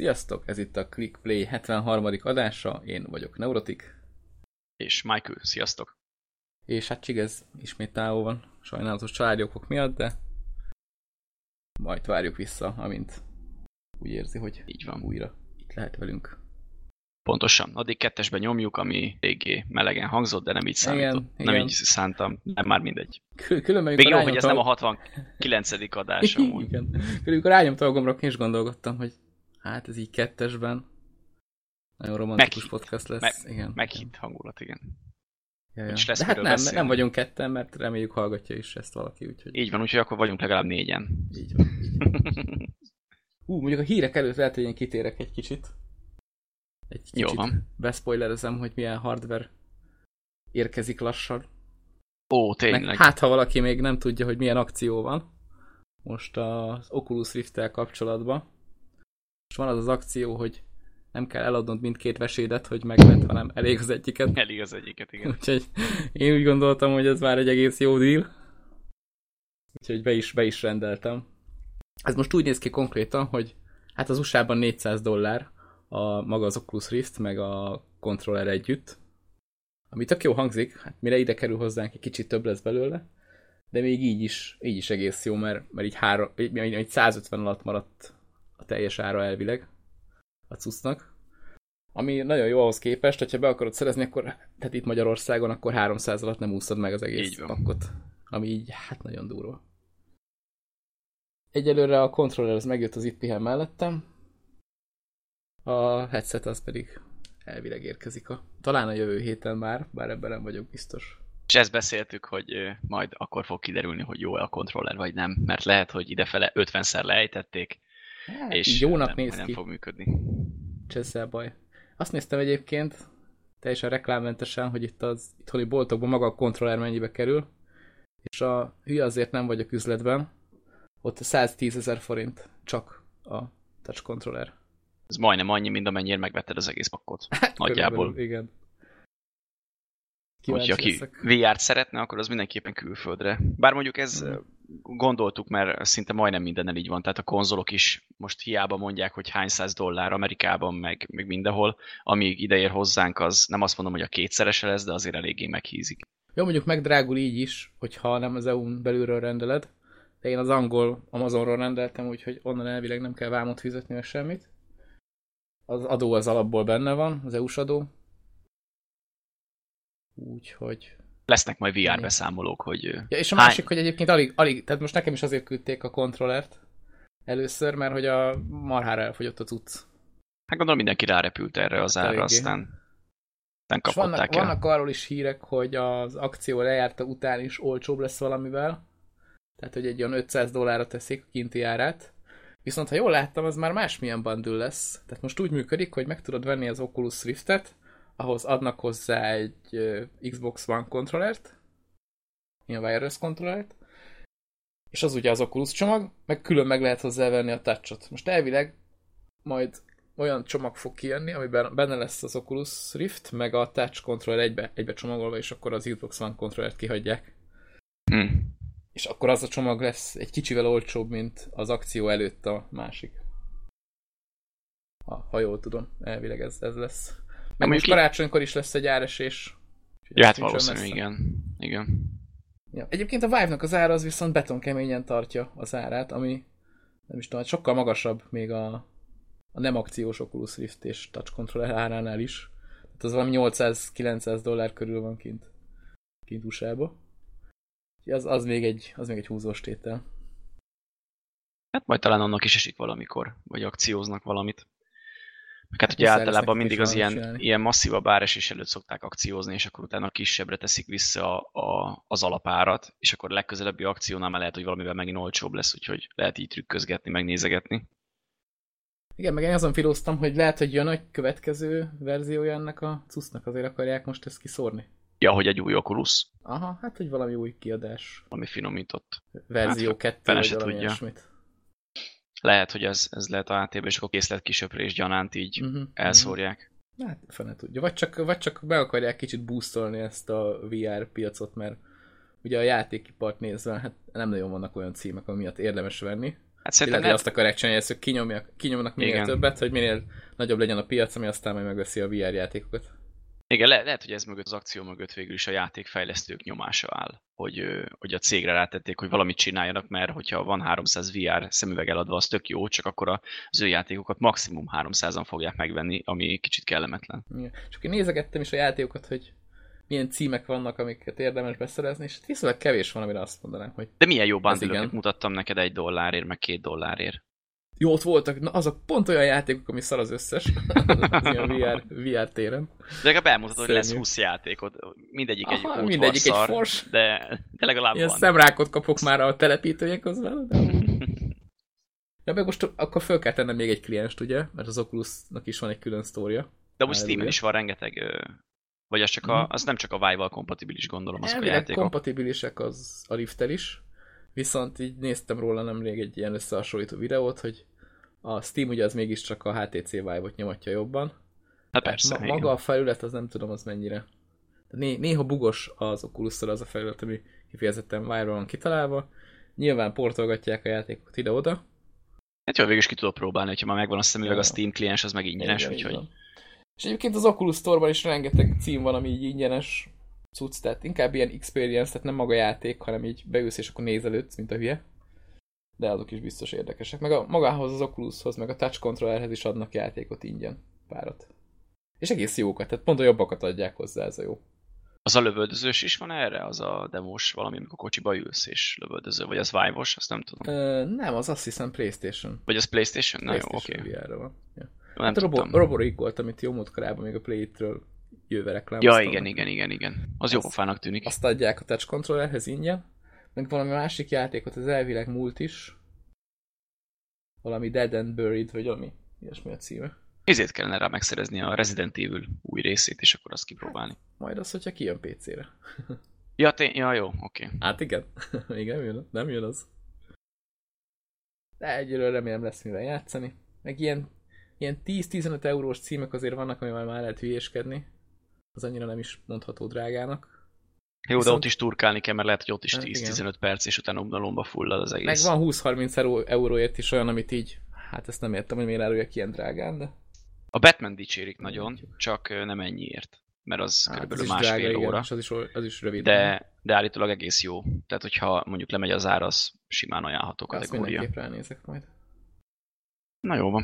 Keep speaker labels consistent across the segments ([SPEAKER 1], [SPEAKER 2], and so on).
[SPEAKER 1] Sziasztok, ez itt a Click Play 73. adása, én vagyok Neurotik.
[SPEAKER 2] És Michael, sziasztok!
[SPEAKER 1] És hát Csigez ismét távol van, sajnálatos családi okok miatt, de majd várjuk vissza, amint úgy érzi, hogy
[SPEAKER 2] Így van.
[SPEAKER 1] újra itt lehet velünk.
[SPEAKER 2] Pontosan. Addig kettesben nyomjuk, ami eléggé melegen hangzott, de nem így
[SPEAKER 1] Igen,
[SPEAKER 2] számított. nem
[SPEAKER 1] igen.
[SPEAKER 2] így szántam. Nem már mindegy.
[SPEAKER 1] Kül- Különben,
[SPEAKER 2] Még jó, hogy ez nem a
[SPEAKER 1] rányomtam-
[SPEAKER 2] 69. adás amúgy.
[SPEAKER 1] Igen. Különben, amikor rányomtam a gombra, én is gondolkodtam, hogy hát ez így kettesben nagyon romantikus
[SPEAKER 2] Meghitt.
[SPEAKER 1] podcast lesz.
[SPEAKER 2] Me-
[SPEAKER 1] igen.
[SPEAKER 2] Meghitt hangulat, igen.
[SPEAKER 1] Ja,
[SPEAKER 2] lesz
[SPEAKER 1] De hát nem,
[SPEAKER 2] beszélni.
[SPEAKER 1] nem vagyunk ketten, mert reméljük hallgatja is ezt valaki, úgyhogy
[SPEAKER 2] Így van, úgyhogy akkor vagyunk legalább négyen.
[SPEAKER 1] így van. Így van. Ú, mondjuk a hírek előtt lehet, hogy én kitérek egy kicsit. Egy kicsit
[SPEAKER 2] Jó van.
[SPEAKER 1] bespoilerezem, hogy milyen hardware érkezik lassan.
[SPEAKER 2] Ó,
[SPEAKER 1] Meg
[SPEAKER 2] tényleg.
[SPEAKER 1] hát, ha valaki még nem tudja, hogy milyen akció van, most az Oculus Rift-tel kapcsolatban. Most van az az akció, hogy nem kell eladnod mindkét vesédet, hogy megvedd, hanem elég az egyiket.
[SPEAKER 2] Elég az egyiket, igen.
[SPEAKER 1] Úgyhogy én úgy gondoltam, hogy ez már egy egész jó deal. Úgyhogy be is, be is rendeltem. Ez most úgy néz ki konkrétan, hogy hát az USA-ban 400 dollár a maga az Oculus Rift, meg a controller együtt. Ami tök jó hangzik, hát mire ide kerül hozzánk, egy kicsit több lesz belőle, de még így is, így is egész jó, mert, mert így, három, így, így 150 alatt maradt teljes ára elvileg a cuccnak. Ami nagyon jó ahhoz képest, hogyha be akarod szerezni, akkor tehát itt Magyarországon, akkor 300 alatt nem úszod meg az egész pakkot. Ami így, hát nagyon durva. Egyelőre a controller az megjött az itt pihen mellettem. A headset az pedig elvileg érkezik a... Talán a jövő héten már, bár ebben nem vagyok biztos.
[SPEAKER 2] És ezt beszéltük, hogy majd akkor fog kiderülni, hogy jó-e a kontroller, vagy nem. Mert lehet, hogy idefele 50-szer lejtették,
[SPEAKER 1] Hát,
[SPEAKER 2] és
[SPEAKER 1] jónak
[SPEAKER 2] nem,
[SPEAKER 1] néz
[SPEAKER 2] nem
[SPEAKER 1] ki.
[SPEAKER 2] fog működni.
[SPEAKER 1] Nincs ezzel baj. Azt néztem egyébként, teljesen reklámmentesen, hogy itt az itthoni boltokban maga a kontroller mennyibe kerül, és a hülye azért nem vagyok üzletben, ott 110 ezer forint csak a touch controller.
[SPEAKER 2] Ez majdnem annyi, mint amennyire megvetted az egész pakkot. Nagyjából.
[SPEAKER 1] Körülbelül, igen.
[SPEAKER 2] Úgyhogy
[SPEAKER 1] Kíváncsi
[SPEAKER 2] aki
[SPEAKER 1] leszek.
[SPEAKER 2] VR-t szeretne, akkor az mindenképpen külföldre. Bár mondjuk ez
[SPEAKER 1] Mhm.
[SPEAKER 2] Gondoltuk, mert szinte majdnem mindennel így van. Tehát a konzolok is most hiába mondják, hogy hány száz dollár Amerikában, meg, meg mindenhol. Amíg ideér hozzánk, az nem azt mondom, hogy a kétszerese lesz, de azért eléggé meghízik.
[SPEAKER 1] Jó, mondjuk megdrágul így is, hogyha nem az EU-n belülről rendeled, de én az angol Amazonról rendeltem, úgyhogy onnan elvileg nem kell vámot fizetni, meg semmit. Az adó az alapból benne van, az EU-s adó. Úgyhogy...
[SPEAKER 2] Lesznek majd VR
[SPEAKER 1] Igen.
[SPEAKER 2] beszámolók, hogy
[SPEAKER 1] Ja, és a
[SPEAKER 2] Hány-
[SPEAKER 1] másik, hogy egyébként alig, alig, tehát most nekem is azért küldték a kontrollert először, mert hogy a marhára elfogyott a cucc.
[SPEAKER 2] hát gondolom mindenki rárepült erre az árra, aztán, aztán
[SPEAKER 1] És vannak,
[SPEAKER 2] kapották el.
[SPEAKER 1] vannak arról is hírek, hogy az akció lejárta után is olcsóbb lesz valamivel. Tehát, hogy egy olyan 500 dollárra teszik a kinti árát. Viszont, ha jól láttam, az már másmilyen bundle lesz. Tehát most úgy működik, hogy meg tudod venni az Oculus Riftet, ahhoz adnak hozzá egy Xbox One kontrollert, ilyen wireless kontrollert, és az ugye az Oculus csomag, meg külön meg lehet hozzá venni a touchot. Most elvileg majd olyan csomag fog kijönni, amiben benne lesz az Oculus Rift, meg a Touch Controller egybe, egybe csomagolva, és akkor az Xbox One kontrollert kihagyják.
[SPEAKER 2] Hm.
[SPEAKER 1] És akkor az a csomag lesz egy kicsivel olcsóbb, mint az akció előtt a másik. Ha, ha jól tudom, elvileg ez, ez lesz. Meg most
[SPEAKER 2] mondjuk
[SPEAKER 1] karácsonykor is lesz egy áresés.
[SPEAKER 2] Ja, hát valószínű,
[SPEAKER 1] messze.
[SPEAKER 2] igen. igen.
[SPEAKER 1] Ja. Egyébként a Vive-nak az ára az viszont betonkeményen tartja az árát, ami nem is tudom, hát sokkal magasabb még a, a nem akciós Oculus Rift és Touch Controller áránál is. Tehát az valami 800-900 dollár körül van kint, kint USA-ba. Az, az, még egy, az még egy húzós tétel.
[SPEAKER 2] Hát majd talán annak is esik valamikor, vagy akcióznak valamit. Hát ugye általában mindig az ilyen,
[SPEAKER 1] csinálni.
[SPEAKER 2] ilyen masszívabb áresés előtt szokták akciózni, és akkor utána kisebbre teszik vissza a, a, az alapárat, és akkor legközelebbi akciónál már lehet, hogy valamivel megint olcsóbb lesz, úgyhogy lehet így trükközgetni, megnézegetni.
[SPEAKER 1] Igen, meg én azon filóztam, hogy lehet, hogy jön egy következő verziója ennek a cuccnak, azért akarják most ezt kiszórni.
[SPEAKER 2] Ja, hogy egy új Oculus,
[SPEAKER 1] Aha, hát hogy valami új kiadás.
[SPEAKER 2] ami finomított.
[SPEAKER 1] Verzió
[SPEAKER 2] Hát,
[SPEAKER 1] 2
[SPEAKER 2] fene
[SPEAKER 1] vagy valami
[SPEAKER 2] tudja.
[SPEAKER 1] ilyesmit.
[SPEAKER 2] Lehet, hogy ez, ez lehet a ATB, és akkor készlet kisöprés gyanánt így
[SPEAKER 1] Mhm,
[SPEAKER 2] elszórják.
[SPEAKER 1] mhm. Hát, fene tudja. Vagy csak, vagy csak be akarják kicsit boostolni ezt a VR piacot, mert ugye a játékipart nézve, hát nem nagyon vannak olyan címek, ami miatt érdemes venni.
[SPEAKER 2] Hát
[SPEAKER 1] Szerintem
[SPEAKER 2] szerintem
[SPEAKER 1] azt akarják csinálni, hogy kinyomják, kinyomnak minél
[SPEAKER 2] Igen.
[SPEAKER 1] többet, hogy minél nagyobb legyen a piac, ami aztán majd megveszi a VR játékokat.
[SPEAKER 2] Igen, le, lehet, hogy ez mögött az akció mögött végül is a játékfejlesztők nyomása áll, hogy, hogy a cégre rátették, hogy valamit csináljanak, mert hogyha van 300 VR szemüveg eladva, az tök jó, csak akkor az ő játékokat maximum 300-an fogják megvenni, ami kicsit kellemetlen.
[SPEAKER 1] Igen. Csak én nézegettem is a játékokat, hogy milyen címek vannak, amiket érdemes beszerezni, és viszonylag kevés van, amire azt mondanám, hogy
[SPEAKER 2] De milyen jó bandülöket mutattam neked egy dollárért, meg két dollárért.
[SPEAKER 1] Jó, ott voltak, na azok pont olyan játékok, ami szar az összes, az ilyen VR, VR téren.
[SPEAKER 2] De legalább elmutatod, hogy lesz
[SPEAKER 1] Szörnyű.
[SPEAKER 2] 20 játékot, mindegyik egy
[SPEAKER 1] Aha, mindegyik egy
[SPEAKER 2] szar,
[SPEAKER 1] fors.
[SPEAKER 2] de, de legalább
[SPEAKER 1] Ilyen
[SPEAKER 2] van.
[SPEAKER 1] szemrákot kapok már a telepítőjek közben. De... Ja, meg most akkor föl kell tennem még egy klienst, ugye? Mert az Oculusnak is van egy külön sztória.
[SPEAKER 2] De most Steam-en
[SPEAKER 1] Elvileg.
[SPEAKER 2] is van rengeteg, vagy az csak a, az nem csak a Vive-val kompatibilis, gondolom, azok a játékok.
[SPEAKER 1] kompatibilisek az a Rift-tel is, viszont így néztem róla nemrég egy ilyen összehasonlító videót, hogy a Steam ugye az mégiscsak a HTC Vive-ot nyomatja jobban.
[SPEAKER 2] Hát persze,
[SPEAKER 1] ma,
[SPEAKER 2] igen.
[SPEAKER 1] maga a felület az nem tudom az mennyire. Né- néha bugos az oculus az a felület, ami kifejezetten Vive-ra van kitalálva. Nyilván portolgatják a játékokat ide-oda.
[SPEAKER 2] Hát jó, végül is ki tudod próbálni, hogyha már megvan a szemüveg, a Steam kliens, az meg ingyenes,
[SPEAKER 1] Igen,
[SPEAKER 2] úgyhogy
[SPEAKER 1] van. És egyébként az Oculus Store-ban is rengeteg cím van, ami így ingyenes cucc, tehát inkább ilyen experience, tehát nem maga játék, hanem így beülsz és akkor nézelődsz, mint a hülye. De azok is biztos érdekesek. Meg a, magához az Oculushoz, meg a Touch Controllerhez is adnak játékot ingyen, párat. És egész jókat, tehát pont a jobbakat adják hozzá, ez a jó.
[SPEAKER 2] az a lövöldözős is van erre? Az a demos valami, amikor kocsiba ülsz és lövöldöző, vagy az Vive-os, azt nem tudom.
[SPEAKER 1] Ö, nem, az azt hiszem Playstation.
[SPEAKER 2] Vagy az Playstation? Na jó, oké.
[SPEAKER 1] Playstation VR-ra van. Ja.
[SPEAKER 2] Nem
[SPEAKER 1] Hát
[SPEAKER 2] tudtam.
[SPEAKER 1] Robo volt, amit jó múltkorában még a Play-tről jöve
[SPEAKER 2] Ja,
[SPEAKER 1] reklámoztam.
[SPEAKER 2] igen, igen, igen, igen. Az jó pofának tűnik.
[SPEAKER 1] azt adják a touch controllerhez ingyen, meg valami másik játékot, az elvileg múlt is, valami Dead and Buried, vagy valami ilyesmi a címe.
[SPEAKER 2] Ezért kellene rá megszerezni a Resident Evil új részét, és akkor azt kipróbálni.
[SPEAKER 1] Majd az, hogyha kijön PC-re.
[SPEAKER 2] Ja, tény, ja jó, oké.
[SPEAKER 1] Hát igen, még nem jön, nem jön az. De egyelőre remélem lesz mivel játszani. Meg ilyen, ilyen 10-15 eurós címek azért vannak, amivel már lehet hülyéskedni. Az annyira nem is mondható drágának.
[SPEAKER 2] Jó, de
[SPEAKER 1] Viszont-
[SPEAKER 2] ott is turkálni kell, mert lehet, hogy ott is
[SPEAKER 1] Hát,
[SPEAKER 2] 10-15 perc, és utána unalomba fullad az
[SPEAKER 1] Meg
[SPEAKER 2] egész.
[SPEAKER 1] van 20-30 euró- euróért is olyan, amit így, hát ezt nem értem, hogy miért árulják ilyen drágán, de
[SPEAKER 2] A Batman dicsérik nagyon, csak nem ennyiért. Mert az
[SPEAKER 1] hát,
[SPEAKER 2] körülbelül
[SPEAKER 1] az
[SPEAKER 2] másfél
[SPEAKER 1] drága, igen,
[SPEAKER 2] óra.
[SPEAKER 1] és az is, az is rövid.
[SPEAKER 2] De, de állítólag egész jó. Tehát, hogyha mondjuk lemegy az ár, az simán ajánlható
[SPEAKER 1] Azt
[SPEAKER 2] kategória.
[SPEAKER 1] mindenképp ránézek majd.
[SPEAKER 2] Na jó van.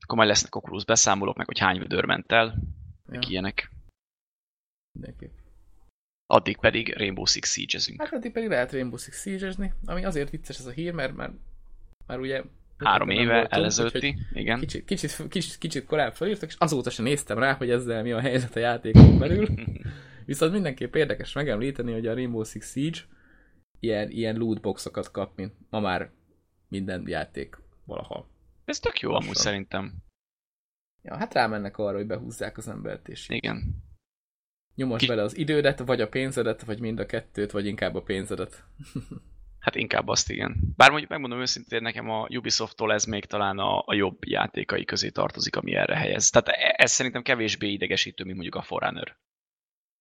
[SPEAKER 2] Akkor majd lesznek Oculus beszámolók, meg hogy hány vödör ment el, meg
[SPEAKER 1] Ja,
[SPEAKER 2] ilyenek.
[SPEAKER 1] mindenképp.
[SPEAKER 2] Addig pedig Rainbow Six Siege-ezünk.
[SPEAKER 1] Hát addig pedig lehet Rainbow Six siege ami azért vicces ez a hír, mert már, már ugye
[SPEAKER 2] Három éve előzötti, igen.
[SPEAKER 1] Kicsit, kicsit, kicsit, kicsit korábban felírtak, és azóta sem néztem rá, hogy ezzel mi a helyzet a játékon belül. Viszont mindenképp érdekes megemlíteni, hogy a Rainbow Six Siege ilyen, ilyen lootboxokat kap, mint ma már minden játék valaha.
[SPEAKER 2] Ez tök jó
[SPEAKER 1] Lassan.
[SPEAKER 2] amúgy szerintem.
[SPEAKER 1] Ja, hát rámennek arra, hogy behúzzák az embert, és
[SPEAKER 2] Igen.
[SPEAKER 1] Nyomos
[SPEAKER 2] Ki-
[SPEAKER 1] bele az idődet, vagy a pénzedet, vagy mind a kettőt, vagy inkább a pénzedet.
[SPEAKER 2] Hát inkább azt igen. Bár mondjuk megmondom őszintén, nekem a Ubisoft-tól ez még talán a, a jobb játékai közé tartozik, ami erre helyez. Tehát e- ez szerintem kevésbé idegesítő, mint mondjuk a Forerunner.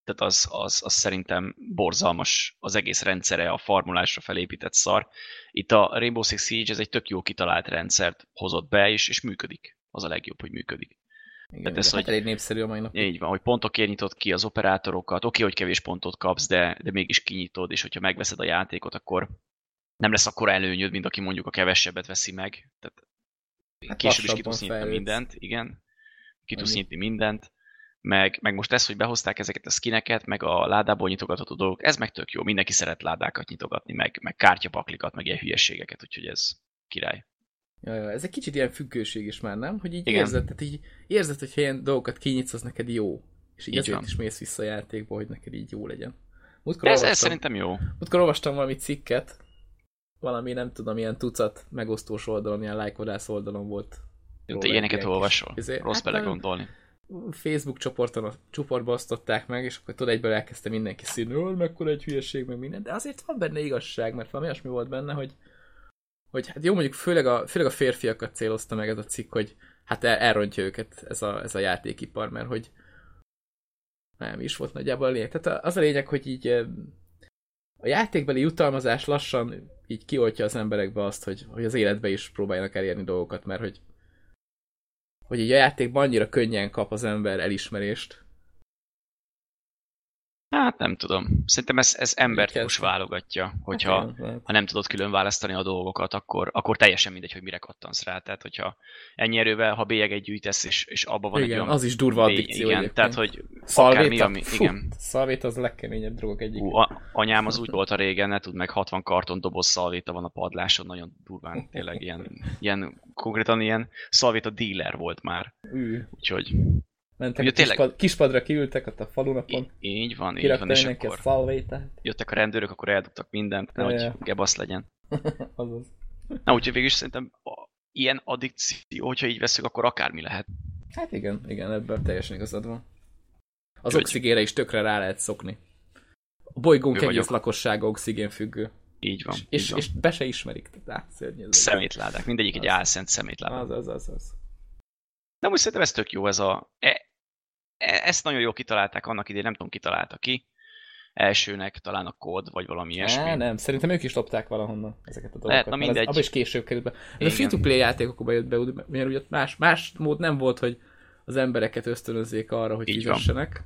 [SPEAKER 2] Tehát az, az, az szerintem borzalmas az egész rendszere, a farmulásra felépített szar. Itt a Rainbow Six Siege ez egy tök jó kitalált rendszert hozott be, és, és működik. Az a legjobb, hogy működik.
[SPEAKER 1] Igen,
[SPEAKER 2] Tehát
[SPEAKER 1] ez
[SPEAKER 2] ez,
[SPEAKER 1] hát
[SPEAKER 2] hogy-
[SPEAKER 1] elég népszerű a mai napig.
[SPEAKER 2] Így van, hogy pontokért nyitod ki az operátorokat, oké, hogy kevés pontot kapsz, de, de mégis kinyitod, és hogyha megveszed a játékot, akkor nem lesz akkora előnyöd, mint aki mondjuk a kevesebbet veszi meg. Tehát
[SPEAKER 1] Hát
[SPEAKER 2] később is ki tudsz nyitni
[SPEAKER 1] fejlődsz.
[SPEAKER 2] mindent, igen. Ki tudsz nyitni mindent. Meg, meg most ez, hogy behozták ezeket a skineket, meg a ládából nyitogatható dolgok, ez meg tök jó. Mindenki szeret ládákat nyitogatni, meg, meg kártyapaklikat, meg ilyen hülyességeket, úgyhogy ez király.
[SPEAKER 1] Ja, ja, ez egy kicsit ilyen függőség is már, nem? Hogy így
[SPEAKER 2] Igen.
[SPEAKER 1] érzed, tehát így érzed, hogy ilyen dolgokat kinyitsz, az neked jó. És így,
[SPEAKER 2] Így
[SPEAKER 1] ezért
[SPEAKER 2] van.
[SPEAKER 1] is mész vissza a játékba, hogy neked így jó legyen. Múltkor,
[SPEAKER 2] De ez, ez
[SPEAKER 1] olvastam,
[SPEAKER 2] szerintem jó.
[SPEAKER 1] múltkor olvastam valami cikket, valami nem tudom, ilyen tucat megosztós oldalon, ilyen lájkodász oldalon volt.
[SPEAKER 2] Te ilyeneket olvasol.
[SPEAKER 1] izé-
[SPEAKER 2] Rossz
[SPEAKER 1] hát,
[SPEAKER 2] belegondolni.
[SPEAKER 1] Facebook csoporton, a csoportba osztották meg, és akkor tudod, egyből elkezdte mindenki hogy mekkora egy hülyeség, meg minden, de azért van benne igazság, mert valami olyasmi volt benne, hogy, hogy hát jó, mondjuk főleg a, főleg a férfiakat célozta meg ez a cikk, hogy hát el, elrontja őket ez a, ez a játékipar, mert hogy nem is volt nagyjából a lényeg. Tehát az a lényeg, hogy így a játékbeli jutalmazás lassan így kioltja az emberekbe azt, hogy, hogy az életbe is próbáljanak elérni dolgokat, mert hogy hogy így a játékban annyira könnyen kap az ember elismerést,
[SPEAKER 2] Hát nem tudom. Szerintem ez, ez embertípus válogatja, hogyha
[SPEAKER 1] Hát igen,
[SPEAKER 2] ha nem tudod külön választani a dolgokat, akkor, akkor teljesen mindegy, hogy mire kattansz rá. Tehát, hogyha ennyi erővel, ha bélyeget gyűjtesz, és, és abban van
[SPEAKER 1] igen,
[SPEAKER 2] egy olyan...
[SPEAKER 1] az is durva addikció
[SPEAKER 2] Igen,
[SPEAKER 1] egyébként.
[SPEAKER 2] tehát, hogy
[SPEAKER 1] Szalvéta?
[SPEAKER 2] akármi, ami...
[SPEAKER 1] Fú,
[SPEAKER 2] Igen.
[SPEAKER 1] Szalvéta az a legkeményebb drogok egyik.
[SPEAKER 2] Ú, a, anyám az úgy volt a régen, ne tud meg 60 karton doboz szalvéta van a padláson, nagyon durván, tényleg ilyen, ilyen konkrétan ilyen szalvéta dealer volt már.
[SPEAKER 1] Ű.
[SPEAKER 2] Úgyhogy
[SPEAKER 1] Mentek
[SPEAKER 2] Ugye
[SPEAKER 1] a kispad,
[SPEAKER 2] tényleg-
[SPEAKER 1] kispadra kiültek ott a falunapon,
[SPEAKER 2] í- így van, így van, és
[SPEAKER 1] a
[SPEAKER 2] akkor
[SPEAKER 1] szalvétát.
[SPEAKER 2] jöttek a rendőrök, akkor eldugtak mindent,
[SPEAKER 1] Ja,
[SPEAKER 2] nehogy
[SPEAKER 1] ja.
[SPEAKER 2] gebasz legyen.
[SPEAKER 1] Azaz.
[SPEAKER 2] Na, úgyhogy végül is szerintem a, ilyen addikció, hogyha így veszük, akkor akármi lehet.
[SPEAKER 1] Hát igen, igen, ebben teljesen igazad van. Az
[SPEAKER 2] Úgyhogy-
[SPEAKER 1] oxigére is tökre rá lehet szokni. A bolygónk egész
[SPEAKER 2] vagyok.
[SPEAKER 1] lakossága oxigén függő.
[SPEAKER 2] Így van.
[SPEAKER 1] És,
[SPEAKER 2] így
[SPEAKER 1] és,
[SPEAKER 2] van.
[SPEAKER 1] és be se ismerik. Á, az.
[SPEAKER 2] Szemétládák. Mindegyik egy
[SPEAKER 1] Az.
[SPEAKER 2] álszent szemétláda.
[SPEAKER 1] Az, az, az, az.
[SPEAKER 2] De úgy szerintem ez tök jó, ez a... E, ezt nagyon jól kitalálták annak idején, nem tudom, ki találta ki. Elsőnek talán a kód, vagy valami ilyesmi.
[SPEAKER 1] Nem, szerintem ők is lopták valahonnan ezeket a dolgokat.
[SPEAKER 2] Lehet, na mindegy.
[SPEAKER 1] Abba is később került be. Ez a free-to-play játékokba jött be, mert ugye más, más mód nem volt, hogy az embereket ösztönözzék arra, hogy fizessenek,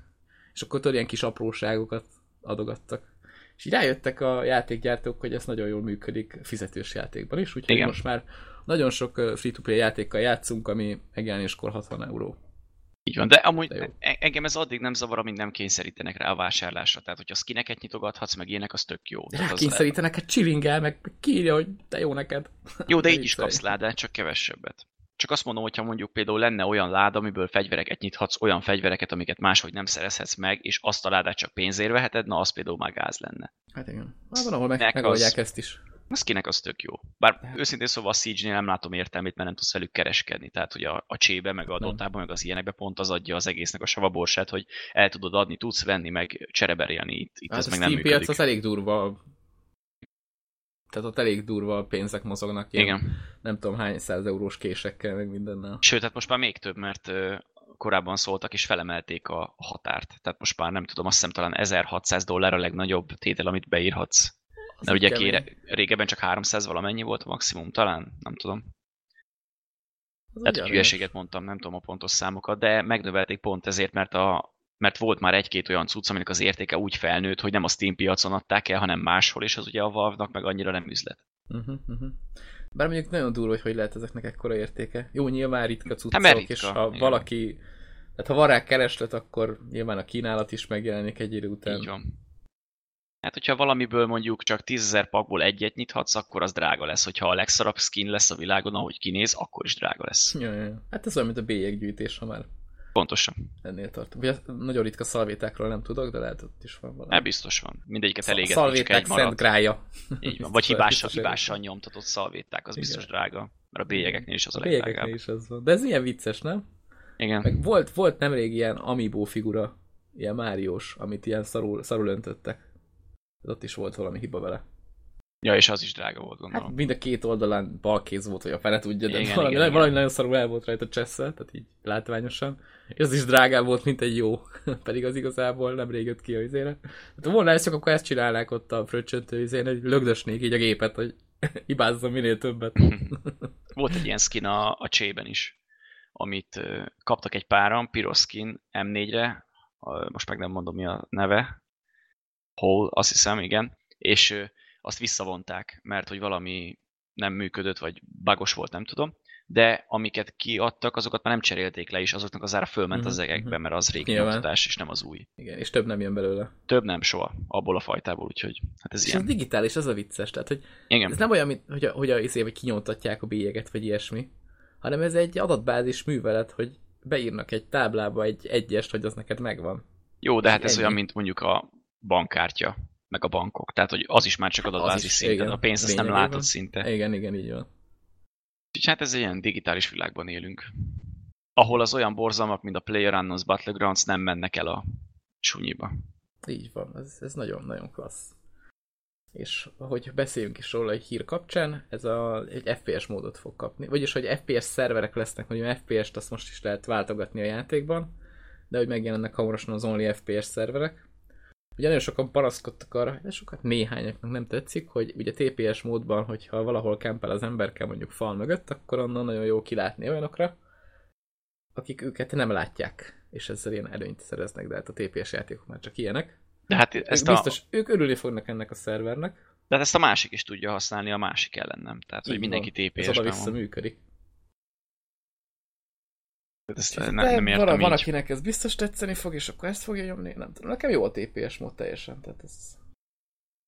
[SPEAKER 1] és akkor tudod, ilyen kis apróságokat adogattak. És így rájöttek a játékgyártók, hogy ez nagyon jól működik fizetős játékban is, úgyhogy
[SPEAKER 2] Igen.
[SPEAKER 1] most már nagyon sok free-to-play játékkal játszunk, ami megjelenéskor 60 euró.
[SPEAKER 2] Így van, de amúgy
[SPEAKER 1] De jó.
[SPEAKER 2] e- engem ez addig nem zavar, amíg nem kényszerítenek rá a vásárlásra. Tehát, hogyha skineket nyitogathatsz, meg ilyenek, az tök jó. Tehát az,
[SPEAKER 1] Rákényszerítenek, hát chillingel, meg kiírja, hogy te jó neked.
[SPEAKER 2] jó, de
[SPEAKER 1] Ne
[SPEAKER 2] így is kapsz ládát, csak kevesebbet. Csak azt mondom, hogyha mondjuk például lenne olyan láda, amiből fegyvereket nyithatsz, olyan fegyvereket, amiket máshogy nem szerezhetsz meg, és azt a ládát csak pénzért veheted, na az például már gáz lenne.
[SPEAKER 1] Hát igen. Hát van, ahol meg, megoldják
[SPEAKER 2] az-
[SPEAKER 1] ezt is.
[SPEAKER 2] A skinek az tök jó. Bár őszintén szóval a Siege-nél nem látom értelmét, mert nem tudsz velük kereskedni. Tehát, hogy a, a csébe, meg a dotában, meg az ilyenekbe pont az adja az egésznek a savaborsát, hogy el tudod adni, tudsz venni, meg csereberélni. Itt, itt
[SPEAKER 1] Hát
[SPEAKER 2] ez meg nem működik.
[SPEAKER 1] piac az elég durva. Tehát ott elég durva pénzek mozognak. Ilyen,
[SPEAKER 2] Igen.
[SPEAKER 1] Nem tudom hány száz eurós késekkel, meg mindennel.
[SPEAKER 2] Sőt, hát most már még több, mert korábban szóltak és felemelték a határt. Tehát most már nem tudom, azt hiszem talán 1600 dollár a legnagyobb tétel, amit beírhatsz.
[SPEAKER 1] Az
[SPEAKER 2] Mert ugye kére, régebben csak 300 valamennyi volt a maximum, talán? Nem tudom. Lehet, hogy hülyeséget mondtam, nem tudom a pontos számokat, de megnövelték pont ezért, mert, a, mert volt már egy-két olyan cucc, aminek az értéke úgy felnőtt, hogy nem a Steam piacon adták el, hanem máshol, és az ugye a Valve-nak meg annyira nem üzlet.
[SPEAKER 1] Uh-huh, uh-huh. Bár mondjuk nagyon durva, hogy hogy lehet ezeknek ekkora értéke. Jó, nyilván ritka cuccok,
[SPEAKER 2] Hát, ritka,
[SPEAKER 1] és ha
[SPEAKER 2] igen.
[SPEAKER 1] valaki... Tehát ha van rá kereslet, akkor nyilván a kínálat is megjelenik egy idő után.
[SPEAKER 2] Így van. Hát, hogyha valamiből mondjuk csak 10.000 pakból egyet nyithatsz, akkor az drága lesz. Hogyha a legszarabb skin lesz a világon, ahogy kinéz, akkor is drága lesz.
[SPEAKER 1] Ja, ja, ja. Hát ez olyan, mint a bélyeggyűjtés, ha már
[SPEAKER 2] Pontosan.
[SPEAKER 1] ennél tartunk. Ugye nagyon ritka szalvétákról nem tudok, de lehet ott is van valami.
[SPEAKER 2] Hát biztos van. Mindegyiket elégetni, csak
[SPEAKER 1] Szalvéták
[SPEAKER 2] egy
[SPEAKER 1] szent
[SPEAKER 2] marad.
[SPEAKER 1] grája.
[SPEAKER 2] Így van. Vagy hibással, hibással nyomtatott szalvéták, az
[SPEAKER 1] Igen.
[SPEAKER 2] biztos drága. Mert a bélyegeknél is az a,
[SPEAKER 1] A
[SPEAKER 2] legdrágább.
[SPEAKER 1] is az van. De ez ilyen vicces, nem?
[SPEAKER 2] Igen.
[SPEAKER 1] Meg volt, volt nemrég ilyen Amiibo figura, ilyen Máriós, amit ilyen szarul, szarul öntöttek. Ott is volt valami hiba vele.
[SPEAKER 2] Ja, és az is drága volt,
[SPEAKER 1] Hát
[SPEAKER 2] gondolom.
[SPEAKER 1] mind a két oldalán balkéz volt, hogy a fele tudja, de
[SPEAKER 2] Igen,
[SPEAKER 1] valami,
[SPEAKER 2] igen, igen.
[SPEAKER 1] valami nagyon szarul el volt rajta csesszel, tehát így látványosan. És az is drágább volt, mint egy jó, pedig az igazából nem jött ki a izére. Hát volna ez csak akkor ezt csinálnák ott a fröccsöntő izén, hogy lögdösnék így a gépet, hogy hibázzon minél többet.
[SPEAKER 2] Volt egy ilyen skin a, a csében is, amit kaptak egy páran, piros skin M4-re, ö, most meg nem mondom mi a neve, Hole, azt hiszem, igen, és azt visszavonták, mert hogy valami nem működött, vagy bugos volt, nem tudom, de amiket kiadtak, azokat már nem cserélték le, és azoknak az ára fölment az
[SPEAKER 1] Mhm,
[SPEAKER 2] egekbe,
[SPEAKER 1] mhm.
[SPEAKER 2] mert az régi nyomtatás, és nem az új.
[SPEAKER 1] Igen, és több nem jön belőle.
[SPEAKER 2] Több nem soha, abból a fajtából, úgyhogy hát ez
[SPEAKER 1] És ez
[SPEAKER 2] ilyen.
[SPEAKER 1] digitális, az a vicces, tehát hogy
[SPEAKER 2] Igen,
[SPEAKER 1] ez nem olyan, mint, hogy a, hogy a izé, vagy kinyomtatják a bélyeget, vagy ilyesmi, hanem ez egy adatbázis művelet, hogy beírnak egy táblába egy egyest, hogy az neked megvan.
[SPEAKER 2] jó, de hát ez
[SPEAKER 1] ennyi.
[SPEAKER 2] olyan, mint mondjuk a bankkártya, meg a bankok. Tehát, hogy az is már csak
[SPEAKER 1] az
[SPEAKER 2] adatbázis
[SPEAKER 1] is,
[SPEAKER 2] szinten,
[SPEAKER 1] igen.
[SPEAKER 2] a pénzt azt nem látod szinte.
[SPEAKER 1] Igen, igen, így van.
[SPEAKER 2] Úgyhogy hát ez egy ilyen digitális világban élünk. Ahol az olyan borzalmak, mint a PlayerUnknown's Battlegrounds nem mennek el a sunyiba.
[SPEAKER 1] Így van, ez, ez nagyon-nagyon klassz. És hogy beszéljünk is róla egy hír kapcsán, ez a, egy FPS módot fog kapni. Vagyis, hogy FPS szerverek lesznek, hogy FPS-t azt most is lehet váltogatni a játékban, de hogy megjelennek hamarosan az Only FPS szerverek. Ugye nagyon sokan panaszkodtak arra, de sokat néhányaknak nem tetszik, hogy ugye TPS módban, hogyha valahol kempel az emberkel mondjuk fal mögött, akkor onnan nagyon jó kilátni olyanokra, akik őket nem látják, és ezzel ilyen előnyt szereznek, de hát a TPS játékok már csak ilyenek.
[SPEAKER 2] De hát ezt
[SPEAKER 1] Ők biztos, a... ők örülni fognak ennek a szervernek.
[SPEAKER 2] De hát ezt a másik is tudja használni, a másik ellen nem. Tehát, hogy
[SPEAKER 1] Így
[SPEAKER 2] mindenki
[SPEAKER 1] van. Ez
[SPEAKER 2] TPS-ben van.
[SPEAKER 1] működik.
[SPEAKER 2] Ezt ne, nem
[SPEAKER 1] van,
[SPEAKER 2] értem
[SPEAKER 1] van,
[SPEAKER 2] így.
[SPEAKER 1] akinek ez biztos tetszeni fog, és akkor ezt fogja nyomni, nem tudom. Nekem jó a TPS mód teljesen, tehát ez...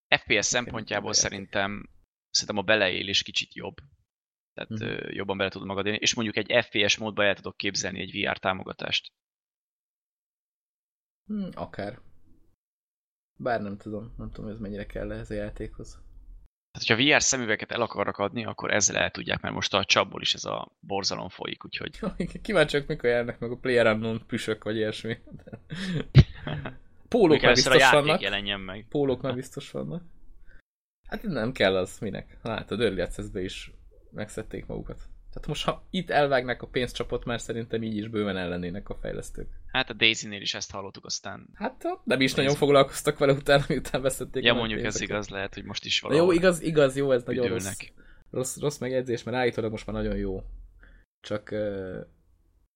[SPEAKER 2] FPS szempontjából szerintem, szerintem a beleélés kicsit jobb. Tehát uh-huh. jobban bele tudod magad élni. És mondjuk egy FPS módba el tudok képzelni egy VR támogatást.
[SPEAKER 1] Hm, akár. Bár nem tudom, nem tudom, hogy ez mennyire kell ez a játékhoz.
[SPEAKER 2] Tehát, hogyha VR szemüveket el akarnak adni, akkor ezzel el tudják, mert most a csapból is ez a borzalom folyik, úgyhogy
[SPEAKER 1] Kíváncsiak, mikor jelnek meg a Player Unknown püsök, vagy ilyesmi. Pólók már biztos vannak.
[SPEAKER 2] jelenjen meg.
[SPEAKER 1] Pólók már biztos vannak. Hát nem kell az, minek. Látod, Early Access-be is megszedték magukat. Tehát most, ha itt elvágnak a pénzcsapot, már szerintem így is bőven ellennének a fejlesztők.
[SPEAKER 2] Hát a Daisy-nél is ezt hallottuk, aztán...
[SPEAKER 1] Hát nem is nagyon foglalkoztak vele utána, miután veszették.
[SPEAKER 2] Ja, mondjuk ez igaz, lehet, hogy most is valahol
[SPEAKER 1] jó, igaz, igaz, jó, ez nagyon rossz,
[SPEAKER 2] üdülnek.
[SPEAKER 1] rossz, rossz megjegyzés, mert állítólag most már nagyon jó. Csak uh,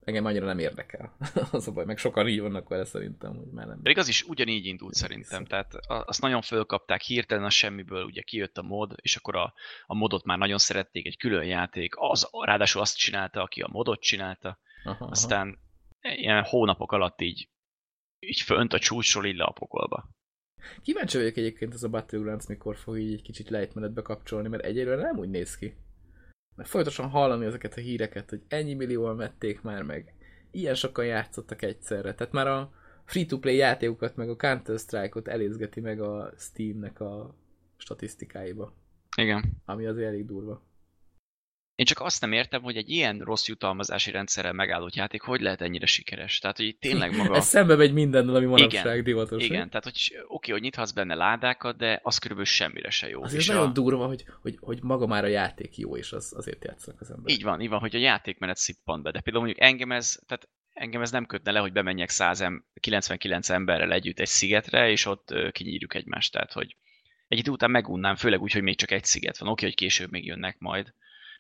[SPEAKER 1] engem annyira nem érdekel. az a baj, meg sokan így vannak vele szerintem, hogy már nem.
[SPEAKER 2] Pedig az is ugyanígy indult szerintem, tehát a- azt nagyon fölkapták, hirtelen a semmiből ugye kijött a mod, és akkor a, a modot már nagyon szerették, egy külön játék, az, ráadásul azt csinálta, aki a modot csinálta,
[SPEAKER 1] Aha, aha.
[SPEAKER 2] aztán ilyen hónapok alatt így, így fönt a csúcsról így le a pokolba.
[SPEAKER 1] Kíváncsi vagyok egyébként ez a Battlegrounds mikor fog így egy kicsit lejtmenetbe kapcsolni, mert egyelőre nem úgy néz ki. Mert folyamatosan hallani ezeket a híreket, hogy ennyi millióan vették már meg, ilyen sokan játszottak egyszerre. Tehát már a free-to-play játékokat, meg a Counter-Strike-ot elézgeti meg a Steamnek a statisztikáiba,
[SPEAKER 2] Igen.
[SPEAKER 1] ami azért elég durva.
[SPEAKER 2] Én csak azt nem értem, hogy egy ilyen rossz jutalmazási rendszerrel megállott játék hogy lehet ennyire sikeres. Tehát, hogy tényleg maga...
[SPEAKER 1] Ez szembe megy mindennel, ami manapság
[SPEAKER 2] Igen,
[SPEAKER 1] divatos.
[SPEAKER 2] Igen, tehát hogy oké, hogy nyithatsz benne ládákat, de az körülbelül semmire se jó.
[SPEAKER 1] Azért
[SPEAKER 2] És
[SPEAKER 1] nagyon
[SPEAKER 2] a...
[SPEAKER 1] durva, hogy, hogy, hogy maga már a játék jó, és az, azért játszanak az emberek.
[SPEAKER 2] Így van, így van, hogy a játékmenet szippant be, de például mondjuk engem ez, tehát engem ez nem kötne le, hogy bemenjek 100 em- 99 emberrel együtt egy szigetre, és ott kinyírjuk egymást, tehát hogy egy idő után megunnám, főleg úgy, hogy még csak egy sziget van. Oké, hogy később még jönnek majd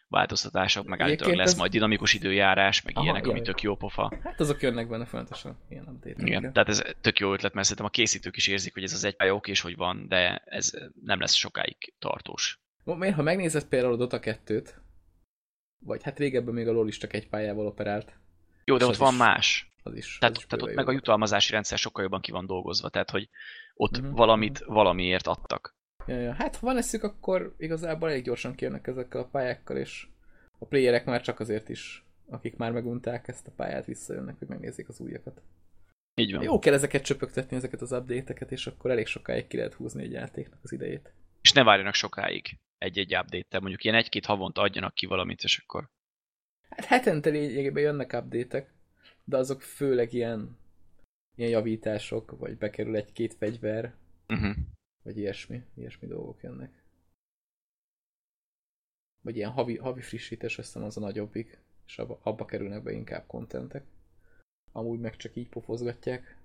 [SPEAKER 2] változtatások, meg állítólag lesz
[SPEAKER 1] ez-
[SPEAKER 2] majd dinamikus időjárás, meg
[SPEAKER 1] Aha,
[SPEAKER 2] ilyenek, ami
[SPEAKER 1] jaj.
[SPEAKER 2] tök jó pofa.
[SPEAKER 1] Hát azok jönnek benne folyamatosan, ilyen update
[SPEAKER 2] Igen, tehát ez tök jó ötlet, mert szerintem a készítők is érzik, hogy ez az egy oké, és hogy van, de ez nem lesz sokáig tartós.
[SPEAKER 1] Miért, ha megnézed például a Dota 2-t, vagy hát régebben még a LoL is csak egy pályával operált,
[SPEAKER 2] Jó, de ott van
[SPEAKER 1] is-
[SPEAKER 2] más.
[SPEAKER 1] az is.
[SPEAKER 2] Tehát,
[SPEAKER 1] az is
[SPEAKER 2] tehát ott
[SPEAKER 1] bőven
[SPEAKER 2] meg a
[SPEAKER 1] jó.
[SPEAKER 2] jutalmazási rendszer sokkal jobban ki van dolgozva, tehát hogy ott
[SPEAKER 1] Mhm,
[SPEAKER 2] valamit valamiért adtak.
[SPEAKER 1] Ja, ja. Hát ha van eszük, akkor igazából elég gyorsan kijönnek ezekkel a pályákkal, és a playerek már csak azért is, akik már megunták ezt a pályát, visszajönnek, hogy megnézzék az újakat.
[SPEAKER 2] Így van.
[SPEAKER 1] Jó kell ezeket csöpögtetni, ezeket az update-eket, és akkor elég sokáig ki lehet húzni egy játéknak az idejét.
[SPEAKER 2] És ne várjanak sokáig egy-egy update mondjuk ilyen egy-két havonta adjanak ki valamit, és akkor
[SPEAKER 1] Hát hetente lényegében jönnek update de azok főleg ilyen, ilyen javítások, vagy bekerül egy-két fegyver,
[SPEAKER 2] uh-huh.
[SPEAKER 1] Vagy ilyesmi, ilyesmi dolgok jönnek. Vagy ilyen havi, havi frissítés, azt hiszem az a nagyobbik, és abba, abba kerülnek be inkább kontentek. Amúgy meg csak így pofozgatják.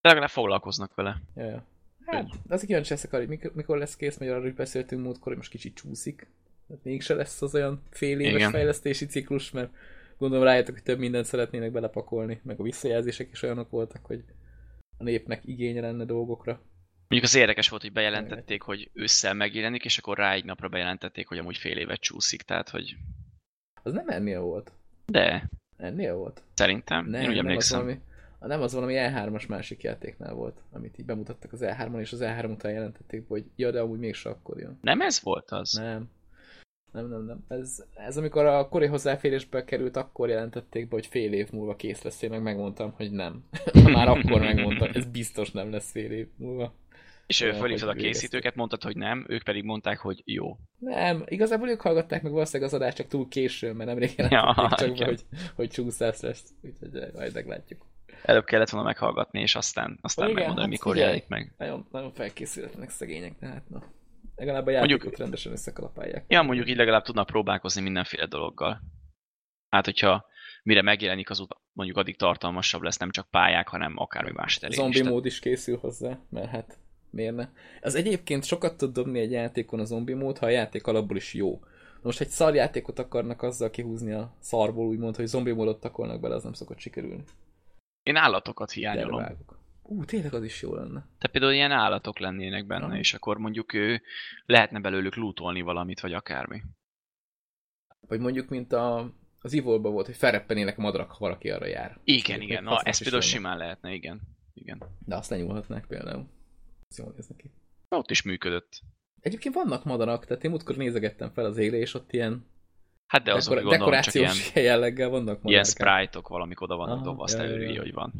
[SPEAKER 2] de legalább foglalkoznak vele.
[SPEAKER 1] Ja, ja. Hát, azért kíváncsi leszek arra, hogy mikor, mikor lesz kész, mert arról is beszéltünk múltkor, hogy most kicsit csúszik. Hát mégse lesz az olyan fél éves
[SPEAKER 2] Igen.
[SPEAKER 1] fejlesztési ciklus, mert gondolom rájöttek, hogy több mindent szeretnének belepakolni, meg a visszajelzések is olyanok voltak, hogy a népnek igénye lenne dolgokra.
[SPEAKER 2] Mondjuk az érdekes volt, hogy bejelentették, hogy ősszel megjelenik, és akkor rá egy napra bejelentették, hogy amúgy fél évet csúszik, tehát hogy
[SPEAKER 1] Az nem ennél volt.
[SPEAKER 2] de
[SPEAKER 1] Ennél volt.
[SPEAKER 2] szerintem,
[SPEAKER 1] Nem,
[SPEAKER 2] én úgy
[SPEAKER 1] nem az,
[SPEAKER 2] emlékszem.
[SPEAKER 1] valami, nem az valami E3-as másik játéknál volt, amit így bemutattak az E3-on, és az E3 után jelentették, hogy ja, de amúgy mégse akkor jön.
[SPEAKER 2] Nem ez volt az?
[SPEAKER 1] Nem. Nem, nem, nem. Ez, ez amikor a kori hozzáférésbe került, akkor jelentették be, hogy fél év múlva kész lesz. Én meg megmondtam, hogy nem. Már akkor megmondtam, ez biztos nem lesz fél év múlva.
[SPEAKER 2] És ő fölhívtad a készítőket, mondtad, hogy nem, ők pedig mondták, hogy jó.
[SPEAKER 1] Nem, igazából ők hallgatták meg valószínűleg az adást csak túl későn, mert nemrég
[SPEAKER 2] Ja,
[SPEAKER 1] jelentették csak be, hogy, hogy csúszás lesz. Úgyhogy majd meglátjuk.
[SPEAKER 2] Előbb kellett volna meghallgatni, és aztán, aztán
[SPEAKER 1] Igen,
[SPEAKER 2] megmondani,
[SPEAKER 1] hát
[SPEAKER 2] mikor jelenik meg.
[SPEAKER 1] Nagyon, nagyon felkészületlenek szegények, de hát na. Legalább a játékot
[SPEAKER 2] Mondjuk-
[SPEAKER 1] rendesen összekalapálják.
[SPEAKER 2] Ja, mondjuk így legalább tudnak próbálkozni mindenféle dologgal. Hát, hogyha mire megjelenik, az mondjuk addig tartalmasabb lesz, nem csak pályák, hanem akármi más terén
[SPEAKER 1] Zombi
[SPEAKER 2] is.
[SPEAKER 1] Mód is készül hozzá, mert hát miért ne? Az egyébként sokat tud dobni egy játékon a zombi mód, ha a játék alapból is jó. Most egy szar játékot akarnak azzal kihúzni a szarból, úgymond, hogy zombi módot takolnak bele, az nem szokott sikerülni.
[SPEAKER 2] Én állatokat hiányolom.
[SPEAKER 1] Ú, tényleg az is jó lenne.
[SPEAKER 2] Te például ilyen állatok lennének benne,
[SPEAKER 1] Aha.
[SPEAKER 2] és akkor mondjuk ő, lehetne belőlük lootolni valamit, vagy akármi.
[SPEAKER 1] Vagy mondjuk, mint a, az Evolve volt, hogy felreppenének a madarak, ha valaki arra jár.
[SPEAKER 2] Igen,
[SPEAKER 1] Még
[SPEAKER 2] igen. Na, ez például
[SPEAKER 1] lenne.
[SPEAKER 2] simán lehetne, igen. Igen.
[SPEAKER 1] De azt lenyúlhatnák például. Ez jól néz neki.
[SPEAKER 2] Ott is működött.
[SPEAKER 1] Egyébként vannak madarak, tehát én múltkor nézegettem fel az élé, és ott ilyen
[SPEAKER 2] Hát de azok gondolom csak ilyen,
[SPEAKER 1] dekorációs jelleggel vannak
[SPEAKER 2] ilyen
[SPEAKER 1] madarak.
[SPEAKER 2] sprite-ok valamik oda vannak
[SPEAKER 1] Aha,
[SPEAKER 2] dobva, azt előri, hogy van.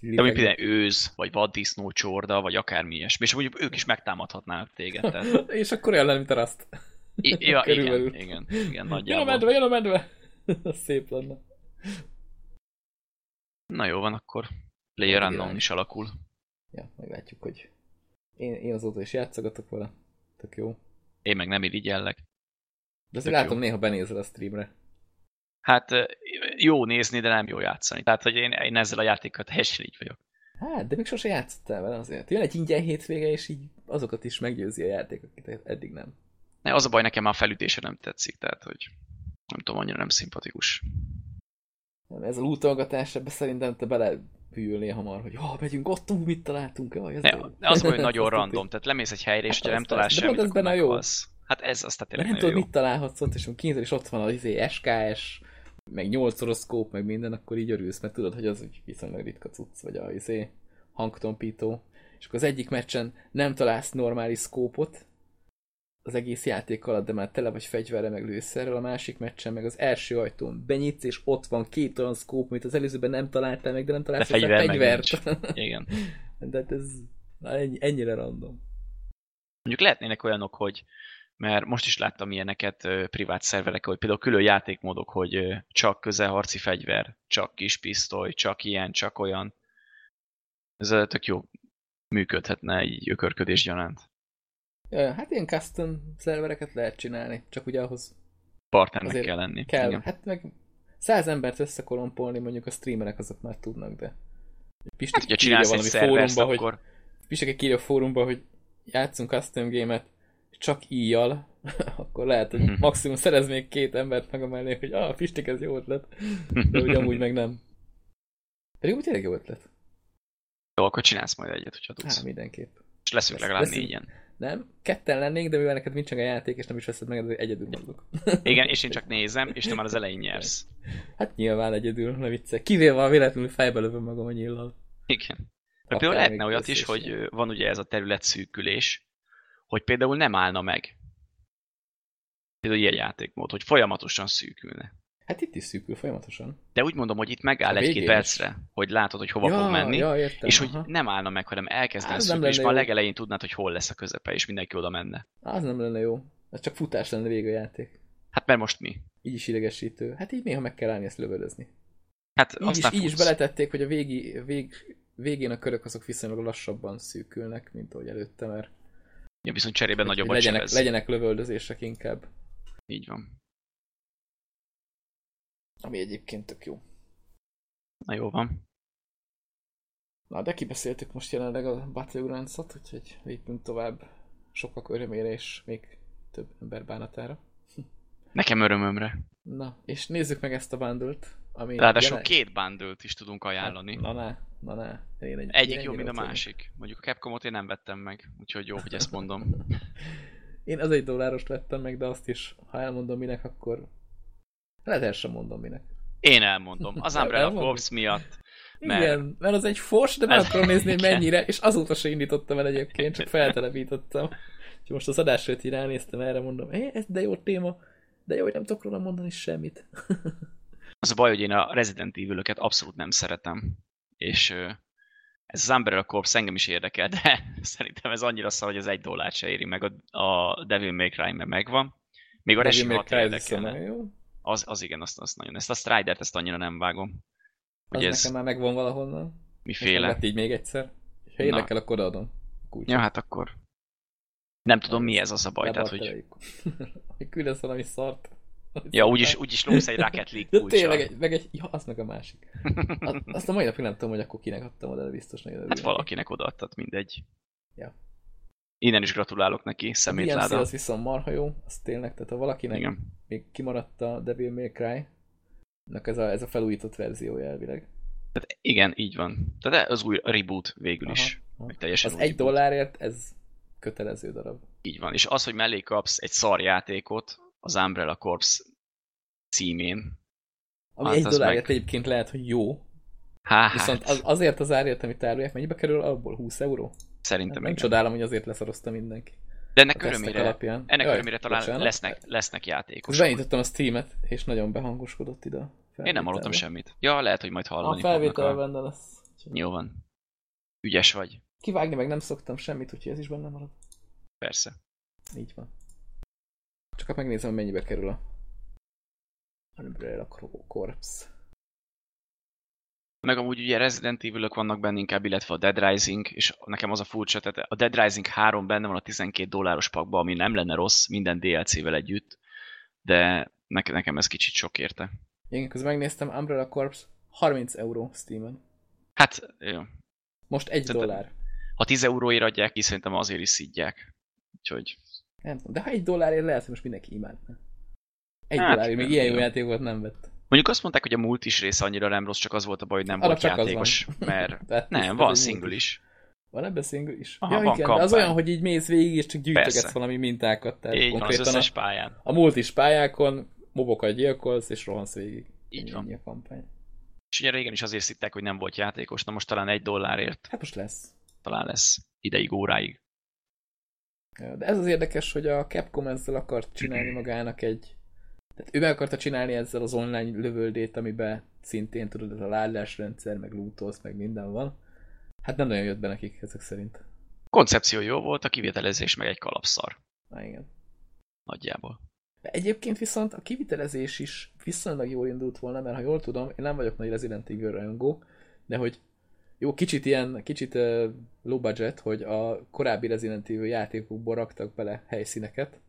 [SPEAKER 2] De mondjuk például őz, vagy vaddisznó csorda, vagy akármi ilyesmi, és mondjuk ők is megtámadhatnának téged. Tehát,
[SPEAKER 1] és akkor olyan mint a raszt.
[SPEAKER 2] I- ja, igen, igen, igen,
[SPEAKER 1] Jön a
[SPEAKER 2] nagyjából.
[SPEAKER 1] medve, jön a medve! Szép lenne.
[SPEAKER 2] Na jó van, akkor Player. Unknown is alakul.
[SPEAKER 1] Ja, meglátjuk, hogy én, én azóta is játszogatok vele. Tök jó.
[SPEAKER 2] Én meg nem irigyellek.
[SPEAKER 1] De azért
[SPEAKER 2] Tök
[SPEAKER 1] látom,
[SPEAKER 2] jó.
[SPEAKER 1] néha benézel a streamre.
[SPEAKER 2] Hát jó nézni, de nem jó játszani. Tehát, hogy én, én ezzel a játékkal teljesen így vagyok.
[SPEAKER 1] Hát, de még sose játszottál vele azért. Jön egy ingyen hétvége, és így azokat is meggyőzi a játék, akit eddig nem.
[SPEAKER 2] Ne, az a baj, nekem már a felütése nem tetszik, tehát, hogy nem tudom, annyira nem szimpatikus.
[SPEAKER 1] Nem, ez a lootolgatás, ebbe szerintem te bele hűlnél hamar, hogy ha, megyünk ott, ú, mit találtunk, jaj, ez
[SPEAKER 2] Ne, az, hogy nagyon
[SPEAKER 1] Azt
[SPEAKER 2] random, tehát lemész egy helyre, és
[SPEAKER 1] Hát
[SPEAKER 2] ha nem
[SPEAKER 1] az
[SPEAKER 2] találsz
[SPEAKER 1] persze, de
[SPEAKER 2] semmit,
[SPEAKER 1] pont ez benne a jó.
[SPEAKER 2] meghalsz. Hát ez aztán
[SPEAKER 1] Mert
[SPEAKER 2] tényleg
[SPEAKER 1] nem tudod, mit találhatsz ott, és kinyitod, és ott van az izé, SKS, meg 8 oroszkóp, meg minden, akkor így örülsz, mert tudod, hogy az úgy viszonylag ritka cucc, vagy a izé, hangtompító. És akkor az egyik meccsen nem találsz normális szkópot, az egész játék alatt, de már tele vagy fegyverre, meg lőszerrel, a másik meccsen meg az első ajtón benyitsz, és ott van két olyan szkóp, amit az előzőben nem találtál meg, de nem találsz
[SPEAKER 2] De fegyver
[SPEAKER 1] fegyvert.
[SPEAKER 2] Igen.
[SPEAKER 1] de hát ez ennyire random.
[SPEAKER 2] Mondjuk lehetnének olyanok, hogy mert most is láttam ilyeneket privát szerverek, hogy például külön játékmódok, hogy csak közelharci fegyver, csak kis pisztoly, csak ilyen, csak olyan. Ez tök jó működhetne egy ökörködés gyanánt.
[SPEAKER 1] Hát ilyen custom szervereket lehet csinálni, csak ugye ahhoz
[SPEAKER 2] Partnernek kell lenni.
[SPEAKER 1] kell,
[SPEAKER 2] Igen.
[SPEAKER 1] hát meg száz embert összekolompolni, mondjuk a streamerek azok már tudnak, de Pisti
[SPEAKER 2] Hát,
[SPEAKER 1] írja
[SPEAKER 2] csinálsz egy
[SPEAKER 1] fórumba, hogy
[SPEAKER 2] akkor
[SPEAKER 1] Pistek írja a fórumba, hogy játszunk custom game-et csak íjjal, akkor lehet, hogy maximum szerez még két embert meg mellé, hogy ah, Pistik, ez jó ötlet, de hogy amúgy meg nem. Pedig úgy tényleg jó ötlet.
[SPEAKER 2] jó, akkor csinálsz majd egyet, hogyha tudsz.
[SPEAKER 1] Há, mindenképp.
[SPEAKER 2] És leszünk
[SPEAKER 1] lesz-
[SPEAKER 2] legalább
[SPEAKER 1] leszünk.
[SPEAKER 2] négyen.
[SPEAKER 1] Nem? Ketten lennénk, de mivel neked nincsen a játék, és nem is veszed meg, egyedül maradok.
[SPEAKER 2] Igen, és én csak nézem, és te már az elején nyersz.
[SPEAKER 1] Hát nyilván egyedül, ne vicce. Kivéve, ha véletlenül fejbe lövöm magam a nyillal.
[SPEAKER 2] Igen. De például lehetne olyat is, hogy van ugye ez a területszűkülés, hogy például nem állna meg. Például ilyen játékmód, hogy folyamatosan szűkülne.
[SPEAKER 1] Hát itt is szűkül folyamatosan.
[SPEAKER 2] De úgy mondom, hogy itt megáll egy-két percre, hogy látod, hogy hova fog menni,
[SPEAKER 1] ja, értem,
[SPEAKER 2] és hogy
[SPEAKER 1] aha.
[SPEAKER 2] nem állna meg, hanem elkezdene
[SPEAKER 1] Hát,
[SPEAKER 2] szűkülni, és már
[SPEAKER 1] jó.
[SPEAKER 2] legelején tudnád, hogy hol lesz a közepe, és mindenki oda menne.
[SPEAKER 1] Az nem lenne jó. Ez csak futás lenne vége a játék.
[SPEAKER 2] Hát mert most mi?
[SPEAKER 1] Így is idegesítő. Hát így néha meg kell állni ezt lövöldözni.
[SPEAKER 2] Hát
[SPEAKER 1] Így is, így is beletették, hogy a végi, vég, végén a körök azok viszonylag lassabban szűkülnek, mint ahogy előtte, mert
[SPEAKER 2] Ja, viszont cserében
[SPEAKER 1] hogy
[SPEAKER 2] nagyobbat
[SPEAKER 1] legyenek,
[SPEAKER 2] sebez.
[SPEAKER 1] legyenek lövöldözések inkább.
[SPEAKER 2] Így van.
[SPEAKER 1] Ami egyébként tök jó.
[SPEAKER 2] Na jó van.
[SPEAKER 1] Na, de kibeszéltük most jelenleg a Battlegrounds-ot, úgyhogy lépünk tovább sokak örömére és még több ember bánatára.
[SPEAKER 2] Nekem örömömre.
[SPEAKER 1] Na, és nézzük meg ezt a bundle ami...
[SPEAKER 2] Ráadásul
[SPEAKER 1] jelen-
[SPEAKER 2] két bundle is tudunk ajánlani.
[SPEAKER 1] Na, na, na, na. Én egy,
[SPEAKER 2] Egyik
[SPEAKER 1] én
[SPEAKER 2] jobb, mint a másik. Mondjuk a Capcomot én nem vettem meg, úgyhogy jó, hogy ezt mondom.
[SPEAKER 1] Én az egy dollárost vettem meg, de azt is, ha elmondom minek, akkor lehet el sem mondom minek.
[SPEAKER 2] Én elmondom. Az Umbrella? Corps miatt. Mert-
[SPEAKER 1] Igen, mert az egy fos, de meg
[SPEAKER 2] Ez-
[SPEAKER 1] akarom nézni, hogy mennyire, és azóta se indítottam el egyébként, csak feltelepítottam. Úgyhogy most az adás előtt így ránéztem erre, mondom, eh, ez de jó téma, de jó, hogy nem tudok róla mondani semmit.
[SPEAKER 2] Az a baj, hogy én a Resident evil abszolút nem szeretem. És ez az Umbrella Corps engem is érdekel, de szerintem ez annyira szar, hogy az egy dollárt se éri meg. A, a Devil May Cry meg megvan. Még a
[SPEAKER 1] Devil May
[SPEAKER 2] 6
[SPEAKER 1] Cry nagyon jó.
[SPEAKER 2] Az, az igen, azt, azt nagyon. Ezt a Stridert, ezt annyira nem vágom.
[SPEAKER 1] Az
[SPEAKER 2] Hogy ez
[SPEAKER 1] nekem már megvan valahonnan.
[SPEAKER 2] Miféle.
[SPEAKER 1] lett így még egyszer. És ha
[SPEAKER 2] Na.
[SPEAKER 1] érdekel, akkor odaadom. Kulcsot.
[SPEAKER 2] Ja, hát akkor. Nem tudom, mi ez az a baj. Tehát, hogy
[SPEAKER 1] küldesz valami szart.
[SPEAKER 2] Ja, úgyis, úgyis lósz egy Rocket League kulcsal.
[SPEAKER 1] tényleg, egy, meg egy, ja, az meg a másik. Az- Azt a mai napig nem tudom, hogy akkor kinek adtam oda, de biztos nagyon
[SPEAKER 2] Hát valakinek odaadtad, mindegy.
[SPEAKER 1] Ja.
[SPEAKER 2] Innen is gratulálok neki, szemétláda.
[SPEAKER 1] az viszont marha jó, az tényleg, tehát ha valakinek
[SPEAKER 2] Igen.
[SPEAKER 1] még kimaradt a Devil May Cry, ez a, ez a felújított verziója elvileg.
[SPEAKER 2] Tehát igen, így van. Tehát az új reboot végül is.
[SPEAKER 1] aha.
[SPEAKER 2] Teljesen
[SPEAKER 1] Az egy
[SPEAKER 2] reboot.
[SPEAKER 1] dollárért ez kötelező darab.
[SPEAKER 2] Így van. És az, hogy mellé kapsz egy szar játékot az Umbrella Corps címén.
[SPEAKER 1] Ami
[SPEAKER 2] Hát
[SPEAKER 1] egy dollárért
[SPEAKER 2] meg-
[SPEAKER 1] egyébként lehet, hogy jó,
[SPEAKER 2] Há,
[SPEAKER 1] viszont
[SPEAKER 2] hát,
[SPEAKER 1] az, azért az árért, amit árulják, mennyibe kerül, abból 20 euró?
[SPEAKER 2] Szerintem
[SPEAKER 1] Hát nem
[SPEAKER 2] igen.
[SPEAKER 1] csodálom, hogy azért leszarozta mindenki.
[SPEAKER 2] De ennek örömére,
[SPEAKER 1] alapján.
[SPEAKER 2] ennek
[SPEAKER 1] Jaj,
[SPEAKER 2] örömére talán
[SPEAKER 1] bocsánat.
[SPEAKER 2] lesznek, lesznek játékosok.
[SPEAKER 1] benyitottam a Steam-et, és nagyon behangoskodott ide
[SPEAKER 2] Én nem hallottam semmit. Ja, lehet, hogy majd
[SPEAKER 1] A
[SPEAKER 2] hallani
[SPEAKER 1] felvétel.
[SPEAKER 2] A...
[SPEAKER 1] benne lesz.
[SPEAKER 2] Jó van. Ügyes vagy.
[SPEAKER 1] Kivágni meg nem szoktam semmit, úgyhogy ez is benne marad.
[SPEAKER 2] Persze.
[SPEAKER 1] Így van. Csak hát megnézem, mennyibe kerül a Umbrella Corps.
[SPEAKER 2] Meg amúgy ugye Resident evil vannak benne inkább, illetve a Dead Rising, és nekem az a furcsa, tehát a Dead Rising 3 benne van a 12 dolláros pakban, ami nem lenne rossz, minden DLC-vel együtt, de nekem, nekem ez kicsit sok érte.
[SPEAKER 1] Igen, közben megnéztem, Umbrella Corps 30 euró Steam-en.
[SPEAKER 2] Hát, jó.
[SPEAKER 1] Most egy
[SPEAKER 2] Szerintem-
[SPEAKER 1] dollár.
[SPEAKER 2] Ha 10 euróért adják ki, szerintem azért is szidják. Úgyhogy
[SPEAKER 1] Nem tudom, de ha egy dollárért lehet, hogy most mindenki imádna. Egy
[SPEAKER 2] Hát,
[SPEAKER 1] dollárért még ilyen jó játékot nem vett.
[SPEAKER 2] Mondjuk azt mondták, hogy a multis része annyira nem rossz, csak az volt a baj, hogy nem
[SPEAKER 1] Arra
[SPEAKER 2] volt játékos, mert
[SPEAKER 1] ez-
[SPEAKER 2] nem, van single is.
[SPEAKER 1] Van ebben single is?
[SPEAKER 2] Aha,
[SPEAKER 1] ja,
[SPEAKER 2] van
[SPEAKER 1] igen, de az olyan, hogy így mész végig, és csak gyűjtögetsz
[SPEAKER 2] Persze.
[SPEAKER 1] valami mintákat. Tehát
[SPEAKER 2] Így van, az
[SPEAKER 1] konkrétan
[SPEAKER 2] összes
[SPEAKER 1] a,
[SPEAKER 2] pályán.
[SPEAKER 1] a multis pályákon mobokat gyilkolsz, és rohansz végig.
[SPEAKER 2] Így
[SPEAKER 1] Ennyi-
[SPEAKER 2] van.
[SPEAKER 1] a kampány.
[SPEAKER 2] És ugye régen is azért szitták, hogy nem volt játékos, na most talán egy dollárért
[SPEAKER 1] Hát most lesz.
[SPEAKER 2] talán lesz ideig, óráig.
[SPEAKER 1] De ez az érdekes, hogy a Capcom ezzel akart csinálni magának egy... Tehát ő meg akarta csinálni ezzel az online lövöldét, amiben szintén tudod, ez a lállásrendszer, meg lootolsz, meg minden van. Hát nem nagyon jött be nekik ezek szerint.
[SPEAKER 2] Koncepció jó volt, a kivitelezés meg egy kalapszar.
[SPEAKER 1] Na igen.
[SPEAKER 2] Nagyjából.
[SPEAKER 1] De egyébként viszont a kivitelezés is viszonylag jól indult volna, mert ha jól tudom, én nem vagyok nagy Resident Evil rajongó, de hogy jó, kicsit ilyen, kicsit uh, low budget, hogy a korábbi Resident Evil játékokból raktak bele helyszíneket,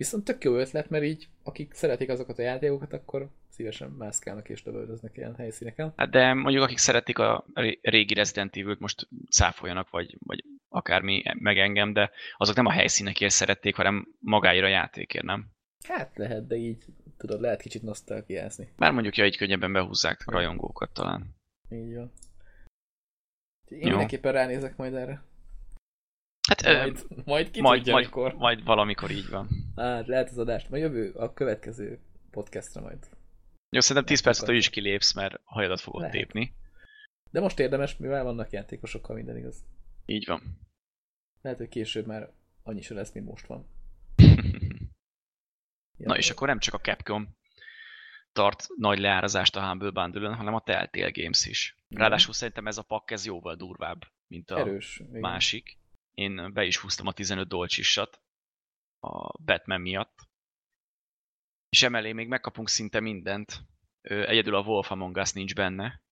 [SPEAKER 1] viszont tök jó ötlet, mert így akik szeretik azokat a játékokat, akkor szívesen mászkálnak és lövöldöznek ilyen helyszíneken.
[SPEAKER 2] Hát de mondjuk akik szeretik a ré- régi Resident Evil-t, most cáfoljanak, vagy, vagy akármi meg engem, de azok nem a helyszínekért szerették, hanem magáért a játékért, nem?
[SPEAKER 1] Hát lehet, de így tudod, lehet kicsit nosztalgiázni.
[SPEAKER 2] Bár mondjuk, ja, így könnyebben behúzzák a rajongókat talán.
[SPEAKER 1] Így van. Én
[SPEAKER 2] Jó.
[SPEAKER 1] mindenképpen ránézek majd erre.
[SPEAKER 2] Hát ö,
[SPEAKER 1] Majd, majd ki
[SPEAKER 2] majd,
[SPEAKER 1] tudja,
[SPEAKER 2] majd,
[SPEAKER 1] mikor.
[SPEAKER 2] majd valamikor így van.
[SPEAKER 1] Hát lehet az adást. Majd jövő a következő podcastra majd.
[SPEAKER 2] Jó, szerintem 10 percet ő is kilépsz, mert hajadat fogod
[SPEAKER 1] Lehet.
[SPEAKER 2] tépni.
[SPEAKER 1] De most érdemes, mivel vannak játékosok, ha minden igaz.
[SPEAKER 2] Így van.
[SPEAKER 1] Lehet, hogy később már annyi se lesz, mint most van. Ja,
[SPEAKER 2] Na és akkor nem csak a Capcom tart nagy leárazást a Humble bundle hanem a Telltale Games is. Ráadásul szerintem ez a pak ez jóval durvább, mint a
[SPEAKER 1] Erős. igen.
[SPEAKER 2] Én be is húztam a 15 dolcsisat a Batman miatt. És emellé még megkapunk szinte mindent. Egyedül a Wolf Among Us nincs benne.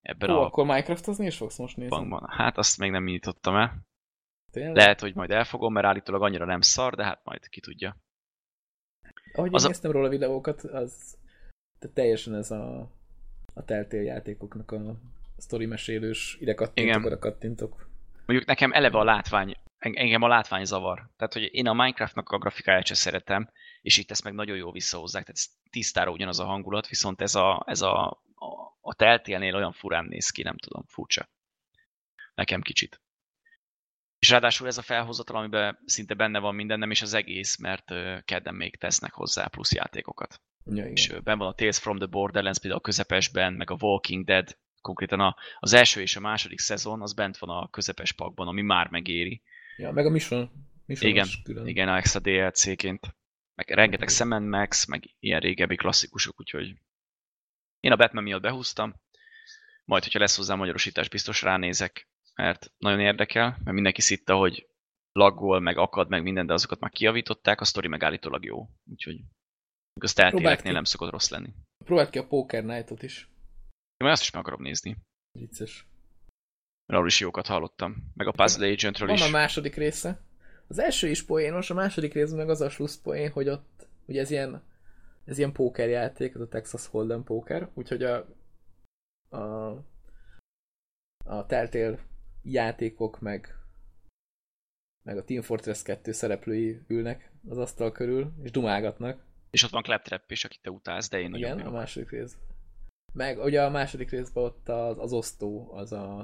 [SPEAKER 2] Ebben
[SPEAKER 1] Ó,
[SPEAKER 2] a
[SPEAKER 1] akkor Minecraftozni is fogsz most nézni?
[SPEAKER 2] bankban. Hát azt még nem nyitottam el.
[SPEAKER 1] Tényleg?
[SPEAKER 2] Lehet, hogy majd elfogom, mert állítólag annyira nem szar, de hát majd ki tudja.
[SPEAKER 1] Ahogy
[SPEAKER 2] az
[SPEAKER 1] én
[SPEAKER 2] a-
[SPEAKER 1] néztem róla videókat, az de teljesen ez a, a Telltale játékoknak a sztori mesélős, ide kattintok,
[SPEAKER 2] Igen.
[SPEAKER 1] oda kattintok.
[SPEAKER 2] Mondjuk nekem eleve a látvány, en- engem a látvány zavar. Tehát, hogy én a Minecraftnak a grafikáját sem szeretem, és itt ezt meg nagyon jól visszahozzák, tehát tisztára ugyanaz a hangulat, viszont ez a, ez a, a, a teltélnél olyan furán néz ki, nem tudom, furcsa. Nekem kicsit. És ráadásul ez a felhozatal, amiben szinte benne van minden, nem is az egész, mert kedden még tesznek hozzá plusz játékokat.
[SPEAKER 1] Ja, igen.
[SPEAKER 2] És benn van a Tales from the Borderlands, például a közepesben, meg a Walking Dead, konkrétan a, az első és a második szezon, az bent van a közepes pakban, ami már megéri.
[SPEAKER 1] Ja, meg a Mission. Mission
[SPEAKER 2] Igen,
[SPEAKER 1] külön.
[SPEAKER 2] Igen, a extra DLC-ként. Meg rengeteg Sam Max, meg ilyen régebbi klasszikusok, úgyhogy én a Batman miatt behúztam. Majd, hogyha lesz hozzá magyarosítás, biztos ránézek, mert nagyon érdekel, mert mindenki szitta, hogy laggol, meg akad, meg minden, de azokat már kijavították, a sztori meg állítólag jó. Úgyhogy teltéreknél
[SPEAKER 1] ki.
[SPEAKER 2] nem szokott rossz lenni.
[SPEAKER 1] Próbáld ki a Poker Night-ot is.
[SPEAKER 2] Én már azt is meg akarom nézni.
[SPEAKER 1] Vicces.
[SPEAKER 2] Arról is jókat hallottam. Meg a Puzzle Agentről
[SPEAKER 1] Van
[SPEAKER 2] is.
[SPEAKER 1] a második része. Az első is poénos, a második rész meg az a slusz poén, hogy ott ugye ez ilyen ez ilyen pókerjáték, ez a Texas Hold'em póker, úgyhogy a, a, a Telltale játékok meg meg a Team Fortress 2 szereplői ülnek az asztal körül, és dumálgatnak.
[SPEAKER 2] És ott van Claptrap is, akit te utálsz, de én
[SPEAKER 1] nagyon Igen, a második rész. Meg ugye a második részben ott az, az osztó, az a,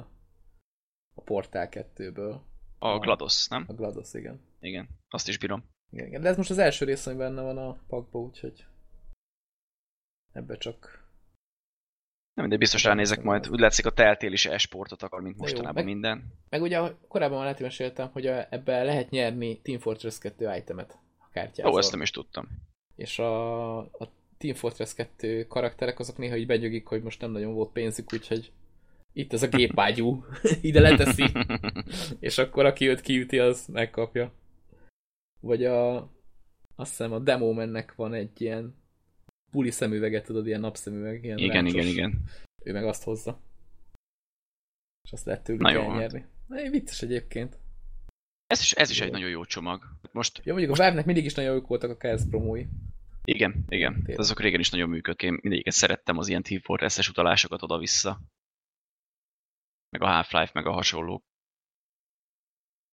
[SPEAKER 1] a Portál 2-ből.
[SPEAKER 2] A, a GLaDOS, nem?
[SPEAKER 1] A GLaDOS, igen.
[SPEAKER 2] Igen, azt is bírom.
[SPEAKER 1] Igen, igen. De ez most az első rész, ami benne van a pakba, úgyhogy ebbe csak
[SPEAKER 2] nem, de biztos ránézek majd. Úgy látszik a teltél is esportot akar, mint mostanában meg, minden.
[SPEAKER 1] Meg ugye korábban már meséltem, hogy ebbe lehet nyerni Team Fortress 2 itemet a kártyázol.
[SPEAKER 2] Ó, ezt nem is tudtam.
[SPEAKER 1] És a, a Team Fortress 2 karakterek azok néha így begyögik, hogy most nem nagyon volt pénzük, úgyhogy itt ez a gépágyú, ide leteszi, és akkor aki őt kiüti, az megkapja. Vagy a, azt hiszem a demo mennek van egy ilyen puli szemüveget, tudod, ilyen napszemüveg, ilyen
[SPEAKER 2] Igen, ráncsos. igen, igen.
[SPEAKER 1] Ő meg azt hozza. És azt lehet tőlük elnyerni. Na, vicces egyébként.
[SPEAKER 2] Ez is, ez is egy nagyon jó csomag. Most,
[SPEAKER 1] ja, mondjuk most... a valve mindig is nagyon jók voltak a KS promói.
[SPEAKER 2] Igen, igen. Tényleg. Azok régen is nagyon működtek. Én mindegyiket szerettem az ilyen Team Fortress-es utalásokat oda-vissza. Meg a Half-Life, meg a hasonlók.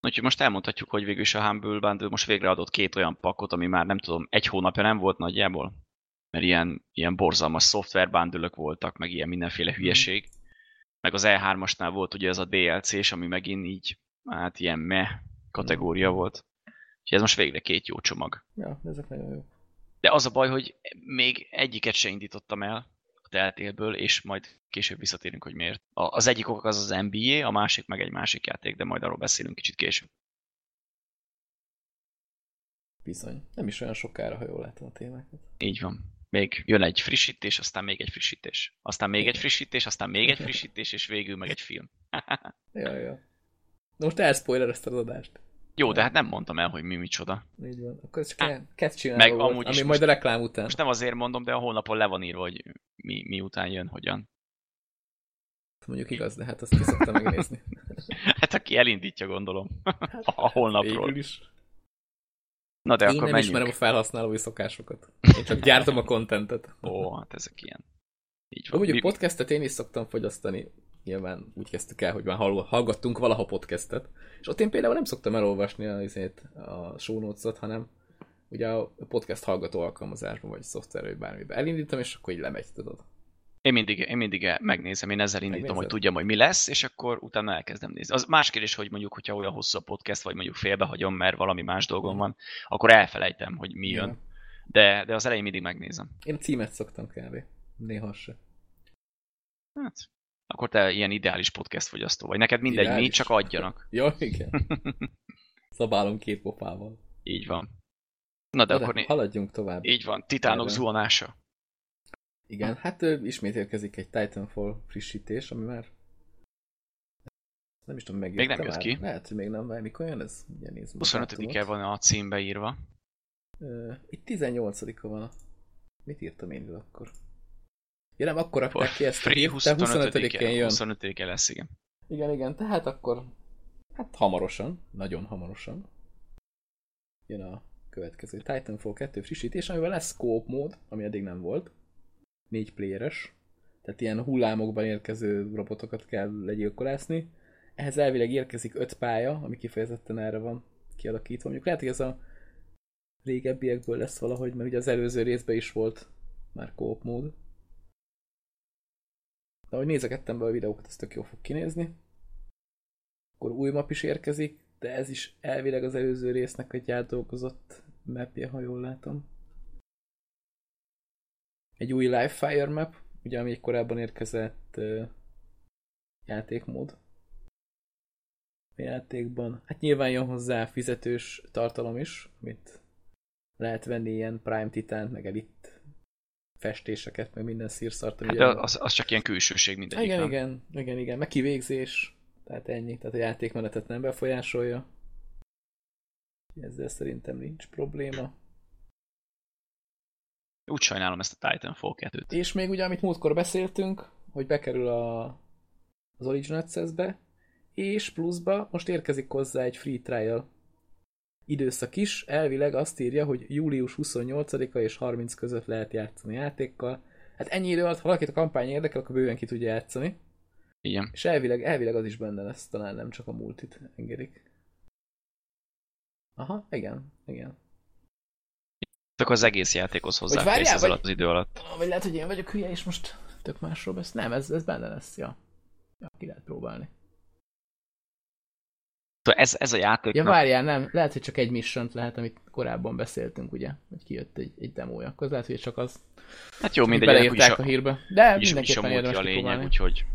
[SPEAKER 2] Úgyhogy most elmondhatjuk, hogy végül is a Humble Bundle most végre adott két olyan pakot, ami már nem tudom, egy hónapja nem volt nagyjából mert ilyen, ilyen borzalmas szoftverbándülök voltak, meg ilyen mindenféle mhm. hülyeség. Meg az E3-asnál volt ugye ez a DLC-s, ami megint így, hát ilyen me kategória mm. volt. Úgyhogy ez most végre két jó csomag.
[SPEAKER 1] Ja, ezek nagyon jó.
[SPEAKER 2] De az a baj, hogy még egyiket se indítottam el a teltélből, és majd később visszatérünk, hogy miért. Az egyik ok az az NBA, a másik meg egy másik játék, de majd arról beszélünk kicsit később.
[SPEAKER 1] Bizony. Nem is olyan sokára, ha jól látom a témákat.
[SPEAKER 2] Így van még jön egy frissítés, aztán még egy frissítés. Aztán még egy frissítés, aztán még egy frissítés, és végül meg egy film.
[SPEAKER 1] ja, ja. Na most elspoilerezted az adást.
[SPEAKER 2] Jó, de hát nem mondtam el, hogy mi micsoda.
[SPEAKER 1] Így van. Akkor csak hát, csinálni meg volt, amúgy ami majd a reklám után.
[SPEAKER 2] Most nem azért mondom, de a honlapon le van írva, hogy mi, mi után jön, hogyan.
[SPEAKER 1] Mondjuk igaz, de hát azt ki szokta megnézni.
[SPEAKER 2] hát aki elindítja, gondolom. Hát, a honlapról. is.
[SPEAKER 1] Na de Én akkor nem menjünk. ismerem a felhasználói szokásokat. Én csak gyártom a kontentet.
[SPEAKER 2] Ó, hát ezek ilyen.
[SPEAKER 1] Így van. Mondjuk Mi... podcastet én is szoktam fogyasztani. Nyilván úgy kezdtük el, hogy már hallgattunk valaha podcastet. És ott én például nem szoktam elolvasni a, azért, a show notes hanem ugye a podcast hallgató alkalmazásban, vagy szoftver, vagy bármiben elindítom, és akkor így lemegy, tudod.
[SPEAKER 2] Én mindig, én mindig megnézem, én ezzel indítom, Megnézed? hogy tudjam, hogy mi lesz, és akkor utána elkezdem nézni. Az más kérdés, hogy mondjuk, hogyha olyan hosszú a podcast, vagy mondjuk félbehagyom, mert valami más dolgom van, akkor elfelejtem, hogy mi jön. De, de az elején mindig megnézem.
[SPEAKER 1] Én címet szoktam kb. Néha se.
[SPEAKER 2] Hát, akkor te ilyen ideális podcast fogyasztó vagy. Neked mindegy, ideális. mi, csak adjanak.
[SPEAKER 1] Jó, igen. Szabálom két popával.
[SPEAKER 2] Így van. Na de, de akkor...
[SPEAKER 1] Haladjunk tovább.
[SPEAKER 2] Így van, titánok zuhanása.
[SPEAKER 1] Igen, hát ismét érkezik egy Titanfall frissítés, ami már nem is tudom, megjött
[SPEAKER 2] Még nem jött ki.
[SPEAKER 1] Lehet, hogy még nem vár. Mikor jön ez?
[SPEAKER 2] 25-e van a címbe írva.
[SPEAKER 1] Uh, itt 18-a van. Mit írtam én akkor? Ja nem, akkor rakták ki ezt a hírt, 25-én jön.
[SPEAKER 2] 25-e lesz, igen.
[SPEAKER 1] Igen, igen, tehát akkor hát hamarosan, nagyon hamarosan jön a következő Titanfall 2 frissítés, amivel lesz co mód, ami eddig nem volt négy playeres, tehát ilyen hullámokban érkező robotokat kell legyilkolászni. Ehhez elvileg érkezik öt pálya, ami kifejezetten erre van kialakítva. Mondjuk lehet, hogy ez a régebbiekből lesz valahogy, mert ugye az előző részben is volt már co mód. De ahogy nézegettem be a videókat, ez tök jó fog kinézni. Akkor új map is érkezik, de ez is elvileg az előző résznek egy átdolgozott mapje, ha jól látom egy új Live Fire map, ugye ami egy korábban érkezett uh, játékmód a játékban. Hát nyilván jön hozzá fizetős tartalom is, amit lehet venni ilyen Prime Titan, meg Elite festéseket, meg minden szírszart.
[SPEAKER 2] Hát de az, az, csak ilyen külsőség mindegyik.
[SPEAKER 1] Igen, nem? igen, igen, igen, meg kivégzés, tehát ennyi, tehát a játékmenetet nem befolyásolja. Ezzel szerintem nincs probléma.
[SPEAKER 2] Úgy sajnálom ezt a Titanfall 2-t.
[SPEAKER 1] És még ugye, amit múltkor beszéltünk, hogy bekerül a, az Origin Access-be, és pluszba most érkezik hozzá egy free trial időszak is elvileg azt írja, hogy július 28-a és 30 között lehet játszani játékkal. Hát ennyi idő alatt, ha valakit a kampány érdekel, akkor bőven ki tudja játszani.
[SPEAKER 2] Igen.
[SPEAKER 1] És elvileg, elvileg az is benne lesz, talán nem csak a multit engedik. Aha, igen, igen.
[SPEAKER 2] Akkor az egész játékhoz
[SPEAKER 1] Vagy
[SPEAKER 2] hozzá
[SPEAKER 1] várjál,
[SPEAKER 2] ez
[SPEAKER 1] vagy-
[SPEAKER 2] alatt az idő alatt.
[SPEAKER 1] Vagy lehet, hogy én vagyok hülye, és most tök másról beszél. Nem, ez, ez benne lesz, ja. Ja, ki lehet próbálni.
[SPEAKER 2] Szóval Ez, ez a játék.
[SPEAKER 1] Ja, várjál, nem. Lehet, hogy csak egy mission lehet, amit korábban beszéltünk, ugye? Hogy kijött egy, egy demója. Akkor lehet, hogy csak az
[SPEAKER 2] hát jó,
[SPEAKER 1] Mindegy, beleírták a,
[SPEAKER 2] a,
[SPEAKER 1] hírbe. De
[SPEAKER 2] a
[SPEAKER 1] mindenképpen
[SPEAKER 2] multi
[SPEAKER 1] érdemes
[SPEAKER 2] a lényeg,
[SPEAKER 1] kipróbálni.
[SPEAKER 2] úgyhogy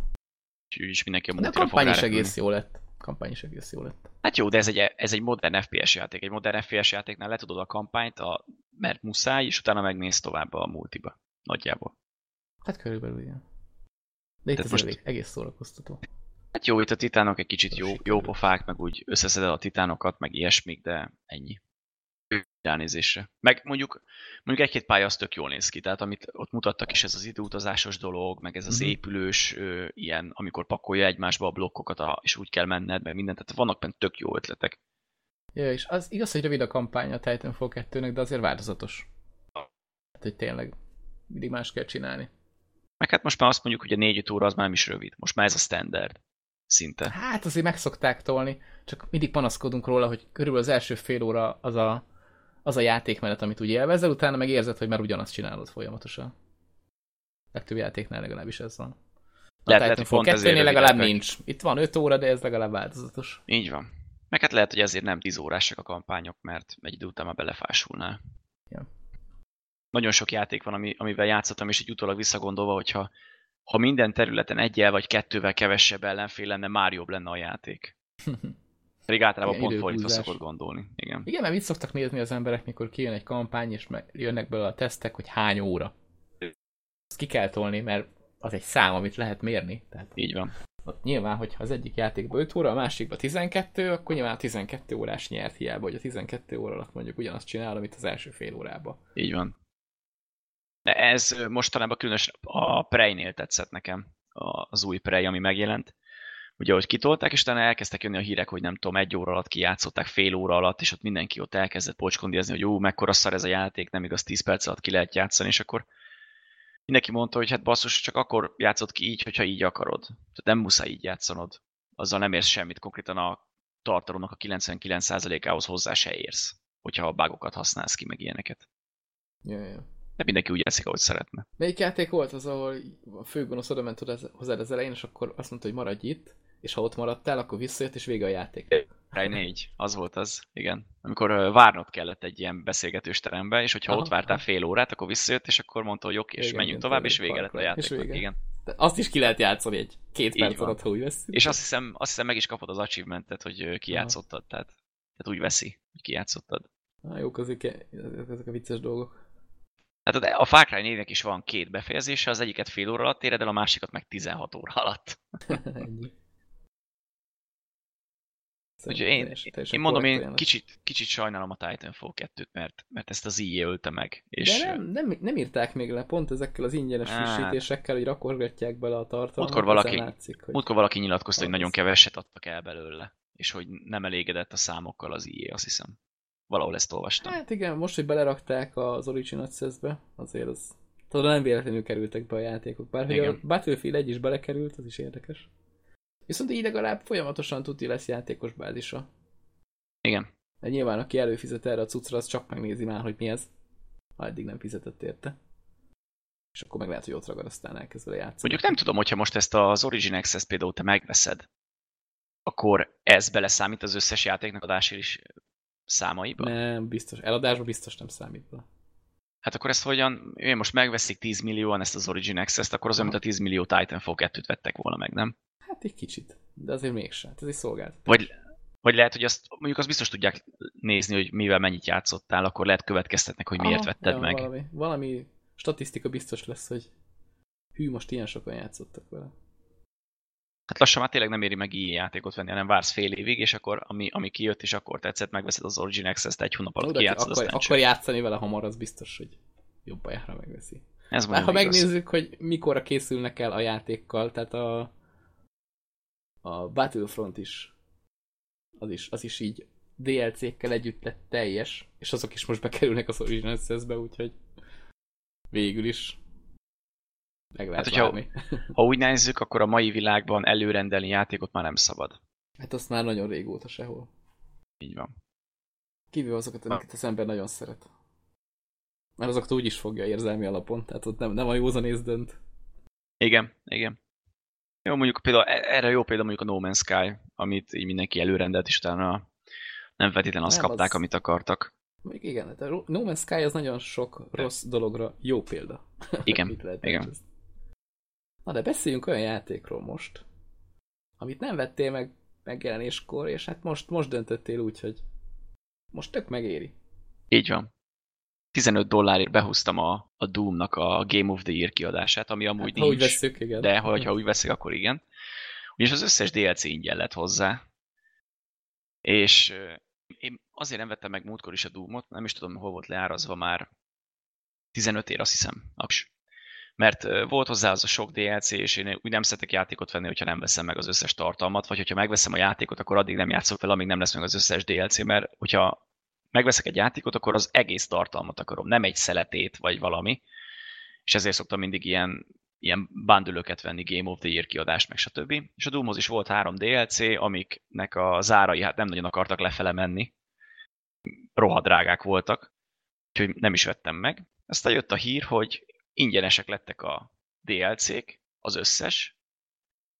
[SPEAKER 2] úgyis mindenki a
[SPEAKER 1] De a kampány is egész jó lett. Kampány is egész jó lett.
[SPEAKER 2] Hát jó, de ez egy, ez egy modern FPS játék. Egy modern FPS játéknál letudod a kampányt, a, mert muszáj, és utána megnéz tovább a multiba. Nagyjából.
[SPEAKER 1] Hát körülbelül ilyen. De itt
[SPEAKER 2] Tehát
[SPEAKER 1] ez
[SPEAKER 2] most-
[SPEAKER 1] elég, egész szórakoztató.
[SPEAKER 2] Hát jó, itt a titánok egy kicsit jó, jó pofák, meg úgy összeszeded a titánokat, meg ilyesmik, de ennyi. Elnézésre. Meg mondjuk, mondjuk egy-két pálya az tök jól néz ki, tehát amit ott mutattak is, ez az időutazásos dolog, meg ez az
[SPEAKER 1] Mhm.
[SPEAKER 2] épülős ö, ilyen, amikor pakolja egymásba a blokkokat, a, és úgy kell menned, meg mindent, tehát vannak benne tök jó ötletek.
[SPEAKER 1] Ja, és az igaz, hogy rövid a kampány a Titanfall 2-nek, de azért változatos. Hát, hogy tényleg mindig más kell csinálni.
[SPEAKER 2] Meg hát most már azt mondjuk, hogy a 4 óra az már nem is rövid. Most már ez a standard szinte.
[SPEAKER 1] Hát azért meg szokták tolni, csak mindig panaszkodunk róla, hogy körülbelül az első fél óra az a, az a játékmenet, amit úgy élvezel, utána meg érzed, hogy már ugyanazt csinálod folyamatosan. Legtöbb játéknál legalábbis ez van. A
[SPEAKER 2] Lehet- lehet, hogy pont ezért
[SPEAKER 1] 2-nél legalább nincs. Itt van 5 óra, de ez legalább változatos.
[SPEAKER 2] Így van. Meg hát lehet, hogy ezért nem 10 órásak a kampányok, mert egy idő után már belefásulnál.
[SPEAKER 1] Ja.
[SPEAKER 2] Nagyon sok játék van, ami, amivel játszottam, és egy utólag visszagondolva, hogyha ha minden területen egyel vagy kettővel kevesebb ellenfél lenne, már jobb lenne a játék. Pedig általában
[SPEAKER 1] Igen,
[SPEAKER 2] pont fordítva szokott gondolni. Igen.
[SPEAKER 1] Igen, mert mit szoktak nézni az emberek, mikor kijön egy kampány, és jönnek belőle a tesztek, hogy hány óra. Ezt ki kell tolni, mert az egy szám, amit lehet mérni. Tehát
[SPEAKER 2] Így van.
[SPEAKER 1] ott nyilván, hogyha az egyik játékban 5 óra, a másikban 12, akkor nyilván 12 órás nyert hiába, hogy a 12 óra alatt mondjuk ugyanazt csinál, amit az első fél órában.
[SPEAKER 2] Így van. De ez mostanában különös a Prey-nél tetszett nekem, az új Prey, ami megjelent. Ugye, hogy kitolták, és utána elkezdtek jönni a hírek, hogy nem tudom, egy óra alatt kijátszották, fél óra alatt, és ott mindenki ott elkezdett pocskondiazni, hogy jó, mekkora szar ez a játék, nem igaz, 10 perc alatt ki lehet játszani, és akkor mindenki mondta, hogy hát basszus, csak akkor játszott ki így, hogyha így akarod. Tehát nem muszáj így játszanod. Azzal nem érsz semmit, konkrétan a tartalomnak a 99%-ához hozzá se érsz, hogyha a bugokat használsz ki, meg ilyeneket.
[SPEAKER 1] Ja, ja.
[SPEAKER 2] De mindenki úgy játszik, ahogy szeretne.
[SPEAKER 1] Melyik játék volt az, ahol a főgonosz oda ment hozzád az elején, és akkor azt mondta, hogy maradj itt, és ha ott maradtál, akkor visszajött, és vége a játék.
[SPEAKER 2] Rai 4, az volt az, igen. Amikor várnod kellett egy ilyen beszélgetős terembe, és hogyha
[SPEAKER 1] Aha,
[SPEAKER 2] ott vártál
[SPEAKER 1] aha.
[SPEAKER 2] fél órát, akkor visszajött, és akkor mondta, hogy oké, és
[SPEAKER 1] Igen,
[SPEAKER 2] menjünk
[SPEAKER 1] igen,
[SPEAKER 2] tovább, és vége lett a.
[SPEAKER 1] És vége.
[SPEAKER 2] Igen.
[SPEAKER 1] De azt is ki lehet játszani egy két
[SPEAKER 2] Így
[SPEAKER 1] perc alatt, ha úgy veszik.
[SPEAKER 2] És azt hiszem, azt hiszem meg is kapod az achievementet, hogy kijátszottad, tehát, tehát úgy veszi, hogy kijátszottad.
[SPEAKER 1] Ah, jók azok, ezek a vicces dolgok.
[SPEAKER 2] Tehát a Far Cry 4-nek is van két befejezése, az egyiket fél óra alatt éred el, a másikat meg 16 óra alatt. Úgyhogy én,
[SPEAKER 1] teljesen
[SPEAKER 2] én mondom, én kicsit, kicsit sajnálom a Titanfall 2-t, mert, mert ezt az IE ölte meg. És
[SPEAKER 1] De nem, nem, nem, írták még le, pont ezekkel az ingyenes
[SPEAKER 2] Hát.
[SPEAKER 1] frissítésekkel, hogy rakorgatják bele a tartalmat.
[SPEAKER 2] Múltkor valaki-
[SPEAKER 1] látszik, hogy...
[SPEAKER 2] Múltkor valaki nyilatkozta, hogy nagyon keveset adtak el belőle, és hogy nem elégedett a számokkal az IE, azt hiszem. Valahol ezt olvastam.
[SPEAKER 1] Hát igen, most, hogy belerakták az Origin Access-be, azért az... Tudod, nem véletlenül kerültek be a játékok. Bár hogy a. Battlefield 1 is belekerült, az is érdekes. Viszont így legalább folyamatosan tuti lesz játékos bázisa.
[SPEAKER 2] Igen.
[SPEAKER 1] De nyilván, aki előfizet erre a cuccra, az csak megnézi már, hogy mi ez. Ha eddig nem fizetett érte. És akkor meg lehet, hogy ott ragad, aztán elkezd vele játszani.
[SPEAKER 2] Mondjuk nem tudom, hogyha most ezt az Origin Access például te megveszed, akkor ez beleszámít az összes játéknak adási is számaiba?
[SPEAKER 1] Nem, biztos. Eladásba biztos nem számít bele.
[SPEAKER 2] Hát akkor ezt hogyan, én most megveszik 10 millióan ezt az Origin Access-t, akkor az mint a 10 millió Titanfall 2-t vettek volna meg, nem?
[SPEAKER 1] Hát egy kicsit. De azért mégsem. Hát ez egy szolgáltatás.
[SPEAKER 2] Vagy, vagy lehet, hogy azt, mondjuk azt biztos tudják nézni, hogy mivel mennyit játszottál, akkor lehet következtetnek, hogy miért
[SPEAKER 1] Aha,
[SPEAKER 2] vetted
[SPEAKER 1] ja,
[SPEAKER 2] meg.
[SPEAKER 1] Valami, valami statisztika biztos lesz, hogy hű, most ilyen sokan játszottak vele.
[SPEAKER 2] Hát lassan már tényleg nem éri meg ilyen játékot venni, hanem vársz fél évig, és akkor ami, ami kijött, és akkor tetszett, megveszed az Origin Access-t egy hónap alatt kijátszod,
[SPEAKER 1] akar,
[SPEAKER 2] aztán
[SPEAKER 1] akar játszani vele hamar, az biztos, hogy jobb ajára megveszi.
[SPEAKER 2] Ez
[SPEAKER 1] Már ha
[SPEAKER 2] igaz.
[SPEAKER 1] megnézzük, hogy mikorra készülnek el a játékkal, tehát a, a Battlefront is az, is az is így DLC-kkel együtt lett teljes, és azok is most bekerülnek az Origin Access-be, úgyhogy végül is meg lehet
[SPEAKER 2] Hát, hogyha-. Ha úgy nézzük, akkor a mai világban előrendelni játékot már nem szabad.
[SPEAKER 1] Hát azt már nagyon régóta sehol.
[SPEAKER 2] Így van.
[SPEAKER 1] Kívül azokat, amiket az ember nagyon szeret. Mert azokat úgy is fogja érzelmi alapon, tehát ott nem, nem a józanész dönt.
[SPEAKER 2] Igen, igen. Jó, mondjuk például e- erre jó példa mondjuk a No Man's Sky, amit így mindenki előrendelt, és utána nem feltétlenül azt
[SPEAKER 1] Nem,
[SPEAKER 2] kapták,
[SPEAKER 1] az-
[SPEAKER 2] amit akartak.
[SPEAKER 1] Még igen, hát a No Man's Sky az nagyon sok rossz dologra jó példa.
[SPEAKER 2] Igen, igen.
[SPEAKER 1] elcseszni. Na de beszéljünk olyan játékról most, amit nem vettél meg megjelenéskor, és hát most, most döntöttél úgy, hogy most tök megéri.
[SPEAKER 2] Így van. 15 dollárért behúztam a, a Doom-nak a Game of the Year kiadását, ami amúgy
[SPEAKER 1] Hát, ha úgy
[SPEAKER 2] nincs.
[SPEAKER 1] vesszük, igen.
[SPEAKER 2] De hogyha úgy veszik, akkor igen. Ugyanis az összes DLC ingyen lett hozzá. És én azért nem vettem meg múltkor is a Doom-ot, nem is tudom, hol volt leárazva már 15 ér, azt hiszem, aps. Mert volt hozzá az a sok DLC, és én úgy nem szeretek játékot venni, hogyha nem veszem meg az összes tartalmat, vagy hogyha megveszem a játékot, akkor addig nem játszok vele, amíg nem lesz meg az összes DLC, mert hogyha megveszek egy játékot, akkor az egész tartalmat akarom, nem egy szeletét, vagy valami. És ezért szoktam mindig ilyen ilyen bundle venni, Game of the Year kiadást, meg stb. És a Doomhoz is volt három DLC, amiknek a zárai hát nem nagyon akartak lefele menni. Rohadrágák voltak, úgyhogy nem is vettem meg. Aztán jött a hír, hogy ingyenesek lettek a DLC-k, az összes,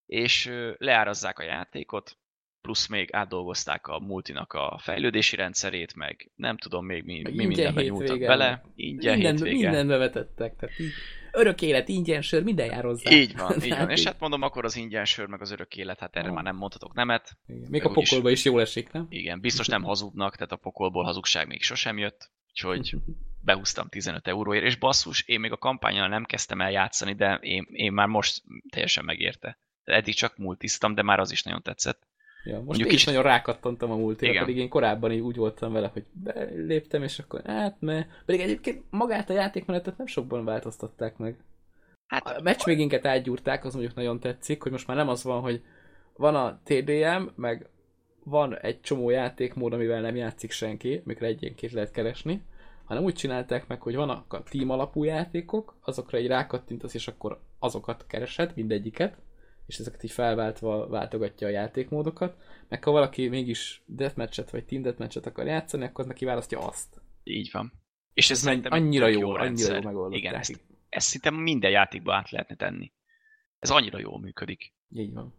[SPEAKER 2] és leárazzák a játékot, plusz még átdolgozták a multinak a fejlődési rendszerét, meg nem tudom még mi, mi
[SPEAKER 1] ingyen
[SPEAKER 2] mindenben nyúltak bele. Ingyen
[SPEAKER 1] minden,
[SPEAKER 2] hétvége.
[SPEAKER 1] minden bevetettek, tehát így, örök élet, ingyen sör, minden jár hozzá.
[SPEAKER 2] Így van, így van. És hát mondom, akkor az ingyen sör, meg az örök élet, hát erre
[SPEAKER 1] Ah.
[SPEAKER 2] már nem mondhatok nemet.
[SPEAKER 1] igen. Még a pokolba is jól esik, nem?
[SPEAKER 2] Igen, biztos nem hazudnak, tehát a pokolból hazugság még sosem jött, úgyhogy behúztam 15 euróért, és basszus, én még a kampányal nem kezdtem el játszani, de én, én már most teljesen megérte. Eddig csak multiztam, de már az is nagyon tetszett.
[SPEAKER 1] Ja, most
[SPEAKER 2] Mondjuk
[SPEAKER 1] én is nagyon rákattantam a múltira,
[SPEAKER 2] Igen.
[SPEAKER 1] pedig én korábban így úgy voltam vele, hogy beléptem, és akkor hát, mert... Pedig egyébként magát a játékmenetet nem sokban változtatták meg.
[SPEAKER 2] Hát
[SPEAKER 1] A matchmakinget átgyúrták, az mondjuk nagyon tetszik, hogy most már nem az van, hogy van a TDM, meg van egy csomó játékmód, amivel nem játszik senki, amikre egyenként lehet keresni, hanem úgy csinálták meg, hogy vannak a team alapú játékok, azokra egy rákattintasz, és akkor azokat keresed, mindegyiket, és ezeket így felváltva váltogatja a játékmódokat, meg ha valaki mégis deathmatchet vagy team deathmatchet akar játszani, akkor az neki választja azt.
[SPEAKER 2] így van. És ez szerintem
[SPEAKER 1] annyira
[SPEAKER 2] tök
[SPEAKER 1] jó, annyira jó megoldották.
[SPEAKER 2] Igen, ezt, ezt szinte minden játékba át lehetne tenni. Ez annyira jól működik.
[SPEAKER 1] Így van.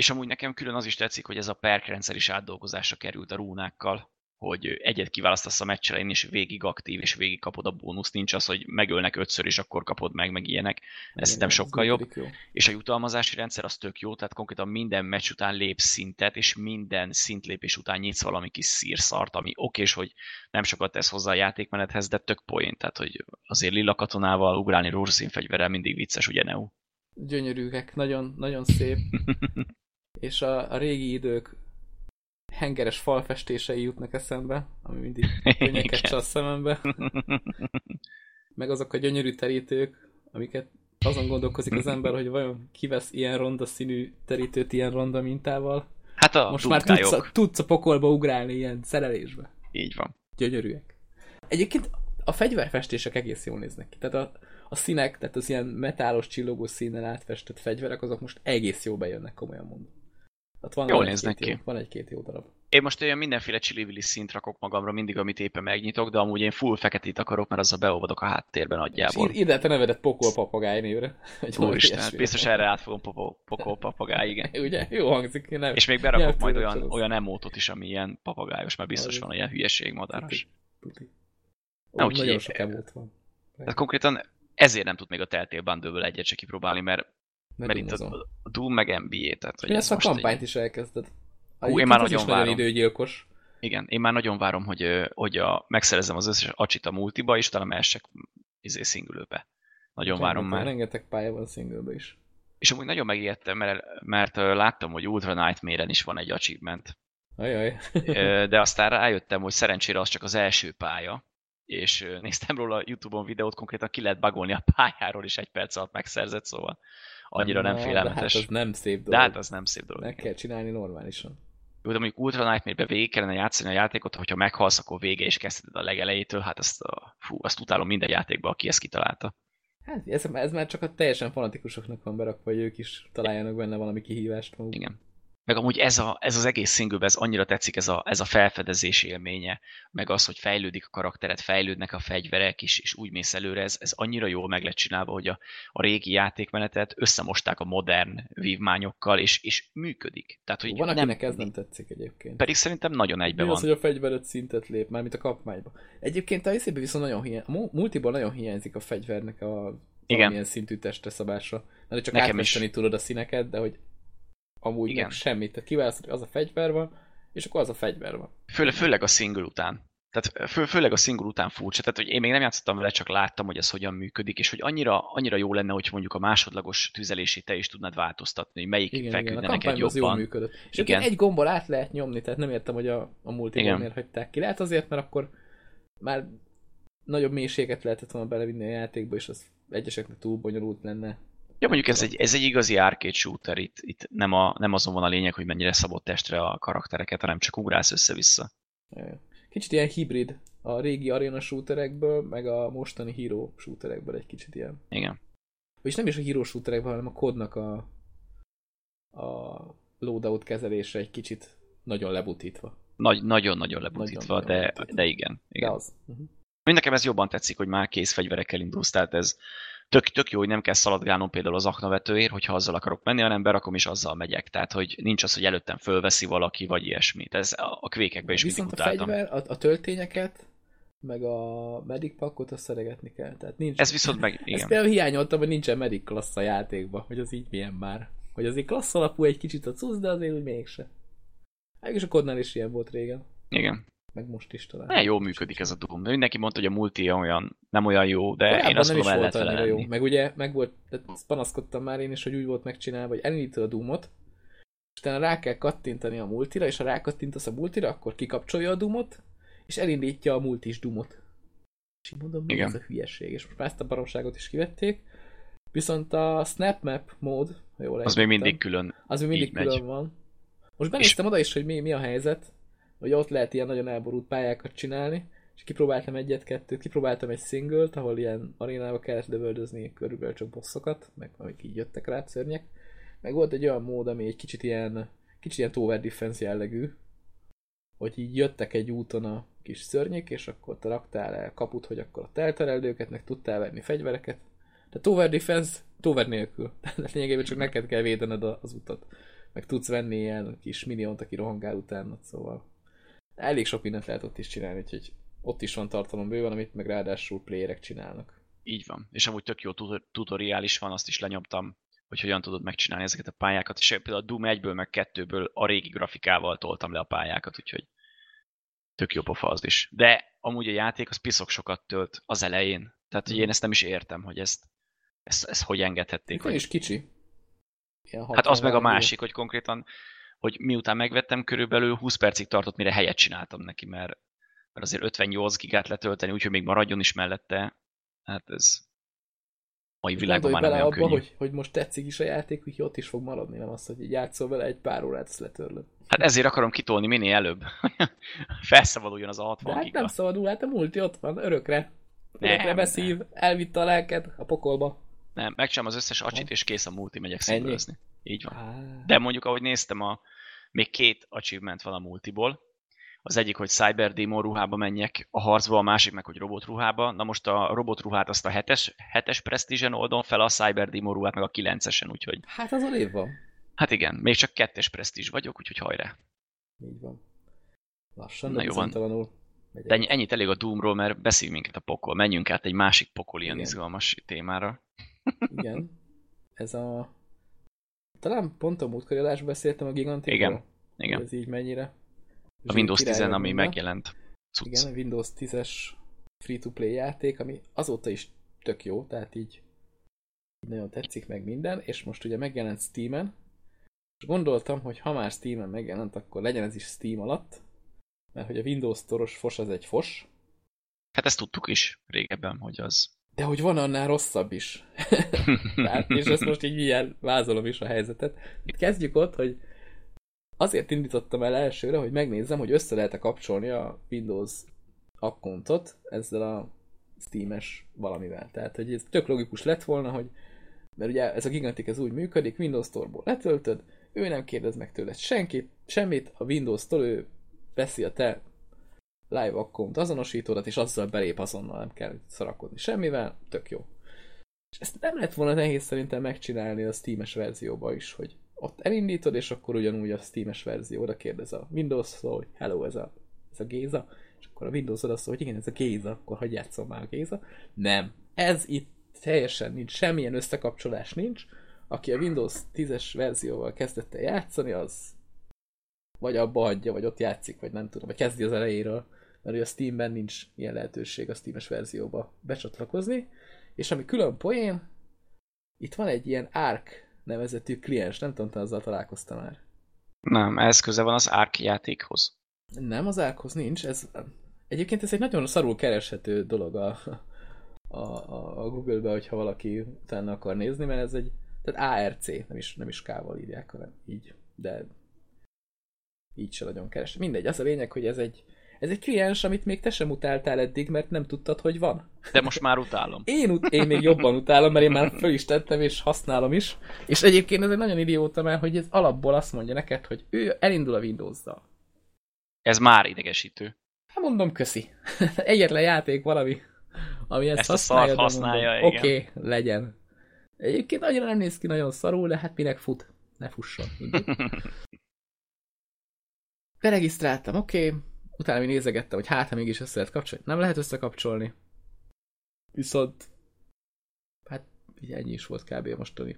[SPEAKER 2] És amúgy nekem külön az is tetszik, hogy ez a perk rendszer is átdolgozásra került a rúnákkal, hogy egyet kiválasztasz a meccs elején, és végig aktív, és végig kapod a bónuszt. Nincs az, hogy megölnek ötször, és akkor kapod meg, meg ilyenek. Ez
[SPEAKER 1] Igen,
[SPEAKER 2] szerintem sokkal jobb.
[SPEAKER 1] Jó.
[SPEAKER 2] És a jutalmazási rendszer az tök jó, tehát konkrétan minden meccs után lépsz szintet, és minden szintlépés után nyitsz valami kis szírszart, ami okés, hogy nem sokat tesz hozzá a játékmenethez, de tök poén, tehát hogy azért lila katonával ugrálni rózsaszín fegyverrel mindig vicces, ugye Neo?
[SPEAKER 1] gyönyörűek, nagyon, nagyon szép. És a, a régi idők hengeres falfestései jutnak eszembe, ami mindig könnyeket csal a szemembe. Meg azok a gyönyörű terítők, amiket azon gondolkozik az ember, hogy vajon kivesz ilyen ronda színű terítőt ilyen ronda mintával.
[SPEAKER 2] Hát a
[SPEAKER 1] Most már tudsz a, tudsz a pokolba ugrálni ilyen szerelésbe.
[SPEAKER 2] Így van.
[SPEAKER 1] Gyönyörűek. Egyébként a fegyverfestések egész jól néznek ki. Tehát a, a színek, tehát az ilyen metálos csillogó színnel átfestett fegyverek, azok most egész jó bejönnek, komolyan mondom. Tehát van,
[SPEAKER 2] Jól néznek ki.
[SPEAKER 1] Jó, van egy-két jó darab.
[SPEAKER 2] Én most olyan mindenféle csili szint rakok magamra mindig, amit éppen megnyitok, de amúgy én full feketét akarok, mert azzal beolvadok a háttérben
[SPEAKER 1] És
[SPEAKER 2] nagyjából.
[SPEAKER 1] ír, írd a nevedet pokol papagáj névre.
[SPEAKER 2] Úristen, biztos erre át fogom pokol papagáj, igen.
[SPEAKER 1] Ugye? Jó hangzik. Nem.
[SPEAKER 2] És még berakok
[SPEAKER 1] Nyelvtől
[SPEAKER 2] majd olyan,
[SPEAKER 1] kapcsolódsz.
[SPEAKER 2] olyan emótot is, ami ilyen papagájos, mert biztos van olyan hülyeség madáros. Na, úgyhogy-
[SPEAKER 1] nagyon sok emót van.
[SPEAKER 2] Tehát konkrétan ezért nem tud még a Telltale Bundle-ből egyet se kipróbálni, mert, mert itt
[SPEAKER 1] Dumozom.
[SPEAKER 2] a, a Doom meg NBA, tehát hogy
[SPEAKER 1] Mi
[SPEAKER 2] ez
[SPEAKER 1] a kampányt
[SPEAKER 2] így,
[SPEAKER 1] is elkezded?
[SPEAKER 2] Hú, én már nagyon
[SPEAKER 1] is nagyon
[SPEAKER 2] várom.
[SPEAKER 1] időgyilkos.
[SPEAKER 2] igen, én már nagyon várom, hogy, hogy a, megszerezzem az összes acsit a multiba, és utána mehessek izé szingülőbe. Nagyon várom
[SPEAKER 1] rengeteg,
[SPEAKER 2] már.
[SPEAKER 1] Rengeteg pálya van singlebe is.
[SPEAKER 2] És amúgy nagyon megijedtem, mert, mert láttam, hogy Ultra Nightmare-en is van egy achievement.
[SPEAKER 1] Ajaj.
[SPEAKER 2] De aztán rájöttem, hogy szerencsére az csak az első pálya, és néztem róla Youtube-on videót, konkrétan ki lehet bagolni a pályáról, és egy perc alatt megszerzett, szóval annyira nem
[SPEAKER 1] Na,
[SPEAKER 2] félelmetes.
[SPEAKER 1] Hát az nem szép dolog.
[SPEAKER 2] De hát az nem szép dolog.
[SPEAKER 1] Meg kell csinálni normálisan.
[SPEAKER 2] Jó, de mondjuk Ultra Nightmare-be végig kellene játszani a játékot, hogyha meghalsz, akkor vége és kezdted a legelejétől, hát azt, a, fú, azt utálom minden játékba, aki ezt kitalálta.
[SPEAKER 1] Hát ez, ez már csak a teljesen fanatikusoknak van berakva, hogy ők is találjanak benne valami kihívást
[SPEAKER 2] maguk. Igen. Meg amúgy ez, a, ez az egész single ez annyira tetszik, ez a, ez a felfedezés élménye, meg az, hogy fejlődik a karakteret, fejlődnek a fegyverek is, és úgy mész előre, ez, ez annyira jól meg lett csinálva, hogy a, a régi játékmenetet összemosták a modern vívmányokkal, és, és működik.
[SPEAKER 1] Tehát, hogy Van, nem, akinek ez nem tetszik egyébként.
[SPEAKER 2] Pedig szerintem nagyon egybe van.
[SPEAKER 1] az, hogy a fegyveret szintet lép, már mint a kapmányba. Egyébként a részében viszont nagyon hiány, a multiból nagyon hiányzik a fegyvernek a valamilyen szintű testeszabásra. Mert csak Nekem is. tudod a színeket, de hogy amúgy Igen. semmit. Tehát kiválasztod, az a fegyver van, és akkor az a fegyver van.
[SPEAKER 2] Főle, főleg a single után. Tehát fő, főleg a single után furcsa. Tehát, hogy én még nem játszottam vele, csak láttam, hogy ez hogyan működik, és hogy annyira, annyira jó lenne, hogy mondjuk a másodlagos tüzelését te is tudnád változtatni, hogy melyik igen, feküdne igen. neked jobban. jól
[SPEAKER 1] működött. És igen. egy gombol át lehet nyomni, tehát nem értem, hogy a, a multiból miért hagyták ki. Lehet azért, mert akkor már nagyobb mélységet lehetett volna belevinni a játékba, és az egyeseknek túl bonyolult lenne.
[SPEAKER 2] Ja, mondjuk ez egy, ez egy igazi arcade shooter, itt, itt nem, a, nem azon van a lényeg, hogy mennyire szabott testre a karaktereket, hanem csak ugrálsz össze-vissza.
[SPEAKER 1] Kicsit ilyen hibrid a régi arena shooterekből, meg a mostani hero shooterekből egy kicsit ilyen.
[SPEAKER 2] Igen.
[SPEAKER 1] Vagyis nem is a hero shooterekből, hanem a kodnak a, a loadout kezelése egy kicsit nagyon lebutítva.
[SPEAKER 2] Nagy, nagyon-nagyon lebutítva, nagyon, de, nagyon lebutítva. de igen. igen. De az. Uh-huh. Nekem ez jobban tetszik, hogy már kézfegyverekkel indulsz, tehát ez, tök, tök jó, hogy nem kell szaladgálnom például az aknavetőért, hogyha azzal akarok menni, hanem berakom is azzal megyek. Tehát, hogy nincs az, hogy előttem fölveszi valaki, vagy ilyesmit. Ez a, kvékekben is
[SPEAKER 1] Viszont a fegyver, a, a töltényeket, meg a medic packot azt szeregetni kell. Tehát nincs...
[SPEAKER 2] Ez viszont meg,
[SPEAKER 1] igen. Ezt például hiányoltam, hogy nincsen medic klassz a játékban, hogy az így milyen már. Hogy azért klassz alapú egy kicsit a cusz, de azért úgy mégse. És a kodnál is ilyen volt régen.
[SPEAKER 2] Igen
[SPEAKER 1] meg most is talán.
[SPEAKER 2] Ne, jó működik ez a Doom. Mindenki mondta, hogy a multi olyan, nem olyan jó, de Korábban én azt mondom, el lehet jó.
[SPEAKER 1] Meg ugye, meg volt, tehát panaszkodtam már én is, hogy úgy volt megcsinálva, hogy elindítod a Doomot, és utána rá kell kattintani a multira, és ha rákattintasz a multira, akkor kikapcsolja a Doomot, és elindítja a multis Doomot. És így mondom, mi Igen. ez a hülyeség? És most már ezt a baromságot is kivették. Viszont a Snap Map mód, ha jól
[SPEAKER 2] Az még mindig külön.
[SPEAKER 1] Az még mindig külön megy. van. Most benéztem és... oda is, hogy mi, mi a helyzet hogy ott lehet ilyen nagyon elborult pályákat csinálni, és kipróbáltam egyet-kettőt, kipróbáltam egy singlet, ahol ilyen arénába kellett lövöldözni körülbelül csak bosszokat, meg amik így jöttek rá szörnyek, meg volt egy olyan mód, ami egy kicsit ilyen, kicsit ilyen tower defense jellegű, hogy így jöttek egy úton a kis szörnyek, és akkor te raktál el kaput, hogy akkor ott eltereld őket, meg tudtál venni fegyvereket. De tower defense tower nélkül. Tehát lényegében csak neked kell védened az utat. Meg tudsz venni ilyen kis miniont, aki rohangál utána, szóval elég sok mindent lehet ott is csinálni, úgyhogy ott is van tartalom bőven, amit meg ráadásul playerek csinálnak.
[SPEAKER 2] Így van. És amúgy tök jó tutoriál is van, azt is lenyomtam, hogy hogyan tudod megcsinálni ezeket a pályákat. És például a Doom 1-ből meg 2-ből a régi grafikával toltam le a pályákat, úgyhogy tök jó pofa az is. De amúgy a játék az piszok sokat tölt az elején. Tehát, hogy én ezt nem is értem, hogy ezt, ezt, ezt hogy engedhették.
[SPEAKER 1] hogy... is kicsi.
[SPEAKER 2] hát az meg a másik, hogy konkrétan hogy miután megvettem, körülbelül 20 percig tartott, mire helyet csináltam neki, mert, mert azért 58 gigát letölteni, úgyhogy még maradjon is mellette. Hát ez mai világban már nem olyan abba, könnyű.
[SPEAKER 1] Hogy, hogy most tetszik is a játék, úgyhogy ott is fog maradni, nem az, hogy játszol vele egy pár órát, ezt letörlöd.
[SPEAKER 2] Hát ezért akarom kitolni minél előbb. Felszabaduljon az a 60
[SPEAKER 1] De hát giga. nem szabadul, hát a multi ott van, örökre. Örökre nem, beszív, nem. elvitte a lelked a pokolba.
[SPEAKER 2] Nem, megcsinálom az összes acsit, és kész a multi, megyek színvőzni. Így van. Ah. De mondjuk, ahogy néztem, a, még két achievement van a multiból. Az egyik, hogy Cyber Demon ruhába menjek a harcba, a másik meg, hogy robotruhába. Na most a robotruhát azt a hetes, hetes Prestige-en oldom fel, a Cyber Demon ruhát meg a kilencesen, úgyhogy...
[SPEAKER 1] Hát az a lév van.
[SPEAKER 2] Hát igen, még csak kettes Prestige vagyok, úgyhogy hajrá.
[SPEAKER 1] Így van. Lassan, Na jó van.
[SPEAKER 2] De ennyit elég a Doomról, mert beszél minket a pokol. Menjünk át egy másik pokol ilyen Igen. izgalmas témára.
[SPEAKER 1] Igen. Ez a talán pont a múltkori adásban beszéltem a Gigantikról.
[SPEAKER 2] Igen. Igen.
[SPEAKER 1] Ez így mennyire.
[SPEAKER 2] A Windows 10 ami megjelent.
[SPEAKER 1] Cucc. Igen, a Windows 10-es free-to-play játék, ami azóta is tök jó, tehát így, így nagyon tetszik meg minden, és most ugye megjelent Steam-en, és gondoltam, hogy ha már Steam-en megjelent, akkor legyen ez is Steam alatt, mert hogy a Windows toros fos az egy fos.
[SPEAKER 2] Hát ezt tudtuk is régebben, hogy az
[SPEAKER 1] de hogy van annál rosszabb is. Tehát, és ezt most így ilyen vázolom is a helyzetet. Kezdjük ott, hogy azért indítottam el elsőre, hogy megnézzem, hogy össze lehet-e kapcsolni a Windows accountot ezzel a Steam-es valamivel. Tehát, hogy ez tök logikus lett volna, hogy mert ugye ez a Gigantic ez úgy működik, Windows Store-ból letöltöd, ő nem kérdez meg tőled senkit, semmit, a Windows-tól ő veszi a te live account azonosítódat, és azzal belép azonnal, nem kell szarakodni semmivel, tök jó. És ezt nem lett volna nehéz szerintem megcsinálni a Steam-es verzióba is, hogy ott elindítod, és akkor ugyanúgy a Steam-es verzió oda kérdez a Windows-tól, hogy hello, ez a, ez a Géza, és akkor a Windows oda szól, hogy igen, ez a Géza, akkor hagyj játszom már a Géza. Nem. Ez itt teljesen nincs, semmilyen összekapcsolás nincs. Aki a Windows 10-es verzióval kezdett el játszani, az vagy abba hagyja, vagy ott játszik, vagy nem tudom, vagy kezdi az elejéről, mert ugye a Steamben nincs ilyen lehetőség a Steam-es verzióba becsatlakozni, és ami külön poén, itt van egy ilyen ARC nevezetű kliens, nem tudom, te azzal találkoztam már.
[SPEAKER 2] Nem, ez köze van az ARC játékhoz.
[SPEAKER 1] Nem, az ARC-hoz nincs, ez egyébként ez egy nagyon szarul kereshető dolog a, a, a, a Google-be, hogyha valaki utána akar nézni, mert ez egy, tehát ARC, nem is, nem is K-val írják, hanem így, de így se nagyon keres. Mindegy, az a lényeg, hogy ez egy, ez egy kliens, amit még te sem utáltál eddig, mert nem tudtad, hogy van.
[SPEAKER 2] De most már utálom.
[SPEAKER 1] Én, ut- én még jobban utálom, mert én már föl is tettem, és használom is. És egyébként ez egy nagyon idióta, mert hogy ez alapból azt mondja neked, hogy ő elindul a Windows-zal.
[SPEAKER 2] Ez már idegesítő.
[SPEAKER 1] Hát mondom, köszi. Egyetlen játék valami, ami ezt,
[SPEAKER 2] Ezt a
[SPEAKER 1] használja. de
[SPEAKER 2] használja,
[SPEAKER 1] mondom,
[SPEAKER 2] igen.
[SPEAKER 1] Oké, okay, legyen. Egyébként annyira nem néz ki nagyon szarul, de hát minek fut? Ne fusson. mindegy. Beregisztráltam, oké. Okay. Utána még nézegettem, hogy hát, ha mégis össze lehet kapcsolni. Nem lehet összekapcsolni. Viszont hát ugye ennyi is volt kb. mostani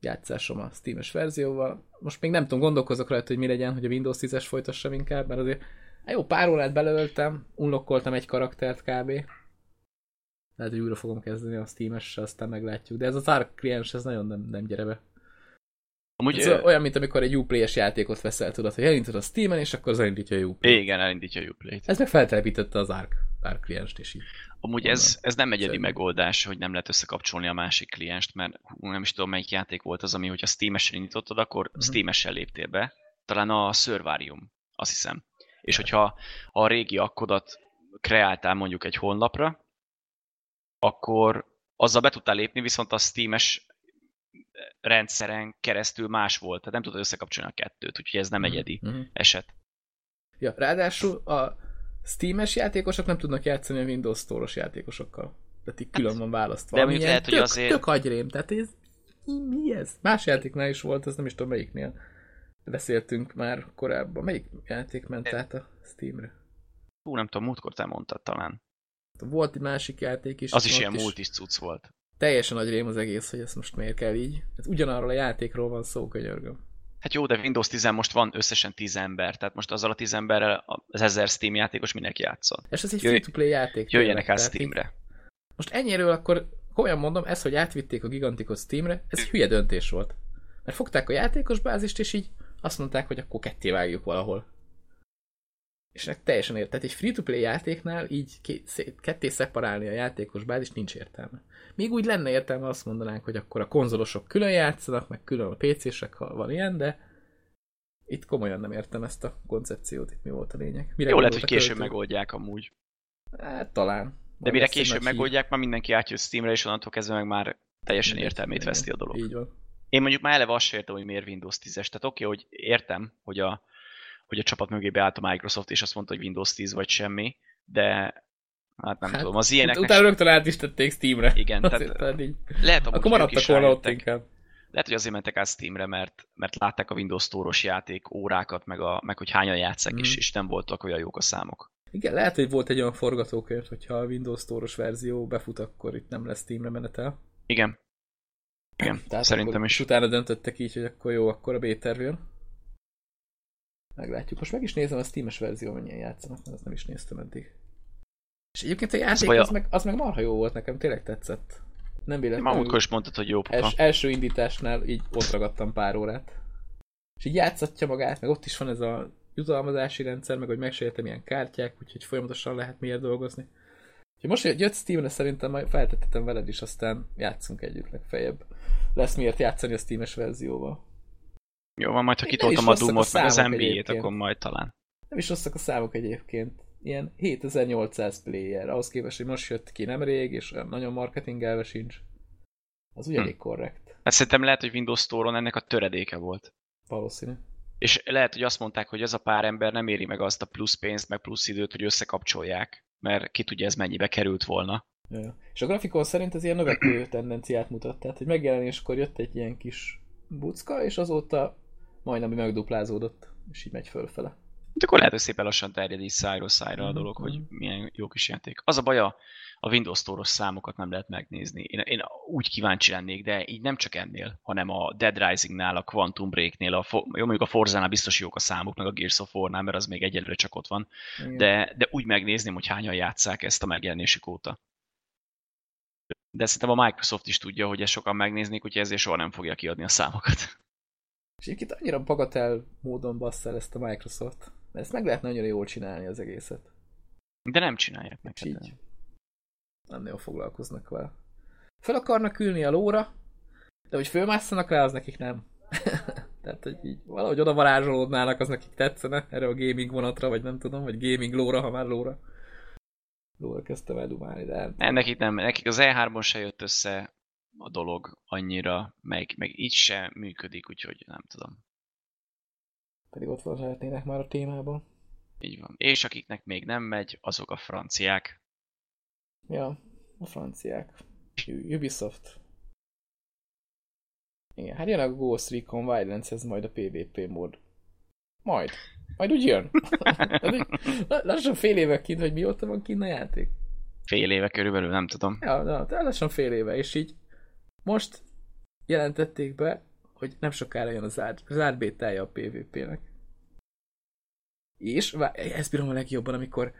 [SPEAKER 1] játszásom a Steam-es verzióval. Most még nem tudom, gondolkozok rajta, hogy mi legyen, hogy a Windows 10-es folytassam inkább, mert azért hát jó, pár órát belöltem, unlokkoltam egy karaktert kb. Lehet, hogy újra fogom kezdeni a Steam-essel, aztán meglátjuk. De ez az ARC kliens, ez nagyon nem, nem gyere be.
[SPEAKER 2] Amúgy,
[SPEAKER 1] Ez
[SPEAKER 2] ö,
[SPEAKER 1] olyan, mint amikor egy Uplay-es játékot veszel, tudod, hogy elindítod a Steam-en, és akkor az elindítja a Uplay.
[SPEAKER 2] igen, elindítja a Uplay-t.
[SPEAKER 1] Ez meg feltelepítette az ARC, ARC klienst, és így.
[SPEAKER 2] Amúgy ez, ez nem egyedi
[SPEAKER 1] Szerintem.
[SPEAKER 2] megoldás, hogy nem lehet összekapcsolni a másik klienst, mert hú, nem is tudom melyik játék volt az, ami, hogyha Steam-esen indítottad, akkor
[SPEAKER 1] Mhm.
[SPEAKER 2] Steam-esen léptél be. Talán a Survarium, azt hiszem. És hogyha ha a régi akkodat kreáltál mondjuk egy honlapra, akkor azzal be tudtál lépni, viszont a Steam-es rendszeren keresztül más volt. Tehát nem tudod összekapcsolni a kettőt, úgyhogy ez nem egyedi
[SPEAKER 1] Mhm.
[SPEAKER 2] eset.
[SPEAKER 1] Ja, ráadásul a Steam-es játékosok nem tudnak játszani a Windows Store-os játékosokkal. Tehát így külön van választva.
[SPEAKER 2] de mondjuk lehet, hogy
[SPEAKER 1] tök,
[SPEAKER 2] azért-
[SPEAKER 1] Tök agyrém, tehát ez... Mi, ez? Más játéknál is volt, ez nem is tudom melyiknél. Beszéltünk már korábban. Melyik játék ment át a Steamre?
[SPEAKER 2] Hú, nem tudom, múltkor te mondtad talán.
[SPEAKER 1] Volt egy másik játék is.
[SPEAKER 2] Az is ilyen multis cucc volt.
[SPEAKER 1] Teljesen nagy rém az egész, hogy ezt most miért kell így. Hát ugyanarról a játékról van szó, könyörgöm.
[SPEAKER 2] Hát jó, de Windows 10 most van összesen 10 ember, tehát most azzal a 10 emberrel az 1000 Steam játékos mindenki játszon.
[SPEAKER 1] És ez egy free-to-play játék.
[SPEAKER 2] Jöjjenek át Steamre.
[SPEAKER 1] Most ennyiről akkor komolyan mondom, ez, hogy átvitték a Giganticot Steamre, ez egy hülye döntés volt. Mert fogták a játékos bázist, és így azt mondták, hogy akkor ketté vágjuk valahol. És ennek teljesen ért. Tehát egy free-to-play játéknál így ketté szeparálni a játékos bázist nincs értelme. Még úgy lenne értelme azt mondanánk, hogy akkor a konzolosok külön játszanak, meg külön a PC-sek, ha van ilyen, de itt komolyan nem értem ezt a koncepciót, itt mi volt a lényeg. Mire
[SPEAKER 2] Jó lehet, hogy később
[SPEAKER 1] költő?
[SPEAKER 2] megoldják amúgy.
[SPEAKER 1] Hát talán.
[SPEAKER 2] De mire később megoldják, már mindenki átjött Steamre, és onnantól kezdve meg már teljesen
[SPEAKER 1] Mindegy,
[SPEAKER 2] értelmét
[SPEAKER 1] igen.
[SPEAKER 2] veszti a dolog.
[SPEAKER 1] Így van.
[SPEAKER 2] Én mondjuk már eleve azt sem értem, hogy miért Windows 10-es. Tehát oké, hogy értem, hogy a, hogy a csapat mögé beállt a Microsoft, és azt mondta, hogy Windows 10 vagy semmi, de hát nem
[SPEAKER 1] Hát,
[SPEAKER 2] tudom, az ilyeneknek...
[SPEAKER 1] utána rögtön át is tették Steamre.
[SPEAKER 2] Igen,
[SPEAKER 1] Azért,
[SPEAKER 2] tehát-
[SPEAKER 1] tehát így.
[SPEAKER 2] lehet, amúgy,
[SPEAKER 1] Akkor maradtak volna ott inkább.
[SPEAKER 2] Lehet, hogy azért mentek át Steamre, mert, mert látták a Windows Store-os játék órákat, meg, a, meg hogy hányan játszák,
[SPEAKER 1] Mhm.
[SPEAKER 2] és, és nem voltak olyan jók a számok.
[SPEAKER 1] Igen, lehet, hogy volt egy olyan forgatókönyv, hogyha a Windows Store-os verzió befut, akkor itt nem lesz Steamre menetel.
[SPEAKER 2] Igen. Igen,
[SPEAKER 1] Tehát
[SPEAKER 2] szerintem is.
[SPEAKER 1] Utána döntöttek így, hogy akkor jó, akkor a B-terv jön. Meglátjuk. Most meg is nézem a Steam-es verzió, mennyien játszanak, mert azt nem is néztem eddig. És egyébként a játék
[SPEAKER 2] baj,
[SPEAKER 1] az meg, az meg marha jó volt, nekem tényleg tetszett. Nem
[SPEAKER 2] Már
[SPEAKER 1] véletlenül.
[SPEAKER 2] múltkor is mondtad, hogy jó pofa.
[SPEAKER 1] Els, első indításnál így ott ragadtam pár órát. És így játszatja magát, meg ott is van ez a jutalmazási rendszer, meg hogy megsértem ilyen kártyák, úgyhogy folyamatosan lehet miért dolgozni. Úgyhogy most, hogy jött Steamre, szerintem majd feltettem veled is, aztán játszunk együtt legfeljebb. Lesz miért játszani a Steam-es verzióval.
[SPEAKER 2] Jó van, majd ha kitoltam a Doomot, meg az NBA-t, akkor majd talán.
[SPEAKER 1] Nem is rosszak a számok egyébként. Ilyen 7800 player, ahhoz képest, hogy most jött ki nemrég, és nagyon marketingelve sincs. Az úgy
[SPEAKER 2] Hm.
[SPEAKER 1] elég korrekt.
[SPEAKER 2] Hát szerintem lehet, hogy Windows Store-on ennek a töredéke volt.
[SPEAKER 1] Valószínű.
[SPEAKER 2] És lehet, hogy azt mondták, hogy ez a pár ember nem éri meg azt a plusz pénzt, meg plusz időt, hogy összekapcsolják, mert ki tudja ez mennyibe került volna.
[SPEAKER 1] Ja. És a grafikon szerint ez ilyen növekvő tendenciát mutat. Tehát, hogy megjelenéskor jött egy ilyen kis bucka, és azóta majdnem megduplázódott, és így megy fölfele.
[SPEAKER 2] De akkor lehet, hogy szépen lassan terjed így szájról szájra a dolog, hogy
[SPEAKER 1] mhm.
[SPEAKER 2] milyen jó kis játék. Az a baj, a, Windows Store-os számokat nem lehet megnézni. Én, én úgy kíváncsi lennék, de így nem csak ennél, hanem a Dead Rising-nál, a Quantum Break-nél, a, jó, mondjuk a Forzánál biztos jók a számok, meg a Gears of War-nál, mert az még egyelőre csak ott van.
[SPEAKER 1] Igen.
[SPEAKER 2] de, de úgy megnézném, hogy hányan játszák ezt a megjelenésük óta. De szerintem a Microsoft is tudja, hogy ezt sokan megnéznék, úgyhogy ezért soha nem fogja kiadni a számokat.
[SPEAKER 1] És egyébként annyira bagatel módon bassza el ezt a Microsoft. De ezt meg lehet nagyon jól csinálni az egészet.
[SPEAKER 2] De nem csinálják meg.
[SPEAKER 1] És így nem nagyon foglalkoznak vele. Fel akarnak ülni a lóra, de hogy fölmásszanak rá, az nekik nem. Tehát, hogy így valahogy oda varázsolódnának, az nekik tetszene, erre a gaming vonatra, vagy nem tudom, vagy gaming lóra, ha már lóra. Lóra kezdtem el dumálni, de. Nem,
[SPEAKER 2] nekik nem, nekik az E3-on se jött össze a dolog annyira, meg, meg így se működik, úgyhogy nem tudom.
[SPEAKER 1] Pedig ott lehetnének már a témában.
[SPEAKER 2] Így van. És akiknek még nem megy, azok a franciák.
[SPEAKER 1] Ja, a franciák. Ubisoft. Igen, hát jön a Ghost Recon Wildlands, ez majd a PvP mód. Majd. Majd úgy jön. Lassan fél éve kint, hogy mióta van kint a játék.
[SPEAKER 2] Fél éve körülbelül, nem tudom.
[SPEAKER 1] Ja, ja, de lassan fél éve, és így most jelentették be, hogy nem sokára jön a zárt, zárt bétája a PvP-nek. És ezt bírom a legjobban, amikor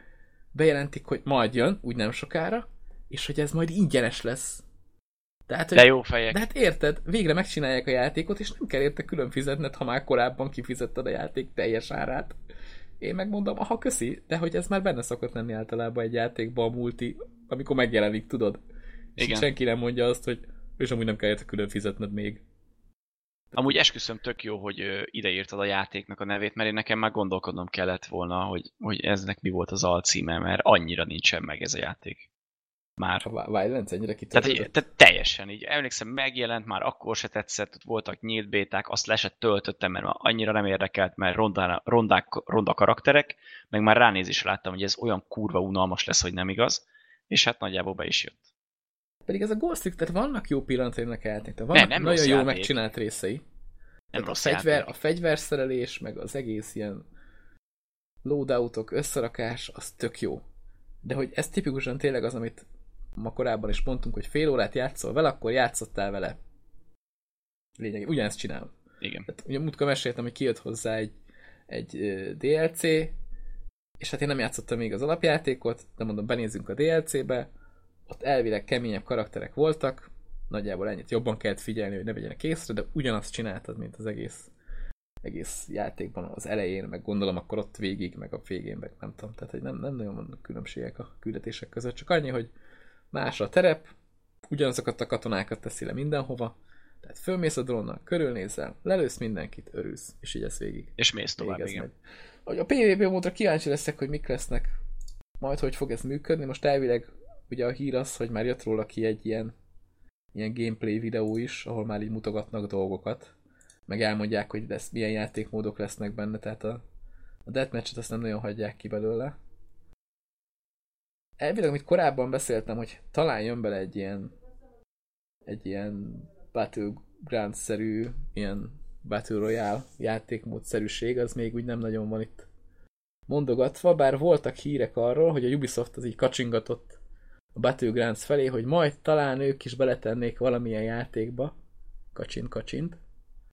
[SPEAKER 1] bejelentik, hogy majd jön, úgy nem sokára, és hogy ez majd ingyenes lesz. Tehát, hogy,
[SPEAKER 2] De jó fejek.
[SPEAKER 1] de hát érted, végre megcsinálják a játékot, és nem kell érte külön fizetned, ha már korábban kifizetted a játék teljes árát. Én megmondom, aha, köszi, de hogy ez már benne szokott lenni általában egy játékban a multi, amikor megjelenik, tudod. És
[SPEAKER 2] Igen.
[SPEAKER 1] senki nem mondja azt, hogy és amúgy nem kell érte külön fizetned még.
[SPEAKER 2] Amúgy esküszöm tök jó, hogy ideírtad a játéknak a nevét, mert én nekem már gondolkodnom kellett volna, hogy, hogy eznek mi volt az alcíme, mert annyira nincsen meg ez a játék. Már.
[SPEAKER 1] A Wildlands ennyire
[SPEAKER 2] Tehát,
[SPEAKER 1] kitöltött.
[SPEAKER 2] így- tehát teljesen így. Emlékszem, megjelent, már akkor se tetszett, ott voltak nyílt béták, azt le se töltöttem, mert már annyira nem érdekelt, mert ronda, rondák, ronda karakterek, meg már ránézés láttam, hogy ez olyan kurva unalmas lesz, hogy nem igaz, és hát nagyjából be is jött.
[SPEAKER 1] Pedig ez a Ghost Trick, tehát vannak jó pillanatai ennek játéknak. Vannak
[SPEAKER 2] nem
[SPEAKER 1] nagyon
[SPEAKER 2] rossz
[SPEAKER 1] jó
[SPEAKER 2] játék.
[SPEAKER 1] megcsinált részei.
[SPEAKER 2] Nem
[SPEAKER 1] a, fegyver,
[SPEAKER 2] játék.
[SPEAKER 1] a fegyverszerelés, meg az egész ilyen loadoutok, összerakás, az tök jó. De hogy ez tipikusan tényleg az, amit ma korábban is mondtunk, hogy fél órát játszol vele, akkor játszottál vele. Lényeg, ugyanezt csinálom.
[SPEAKER 2] Igen.
[SPEAKER 1] Tehát ugye múltkor meséltem, hogy kijött hozzá egy, egy DLC, és hát én nem játszottam még az alapjátékot, de mondom, benézzünk a DLC-be, ott elvileg keményebb karakterek voltak, nagyjából ennyit jobban kellett figyelni, hogy ne vegyenek észre, de ugyanazt csináltad, mint az egész egész játékban az elején, meg gondolom akkor ott végig, meg a végén, meg nem tudom, tehát hogy nem, nem nagyon vannak különbségek a küldetések között, csak annyi, hogy más a terep, ugyanazokat a katonákat teszi le mindenhova, tehát fölmész a drónnal, körülnézel, lelősz mindenkit, örülsz, és így ez végig.
[SPEAKER 2] És mész tovább, igen.
[SPEAKER 1] megy. Hogy a PvP módra kíváncsi leszek, hogy mik lesznek, majd hogy fog ez működni. Most elvileg ugye a hír az, hogy már jött róla ki egy ilyen, ilyen gameplay videó is, ahol már így mutogatnak dolgokat, meg elmondják, hogy lesz, milyen játékmódok lesznek benne, tehát a, a deathmatch-et azt nem nagyon hagyják ki belőle. Elvileg, amit korábban beszéltem, hogy talán jön bele egy ilyen egy ilyen Battleground-szerű, ilyen Battle Royale játékmódszerűség, az még úgy nem nagyon van itt mondogatva, bár voltak hírek arról, hogy a Ubisoft az így kacsingatott a Battlegrounds felé, hogy majd talán ők is beletennék valamilyen játékba, kacsint, kacsint.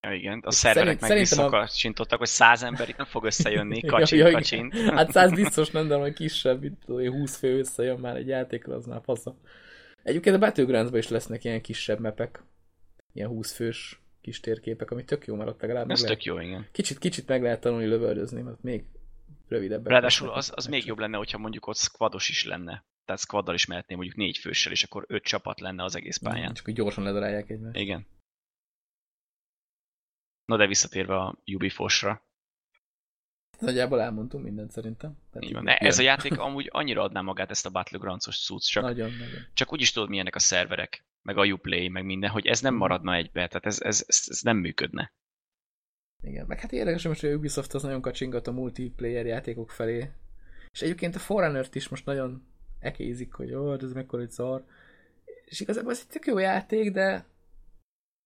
[SPEAKER 2] Ja, igen. A szerverek meg
[SPEAKER 1] szerintem a-
[SPEAKER 2] visszakacsintottak, hogy száz ember itt nem fog összejönni,
[SPEAKER 1] Ja,
[SPEAKER 2] kacsint,
[SPEAKER 1] ja, igen.
[SPEAKER 2] kacsint.
[SPEAKER 1] Hát száz biztos nem, de majd kisebb, én, 20 fő összejön már egy játékra, az már fasza. Egyébként a Battlegrounds is lesznek ilyen kisebb mepek, ilyen 20 fős kis térképek, ami tök jó, mert ott legalább
[SPEAKER 2] Ez
[SPEAKER 1] lehet,
[SPEAKER 2] tök jó, igen.
[SPEAKER 1] kicsit, kicsit meg lehet tanulni lövöldözni, mert még rövidebbek.
[SPEAKER 2] Ráadásul az, az még jobb lenne, hogyha mondjuk ott squados is lenne. Tehát squaddal is mehetné mondjuk négy főssel, és akkor öt csapat lenne az egész pályán.
[SPEAKER 1] Csak úgy gyorsan ledarálják egymást.
[SPEAKER 2] Igen. Na de visszatérve a Ubifosra.
[SPEAKER 1] Nagyjából elmondtunk mindent szerintem.
[SPEAKER 2] Tehát Így van. Ez a játék amúgy annyira adná magát ezt a Battlegrounds-os cucc, csak,
[SPEAKER 1] nagyon, nagyon.
[SPEAKER 2] csak úgy is tudod, milyenek a szerverek, meg a Uplay, meg minden, hogy ez nem mhm. maradna egybe, tehát ez, ez, ez, ez nem működne.
[SPEAKER 1] Igen, meg hát érdekes, hogy most a Ubisoft az nagyon kacsingat a multiplayer játékok felé. És egyébként a forerunner is most nagyon ekézik, hogy ó, ez mekkora egy szar. És igazából ez egy tök jó játék, de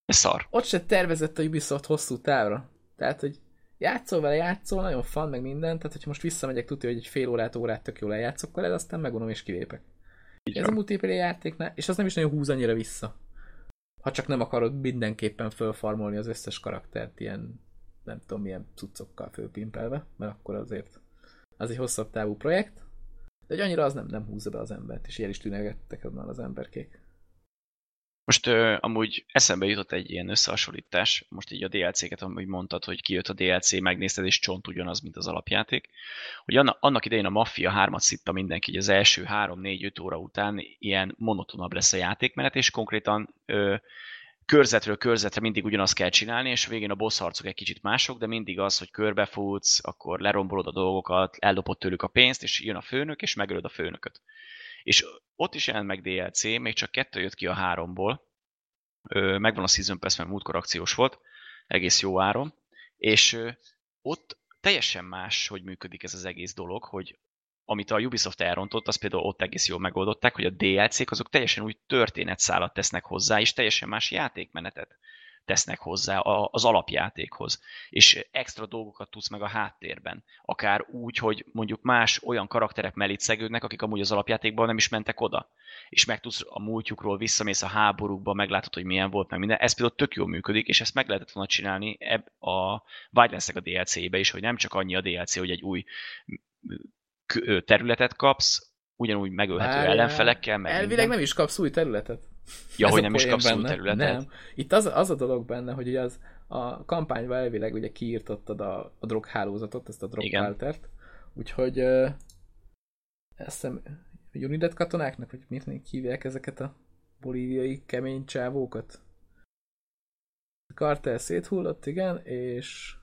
[SPEAKER 2] szar.
[SPEAKER 1] Ott se tervezett a Ubisoft hosszú távra. Tehát, hogy játszol vele, játszol, nagyon fan, meg minden, tehát hogyha most visszamegyek, tudja, hogy egy fél órát, órát tök jól eljátszok vele, aztán megunom és kilépek. Így Ez van. a multiplayer játéknál, és az nem is nagyon húz annyira vissza. Ha csak nem akarod mindenképpen fölfarmolni az összes karaktert ilyen, nem tudom milyen cuccokkal fölpimpelve, mert akkor azért az egy hosszabb távú projekt, de hogy annyira az nem, nem húzza be az embert, és ilyen is tűnegettek már az emberkék.
[SPEAKER 2] Most ö, amúgy eszembe jutott egy ilyen összehasonlítás, most így a DLC-ket, amúgy mondtad, hogy kijött a DLC, megnézted, és csont ugyanaz, mint az alapjáték, hogy anna, annak idején a Mafia 3-at szitta mindenki, hogy az első 3-4-5 óra után ilyen monotonabb lesz a játékmenet, és konkrétan ö, körzetről körzetre mindig ugyanazt kell csinálni, és végén a boss harcok egy kicsit mások, de mindig az, hogy körbefutsz, akkor lerombolod a dolgokat, eldobod tőlük a pénzt, és jön a főnök, és megölöd a főnököt. És ott is jelent meg DLC, még csak kettő jött ki a háromból, megvan a Season Pass, mert múltkor akciós volt, egész jó áron, és ott teljesen más, hogy működik ez az egész dolog, hogy amit a Ubisoft elrontott, az például ott egész jól megoldották, hogy a DLC-k azok teljesen új történetszálat tesznek hozzá, és teljesen más játékmenetet tesznek hozzá az alapjátékhoz, és extra dolgokat tudsz meg a háttérben. Akár úgy, hogy mondjuk más olyan karakterek mellé szegődnek, akik amúgy az alapjátékban nem is mentek oda. És meg tudsz a múltjukról, visszamész a háborúkba, meglátod, hogy milyen volt, meg minden. Ez például tök jól működik, és ezt meg lehetett volna csinálni a wildlands a DLC-be is, hogy nem csak annyi a DLC, hogy egy új területet kapsz, ugyanúgy megölhető Várjál. ellenfelekkel. Meg
[SPEAKER 1] Elvileg minden. nem is kapsz új területet.
[SPEAKER 2] Ja, Ez hogy nem is kapsz benne. új területet? Nem.
[SPEAKER 1] Itt az, az a dolog benne, hogy ugye az a kampányban elvileg ugye kiírtottad a, a droghálózatot, ezt a drogkáltert, úgyhogy uh, ezt hiszem Unidet katonáknak, vagy mit hívják ezeket a bolíviai kemény csávókat? A kartel széthullott, igen, és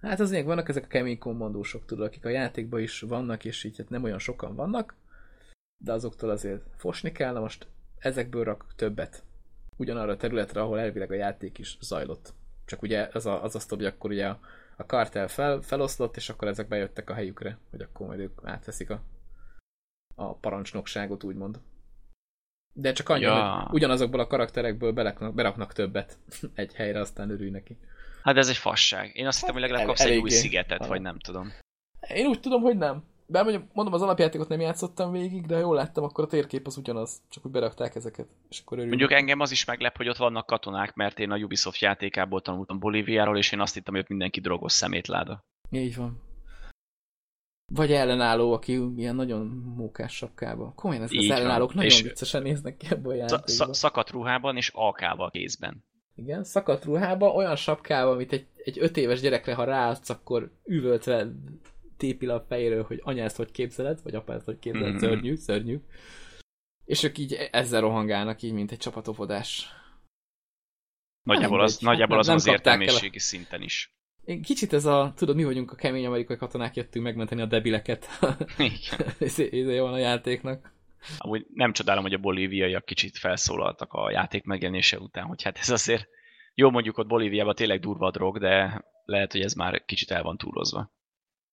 [SPEAKER 1] Hát az vannak ezek a kemény kommandósok, tudod, akik a játékban is vannak, és így hát nem olyan sokan vannak, de azoktól azért fosni kell, na most ezekből rak többet. Ugyanarra a területre, ahol elvileg a játék is zajlott. Csak ugye az a, az a sztori, akkor ugye a, a kartel fel, feloszlott, és akkor ezek bejöttek a helyükre, hogy akkor majd ők átveszik a, a parancsnokságot, úgymond. De csak annyi, ja. hogy ugyanazokból a karakterekből beraknak, beraknak többet egy helyre, aztán örülj neki.
[SPEAKER 2] Hát ez egy fasság. Én azt hittem, hogy legalább kapsz egy új szigetet, vagy nem tudom.
[SPEAKER 1] Én úgy tudom, hogy nem. Bár mondjuk, mondom, az alapjátékot nem játszottam végig, de ha jól láttam, akkor a térkép az ugyanaz, csak hogy berakták ezeket. És akkor
[SPEAKER 2] örülünk. Mondjuk engem az is meglep, hogy ott vannak katonák, mert én a Ubisoft játékából tanultam Bolíviáról, és én azt hittem, hogy ott mindenki drogos szemétláda.
[SPEAKER 1] Így van. Vagy ellenálló, aki ilyen nagyon mókás sapkába. Komolyan ezek az ellenállók nagyon és viccesen néznek ki ebből a játékban.
[SPEAKER 2] Szakadt ruhában és alkával kézben.
[SPEAKER 1] Igen, szakadt ruhába, olyan sapkába, amit egy, egy öt éves gyerekre, ha ráadsz, akkor üvöltve tépi a fejéről, hogy anya ezt hogy képzeled, vagy apa ezt hogy képzeled, mm-hmm. szörnyű, szörnyű. És ők így ezzel rohangálnak, így, mint egy csapatofodás.
[SPEAKER 2] Nagyjából az, nagyjából az, az értelmiségi a... szinten is.
[SPEAKER 1] Kicsit ez a, tudod, mi vagyunk a kemény amerikai katonák, jöttünk megmenteni a debileket. Igen. ez, ez jó van a játéknak.
[SPEAKER 2] Amúgy nem csodálom, hogy a bolíviaiak kicsit felszólaltak a játék megjelenése után, hogy hát ez azért jó mondjuk ott Bolíviában tényleg durva a drog, de lehet, hogy ez már kicsit el van túlozva.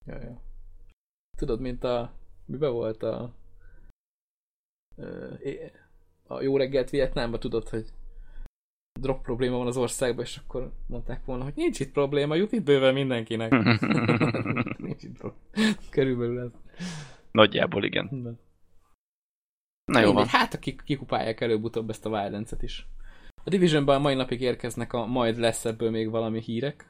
[SPEAKER 1] Ja, ja. Tudod, mint a... Miben volt a... A jó reggelt Vietnámban, tudod, hogy drog probléma van az országban, és akkor mondták volna, hogy nincs itt probléma, jut itt bőven mindenkinek. nincs itt probléma. Körülbelül ez.
[SPEAKER 2] Nagyjából igen.
[SPEAKER 1] Na jó van. Hát, akik kikupálják előbb-utóbb ezt a Wildlands-et is. A Divisionban a mai napig érkeznek a majd lesz ebből még valami hírek.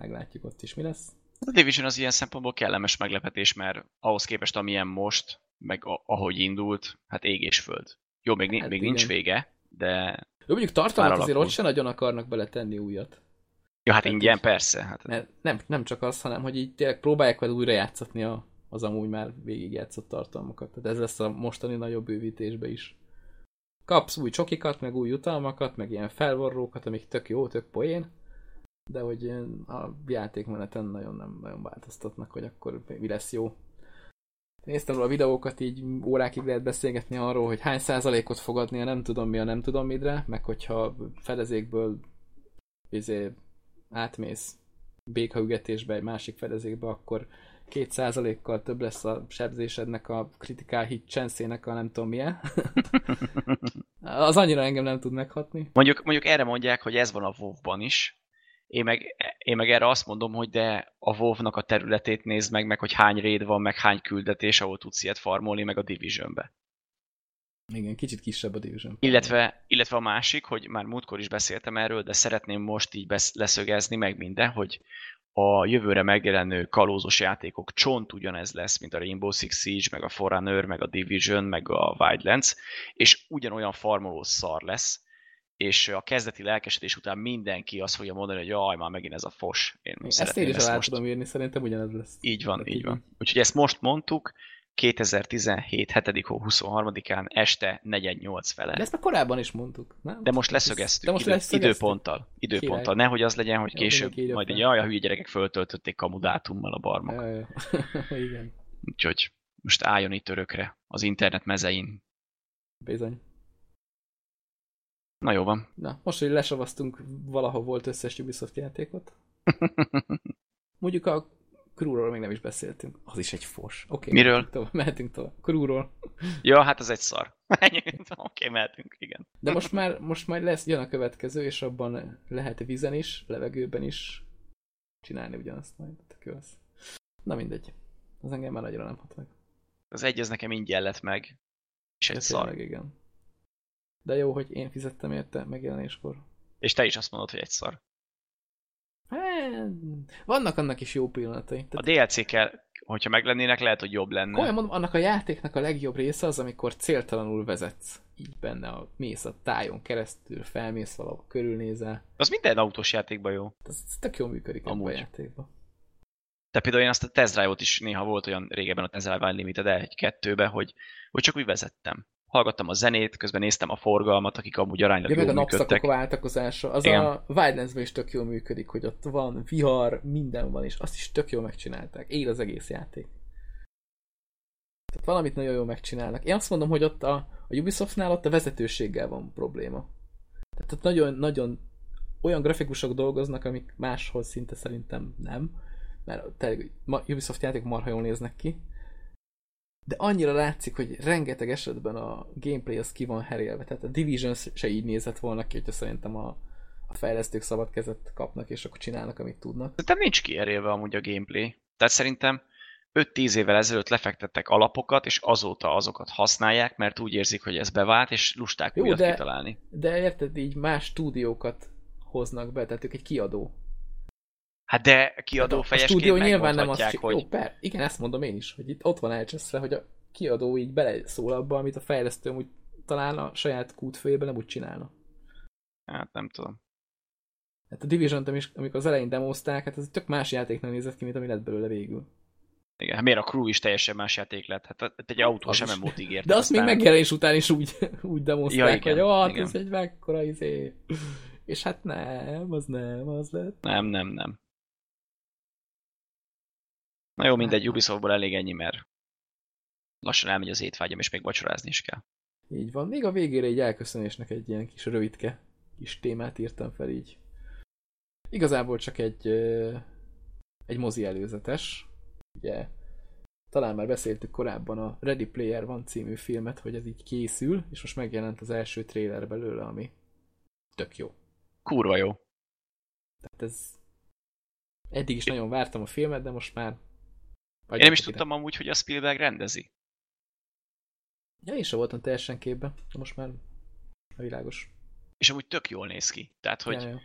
[SPEAKER 1] Meglátjuk ott is, mi lesz.
[SPEAKER 2] A Division az ilyen szempontból kellemes meglepetés, mert ahhoz képest, amilyen most, meg ahogy indult, hát ég és föld. Jó, még, hát még nincs vége, de...
[SPEAKER 1] Jó, mondjuk tartalmat azért ott se nagyon akarnak beletenni újat.
[SPEAKER 2] Jó, hát, ingyen persze. Hát...
[SPEAKER 1] Mert nem, nem csak az, hanem hogy így tényleg próbálják vele újra játszatni a, az amúgy már végigjátszott tartalmakat. Tehát ez lesz a mostani nagyobb bővítésbe is. kapsz új csokikat, meg új jutalmakat, meg ilyen felvarrókat, amik tök jó, tök poén, de hogy a játékmeneten nagyon nem nagyon változtatnak, hogy akkor mi lesz jó. Néztem a videókat, így órákig lehet beszélgetni arról, hogy hány százalékot fog adni a nem tudom mi a nem tudom midre, meg hogyha fedezékből izé, átmész békaügetésbe egy másik fedezékbe, akkor két százalékkal több lesz a sebzésednek a kritikál hit csenszének a nem tudom milyen. az annyira engem nem tud meghatni.
[SPEAKER 2] Mondjuk, mondjuk erre mondják, hogy ez van a WoW-ban is. Én meg, én meg erre azt mondom, hogy de a WoW-nak a területét nézd meg, meg hogy hány raid van, meg hány küldetés, ahol tudsz ilyet farmolni, meg a Division-be.
[SPEAKER 1] Igen, kicsit kisebb a Division.
[SPEAKER 2] Illetve, illetve a másik, hogy már múltkor is beszéltem erről, de szeretném most így besz- leszögezni meg minden, hogy a jövőre megjelenő kalózos játékok csont ugyanez lesz, mint a Rainbow Six Siege, meg a Forerunner, meg a Division, meg a Wildlands, és ugyanolyan farmoló szar lesz, és a kezdeti lelkesedés után mindenki azt fogja mondani, hogy jaj, már megint ez a fos.
[SPEAKER 1] Én ezt én is alá most... tudom írni, szerintem ugyanez lesz.
[SPEAKER 2] Így van, így van. Úgyhogy ezt most mondtuk, 2017. 7. hó 23-án este 4-8 fele.
[SPEAKER 1] De ezt már korábban is mondtuk, nem?
[SPEAKER 2] De most leszögeztük, De most idő, leszögeztük. időponttal. Időponttal. Király. Nehogy az legyen, hogy később ja, majd egy jaj, a hülye gyerekek föltöltötték kamudátummal a ja.
[SPEAKER 1] Igen.
[SPEAKER 2] Úgyhogy most álljon itt örökre az internet mezein.
[SPEAKER 1] Bizony.
[SPEAKER 2] Na jó van.
[SPEAKER 1] Na, most, hogy lesavaztunk valahol volt összes Ubisoft játékot. Mondjuk a Crewról még nem is beszéltünk. Az is egy fos. Oké,
[SPEAKER 2] okay, Miről?
[SPEAKER 1] Mehetünk tovább. Mehetünk tovább. Crewról.
[SPEAKER 2] Ja, hát az egy szar. Oké, okay, mehetünk, igen.
[SPEAKER 1] De most már, most már lesz, jön a következő, és abban lehet vízen is, levegőben is csinálni ugyanazt majd. Tök az. Na mindegy. Az engem már nagyra nem hat meg.
[SPEAKER 2] Az egy az nekem ingyen lett meg. És egy De szar. Tényleg,
[SPEAKER 1] igen. De jó, hogy én fizettem érte megjelenéskor.
[SPEAKER 2] És te is azt mondod, hogy egy szar.
[SPEAKER 1] Hát, vannak annak is jó pillanatai.
[SPEAKER 2] Tehát... A DLC-kkel, hogyha meglennének, lehet, hogy jobb lenne.
[SPEAKER 1] Olyan mondom, annak a játéknak a legjobb része az, amikor céltalanul vezetsz. Így benne a mész a tájon keresztül, felmész valahol, körülnézel.
[SPEAKER 2] Az minden autós játékban jó.
[SPEAKER 1] Ez, ez tök jól működik Amúgy. a játékban.
[SPEAKER 2] De például én azt a Test Drive-ot is néha volt olyan régebben a Test Drive Unlimited egy-kettőbe, hogy, hogy csak úgy vezettem hallgattam a zenét, közben néztem a forgalmat, akik amúgy aránylag ja, jól meg a napszakok
[SPEAKER 1] váltakozása. Az Igen. a wildlands is tök jól működik, hogy ott van vihar, minden van, és azt is tök jól megcsinálták. Él az egész játék. Tehát valamit nagyon jól megcsinálnak. Én azt mondom, hogy ott a, a Ubisoftnál ott a vezetőséggel van probléma. Tehát ott nagyon, nagyon olyan grafikusok dolgoznak, amik máshol szinte szerintem nem, mert tényleg Ubisoft játék marha jól néznek ki, de annyira látszik, hogy rengeteg esetben a gameplay az ki van herélve. Tehát a Division se így nézett volna ki, hogyha szerintem a, a fejlesztők szabad kezet kapnak, és akkor csinálnak, amit tudnak.
[SPEAKER 2] Szerintem nincs kiherélve amúgy a gameplay. Tehát szerintem 5-10 évvel ezelőtt lefektettek alapokat, és azóta azokat használják, mert úgy érzik, hogy ez bevált, és lusták Jó, újat de, kitalálni.
[SPEAKER 1] De érted, így más stúdiókat hoznak be, tehát ők egy kiadó.
[SPEAKER 2] Hát de kiadó hát a, a stúdió nyilván nem azt hogy... Jó,
[SPEAKER 1] per, igen, ezt mondom én is, hogy itt ott van elcseszve, hogy a kiadó így bele szól abba, amit a fejlesztő úgy talán a saját kútfőjében nem úgy csinálna.
[SPEAKER 2] Hát nem tudom.
[SPEAKER 1] Hát a division is, amikor az elején demozták, hát ez tök más játéknak nézett ki, mint ami lett belőle végül.
[SPEAKER 2] Igen, hát miért a crew is teljesen más játék lett? Hát egy autó sem MMO-t ígért.
[SPEAKER 1] De azt aztán... még megjelenés után is úgy, úgy demozták, ja, igen, hogy ó, hát ez egy mekkora izé. És hát nem, az nem, az lett.
[SPEAKER 2] Nem, nem, nem. Na jó, mindegy, Ubisoftból elég ennyi, mert lassan elmegy az étvágyam, és még vacsorázni is kell.
[SPEAKER 1] Így van. Még a végére egy elköszönésnek egy ilyen kis rövidke kis témát írtam fel így. Igazából csak egy, egy mozi előzetes. Ugye talán már beszéltük korábban a Ready Player One című filmet, hogy ez így készül, és most megjelent az első trailer belőle, ami tök jó.
[SPEAKER 2] Kurva jó.
[SPEAKER 1] Tehát ez eddig is nagyon vártam a filmet, de most már
[SPEAKER 2] vagy Én nem is ide. tudtam amúgy, hogy a Spielberg rendezi.
[SPEAKER 1] Ja, én sem voltam teljesen képbe, de most már a világos.
[SPEAKER 2] És amúgy tök jól néz ki. Tehát, hogy ja, ja.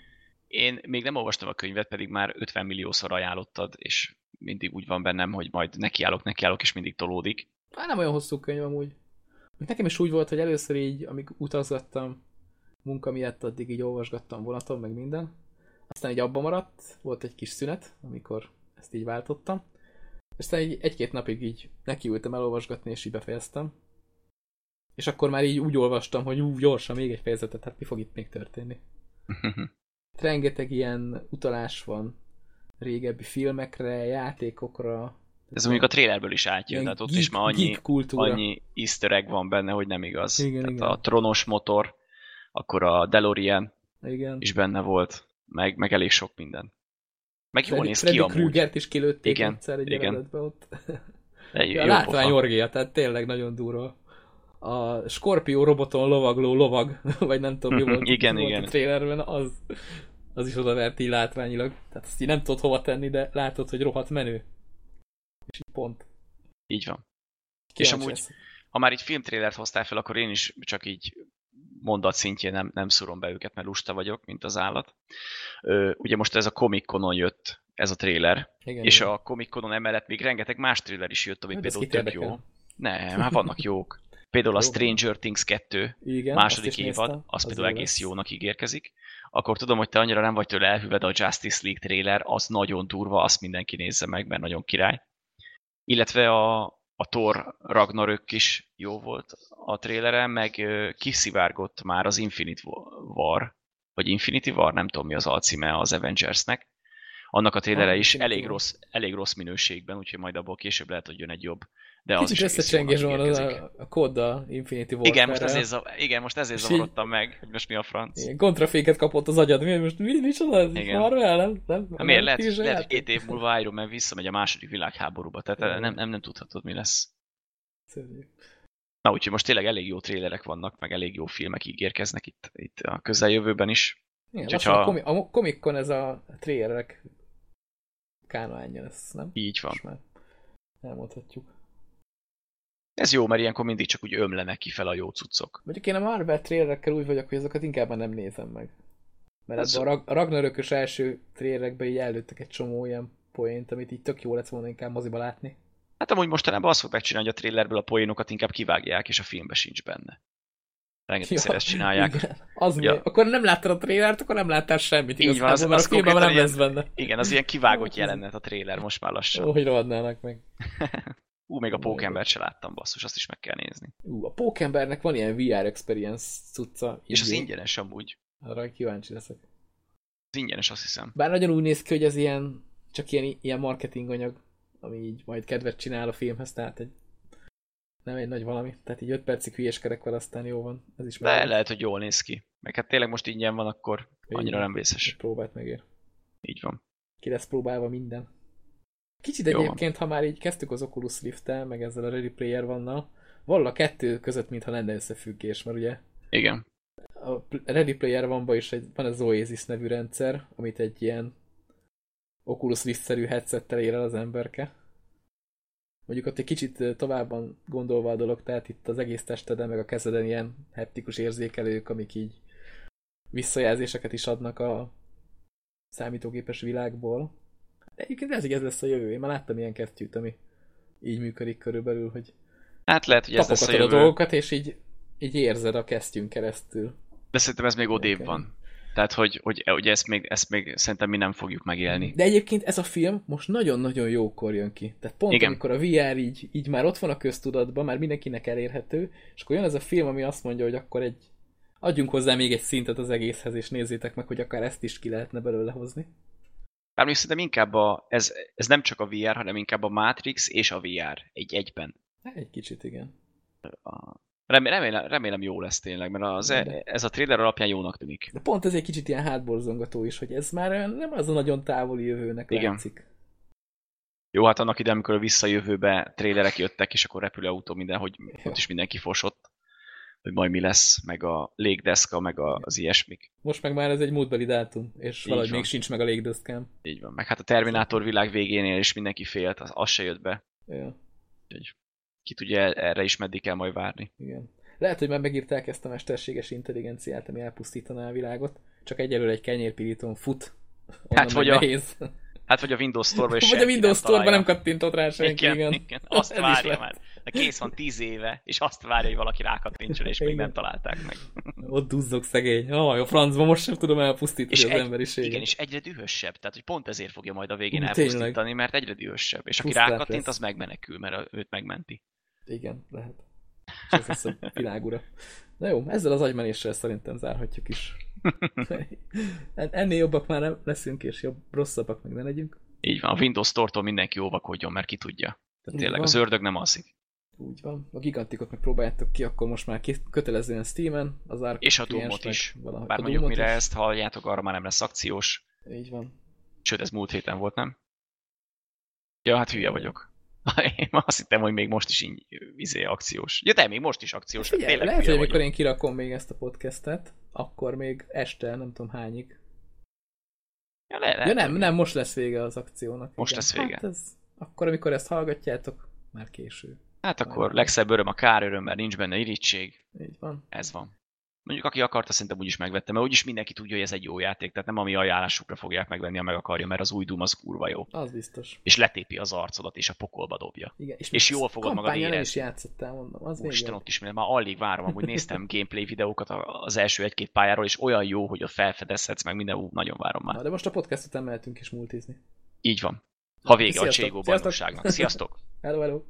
[SPEAKER 2] én még nem olvastam a könyvet, pedig már 50 milliószor ajánlottad, és mindig úgy van bennem, hogy majd nekiállok, nekiállok, és mindig tolódik.
[SPEAKER 1] Hát nem olyan hosszú könyv amúgy. Nekem is úgy volt, hogy először így, amíg utazgattam munka miatt, addig így olvasgattam vonaton, meg minden. Aztán így abba maradt, volt egy kis szünet, amikor ezt így váltottam. Aztán egy, egy-két napig így nekiültem elolvasgatni, és így befejeztem. És akkor már így úgy olvastam, hogy ú, gyorsan még egy fejezetet, hát mi fog itt még történni. Rengeteg ilyen utalás van régebbi filmekre, játékokra.
[SPEAKER 2] Ez mondjuk a trailerből is átjön, tehát ott
[SPEAKER 1] geek,
[SPEAKER 2] is már annyi, annyi easter egg van benne, hogy nem igaz.
[SPEAKER 1] Igen,
[SPEAKER 2] tehát
[SPEAKER 1] igen.
[SPEAKER 2] a tronos motor, akkor a DeLorean
[SPEAKER 1] Igen.
[SPEAKER 2] is benne volt, meg, meg elég sok minden. Meg jól
[SPEAKER 1] Freddy,
[SPEAKER 2] néz ki
[SPEAKER 1] Freddy
[SPEAKER 2] amúgy.
[SPEAKER 1] Krügert is kilőtték
[SPEAKER 2] Igen,
[SPEAKER 1] egyszer egy
[SPEAKER 2] igen.
[SPEAKER 1] ott.
[SPEAKER 2] Jó,
[SPEAKER 1] Ja, látvány orgia, tehát tényleg nagyon durva. A Scorpio roboton lovagló lovag, vagy nem tudom mi volt,
[SPEAKER 2] Igen,
[SPEAKER 1] volt
[SPEAKER 2] igen.
[SPEAKER 1] a trailerben, az, az is odavert így látványilag. Tehát azt így nem tudod hova tenni, de látod, hogy rohadt menő. És így pont.
[SPEAKER 2] Így van.
[SPEAKER 1] Kíváncsi
[SPEAKER 2] amúgy-
[SPEAKER 1] lesz.
[SPEAKER 2] Ha már így filmtrélert hoztál fel, akkor én is csak így mondat szintjén nem, nem szúrom be őket, mert lusta vagyok, mint az állat. Ö, ugye most ez a Comic Conon jött, ez a tréler,
[SPEAKER 1] Igen,
[SPEAKER 2] és
[SPEAKER 1] igen.
[SPEAKER 2] a Comic Conon emellett még rengeteg más tréler is jött, ami
[SPEAKER 1] Hát
[SPEAKER 2] például tök jó. Nem, hát vannak jók. Például a. Stranger Things 2
[SPEAKER 1] Igen,
[SPEAKER 2] második évad,
[SPEAKER 1] néztem,
[SPEAKER 2] az, például
[SPEAKER 1] jó
[SPEAKER 2] egész jónak ígérkezik. Akkor tudom, hogy te annyira nem vagy tőle elhűve, de a Justice League trailer az nagyon durva, azt mindenki nézze meg, mert nagyon király. Illetve a, a Thor Ragnarök is jó volt a traileren, meg kiszivárgott már az Infinite War, vagy Infinity War, nem tudom mi az alcíme az Avengersnek. Annak a trailere
[SPEAKER 1] Ah,
[SPEAKER 2] is elég rossz, elég rossz minőségben, úgyhogy majd abból később lehet, hogy jön egy jobb. De az
[SPEAKER 1] Kicsit összecsengés van az a, a kóddal Infinity War.
[SPEAKER 2] Igen, most ezért, zav- igen, most ezért
[SPEAKER 1] És így-
[SPEAKER 2] zavarodtam meg, hogy most mi a franc.
[SPEAKER 1] Igen, kontraféket kapott az agyad. Mi, most mi, micsoda ez?
[SPEAKER 2] Igen.
[SPEAKER 1] Marvel, nem? nem?
[SPEAKER 2] Hát miért? Lehet, lehet, hogy
[SPEAKER 1] játék?
[SPEAKER 2] két év múlva Iron Man visszamegy a második világháborúba, tehát
[SPEAKER 1] Igen.
[SPEAKER 2] nem, nem, nem tudhatod, mi lesz.
[SPEAKER 1] Szörnyű.
[SPEAKER 2] Na, úgyhogy most tényleg elég jó trélerek vannak, meg elég jó filmek ígérkeznek itt, itt a közeljövőben is.
[SPEAKER 1] Igen,
[SPEAKER 2] Úgyhogy
[SPEAKER 1] lassan
[SPEAKER 2] ha-
[SPEAKER 1] a, komi- a ez a trailerek kánoánja lesz, nem?
[SPEAKER 2] Így van.
[SPEAKER 1] Most már elmondhatjuk.
[SPEAKER 2] Ez jó, mert ilyenkor mindig csak úgy ömlenek ki fel a jó cuccok.
[SPEAKER 1] Mondjuk én a Marvel trailerekkel úgy vagyok, hogy azokat inkább már nem nézem meg. Mert
[SPEAKER 2] Ez-
[SPEAKER 1] a Rag- a Ragnarökös első trailerekben így előttek egy csomó ilyen poént, amit így tök jó lett volna inkább moziba látni.
[SPEAKER 2] Hát amúgy mostanában azt fogják csinálni, hogy a trailerből a poénokat inkább kivágják, és a filmbe sincs benne. Rengeteg ja, ezt csinálják.
[SPEAKER 1] Igen. Az
[SPEAKER 2] Ja.
[SPEAKER 1] Akkor nem láttad a trailert, akkor nem láttál semmit
[SPEAKER 2] Így van, az-
[SPEAKER 1] mert
[SPEAKER 2] az
[SPEAKER 1] a filmben nem lesz benne.
[SPEAKER 2] Igen, az ilyen kivágott jelenet a trailer most már lassan.
[SPEAKER 1] Ó, hogy rohadnának meg.
[SPEAKER 2] Ú, még a Pókembert se láttam, basszus, azt is meg kell nézni.
[SPEAKER 1] Ú, a Pókembernek van ilyen VR experience cucca.
[SPEAKER 2] És az
[SPEAKER 1] ingyen.
[SPEAKER 2] ingyenes amúgy.
[SPEAKER 1] Arra kíváncsi leszek.
[SPEAKER 2] Az ingyenes, azt hiszem.
[SPEAKER 1] Bár nagyon úgy néz ki, hogy ez ilyen, csak ilyen, ilyen marketing anyag, ami így majd kedvet csinál a filmhez, tehát egy nem egy nagy valami. Tehát így 5 percig hülyeskedek vele, aztán jó van. Ez is
[SPEAKER 2] De lehet, hogy jól néz ki. Meg hát tényleg most ingyen van, akkor annyira
[SPEAKER 1] Igen.
[SPEAKER 2] nem vészes.
[SPEAKER 1] Próbált megér.
[SPEAKER 2] Így van.
[SPEAKER 1] Ki lesz próbálva minden. Kicsit
[SPEAKER 2] Jó van.
[SPEAKER 1] egyébként, ha már így kezdtük az Oculus Rift-tel, meg ezzel a Ready Player vannal, valahol a kettő között mintha lenne összefüggés, mert ugye
[SPEAKER 2] Igen.
[SPEAKER 1] a Ready Player One-ban is egy, van az Oasis nevű rendszer, amit egy ilyen Oculus Rift-szerű headsettel ér el az emberke. Mondjuk ott egy kicsit továbban gondolva a dolog, tehát itt az egész testeden, meg a kezeden ilyen heptikus érzékelők, amik így visszajelzéseket is adnak a számítógépes világból. Egyébként ez, ez lesz a jövő. Én már láttam ilyen kesztyűt, ami így működik körülbelül, hogy
[SPEAKER 2] Hát lehet, hogy ez lesz a
[SPEAKER 1] tapogatod a
[SPEAKER 2] jövő.
[SPEAKER 1] dolgokat, és így, így érzed a kesztyűn keresztül.
[SPEAKER 2] De szerintem ez még odébb van. Tehát, hogy, hogy, hogy ezt, még, ezt még szerintem mi nem fogjuk megélni.
[SPEAKER 1] De egyébként ez a film most nagyon-nagyon jókor jön ki. Tehát pont
[SPEAKER 2] Igen.
[SPEAKER 1] amikor a VR így, így már ott van a köztudatban, már mindenkinek elérhető, és akkor jön ez a film, ami azt mondja, hogy akkor egy adjunk hozzá még egy szintet az egészhez, és nézzétek meg, hogy akár ezt is ki lehetne belőle hozni.
[SPEAKER 2] Még szerintem inkább a, ez, ez nem csak a VR, hanem inkább a Matrix és a VR egy egyben.
[SPEAKER 1] Hát Egy kicsit, igen.
[SPEAKER 2] A, remélem, remélem, jó lesz tényleg, mert az,
[SPEAKER 1] De.
[SPEAKER 2] ez a trailer alapján jónak tűnik.
[SPEAKER 1] De pont ez egy kicsit ilyen hátborzongató is, hogy ez már nem az a nagyon távoli jövőnek
[SPEAKER 2] Igen.
[SPEAKER 1] látszik.
[SPEAKER 2] Jó, hát annak ide, amikor a visszajövőbe trailerek jöttek, és akkor repülőautó minden, hogy ott is mindenki fosott, hogy majd mi lesz, meg a légdeszka, meg a, az ilyesmik.
[SPEAKER 1] Most meg már ez egy múltbeli dátum, és
[SPEAKER 2] Így
[SPEAKER 1] valahogy
[SPEAKER 2] van.
[SPEAKER 1] még sincs meg a légdeszkám.
[SPEAKER 2] Így van. Meg hát a Terminátor világ végénél is mindenki félt, az, az se jött be.
[SPEAKER 1] Ja,
[SPEAKER 2] Úgyhogy ki tudja erre is meddig kell majd várni.
[SPEAKER 1] igen. Lehet, hogy már megírták ezt a mesterséges intelligenciát, ami elpusztítaná a világot, csak egyelőre egy kenyérpirítón fut. Onnan
[SPEAKER 2] Hát, vagy a-. Hát, vagy a Windows Store-ba is
[SPEAKER 1] Vagy a Windows Store-ban nem kattintott rá senki, igen.
[SPEAKER 2] igen, igen. Azt várja már. De kész van tíz éve, és azt várja, hogy valaki rákattintson, és még nem találták meg.
[SPEAKER 1] Ott duzzog szegény. Ah, a francba most sem tudom elpusztítani
[SPEAKER 2] És
[SPEAKER 1] az
[SPEAKER 2] egy,
[SPEAKER 1] emberiséget.
[SPEAKER 2] igen, és egyre dühösebb, tehát hogy pont ezért fogja majd a végén elpusztítani,
[SPEAKER 1] tényleg.
[SPEAKER 2] mert egyre dühösebb. És aki
[SPEAKER 1] Frusztrált
[SPEAKER 2] rákattint,
[SPEAKER 1] lesz.
[SPEAKER 2] az megmenekül, mert őt megmenti.
[SPEAKER 1] igen, lehet. és ez lesz a világura. Na jó, ezzel az agymenéssel szerintem zárhatjuk is. Ennél jobbak már nem leszünk, és jobb, rosszabbak meg ne legyünk.
[SPEAKER 2] Így van, a Windows Store-tól mindenki óvakodjon, mert ki tudja. Tehát tényleg az ördög nem alszik.
[SPEAKER 1] Úgy van. A gigantikot meg próbáljátok ki, akkor most már kötelezően Steam-en, az Arc
[SPEAKER 2] És a Doom-ot is. Valahogy. Bár a mondjuk mire is. ezt halljátok, arra már nem lesz akciós.
[SPEAKER 1] Így van.
[SPEAKER 2] Sőt, ez múlt héten volt, nem? Ja, hát hülye vagyok. Én azt hittem, hogy még most is így izé akciós. Ja, de még most is akciós.
[SPEAKER 1] Hát figyelj, lehet, hogy amikor én kirakom még ezt a podcastet, akkor még este, nem tudom hányig.
[SPEAKER 2] Ja, le,
[SPEAKER 1] lehet, ja nem, nem, most lesz vége az akciónak.
[SPEAKER 2] Most igen. lesz vége. Hát
[SPEAKER 1] ez, akkor, amikor ezt hallgatjátok, már késő.
[SPEAKER 2] Hát akkor legszebb öröm a kár öröm, mert nincs benne irítség.
[SPEAKER 1] Így van.
[SPEAKER 2] Ez van. Mondjuk aki akarta, szerintem úgyis megvette, mert úgyis mindenki tudja, hogy ez egy jó játék, tehát nem a mi ajánlásukra fogják megvenni, ha meg akarja, mert az új Doom az kurva jó.
[SPEAKER 1] Az biztos.
[SPEAKER 2] És letépi az arcodat, és a pokolba dobja.
[SPEAKER 1] Igen, és,
[SPEAKER 2] és jól fogod magad érezni.
[SPEAKER 1] is játszottál, mondom. Az
[SPEAKER 2] Isten, ott is, mert már alig várom, amúgy néztem gameplay videókat az első egy-két pályáról, és olyan jó, hogy ott felfedezhetsz meg minden, ú, nagyon várom már.
[SPEAKER 1] Na, de most a podcast után mehetünk is multizni.
[SPEAKER 2] Így van. Ha vége Sziasztok. a Cségó bajnokságnak. Sziasztok!
[SPEAKER 1] hello, hello!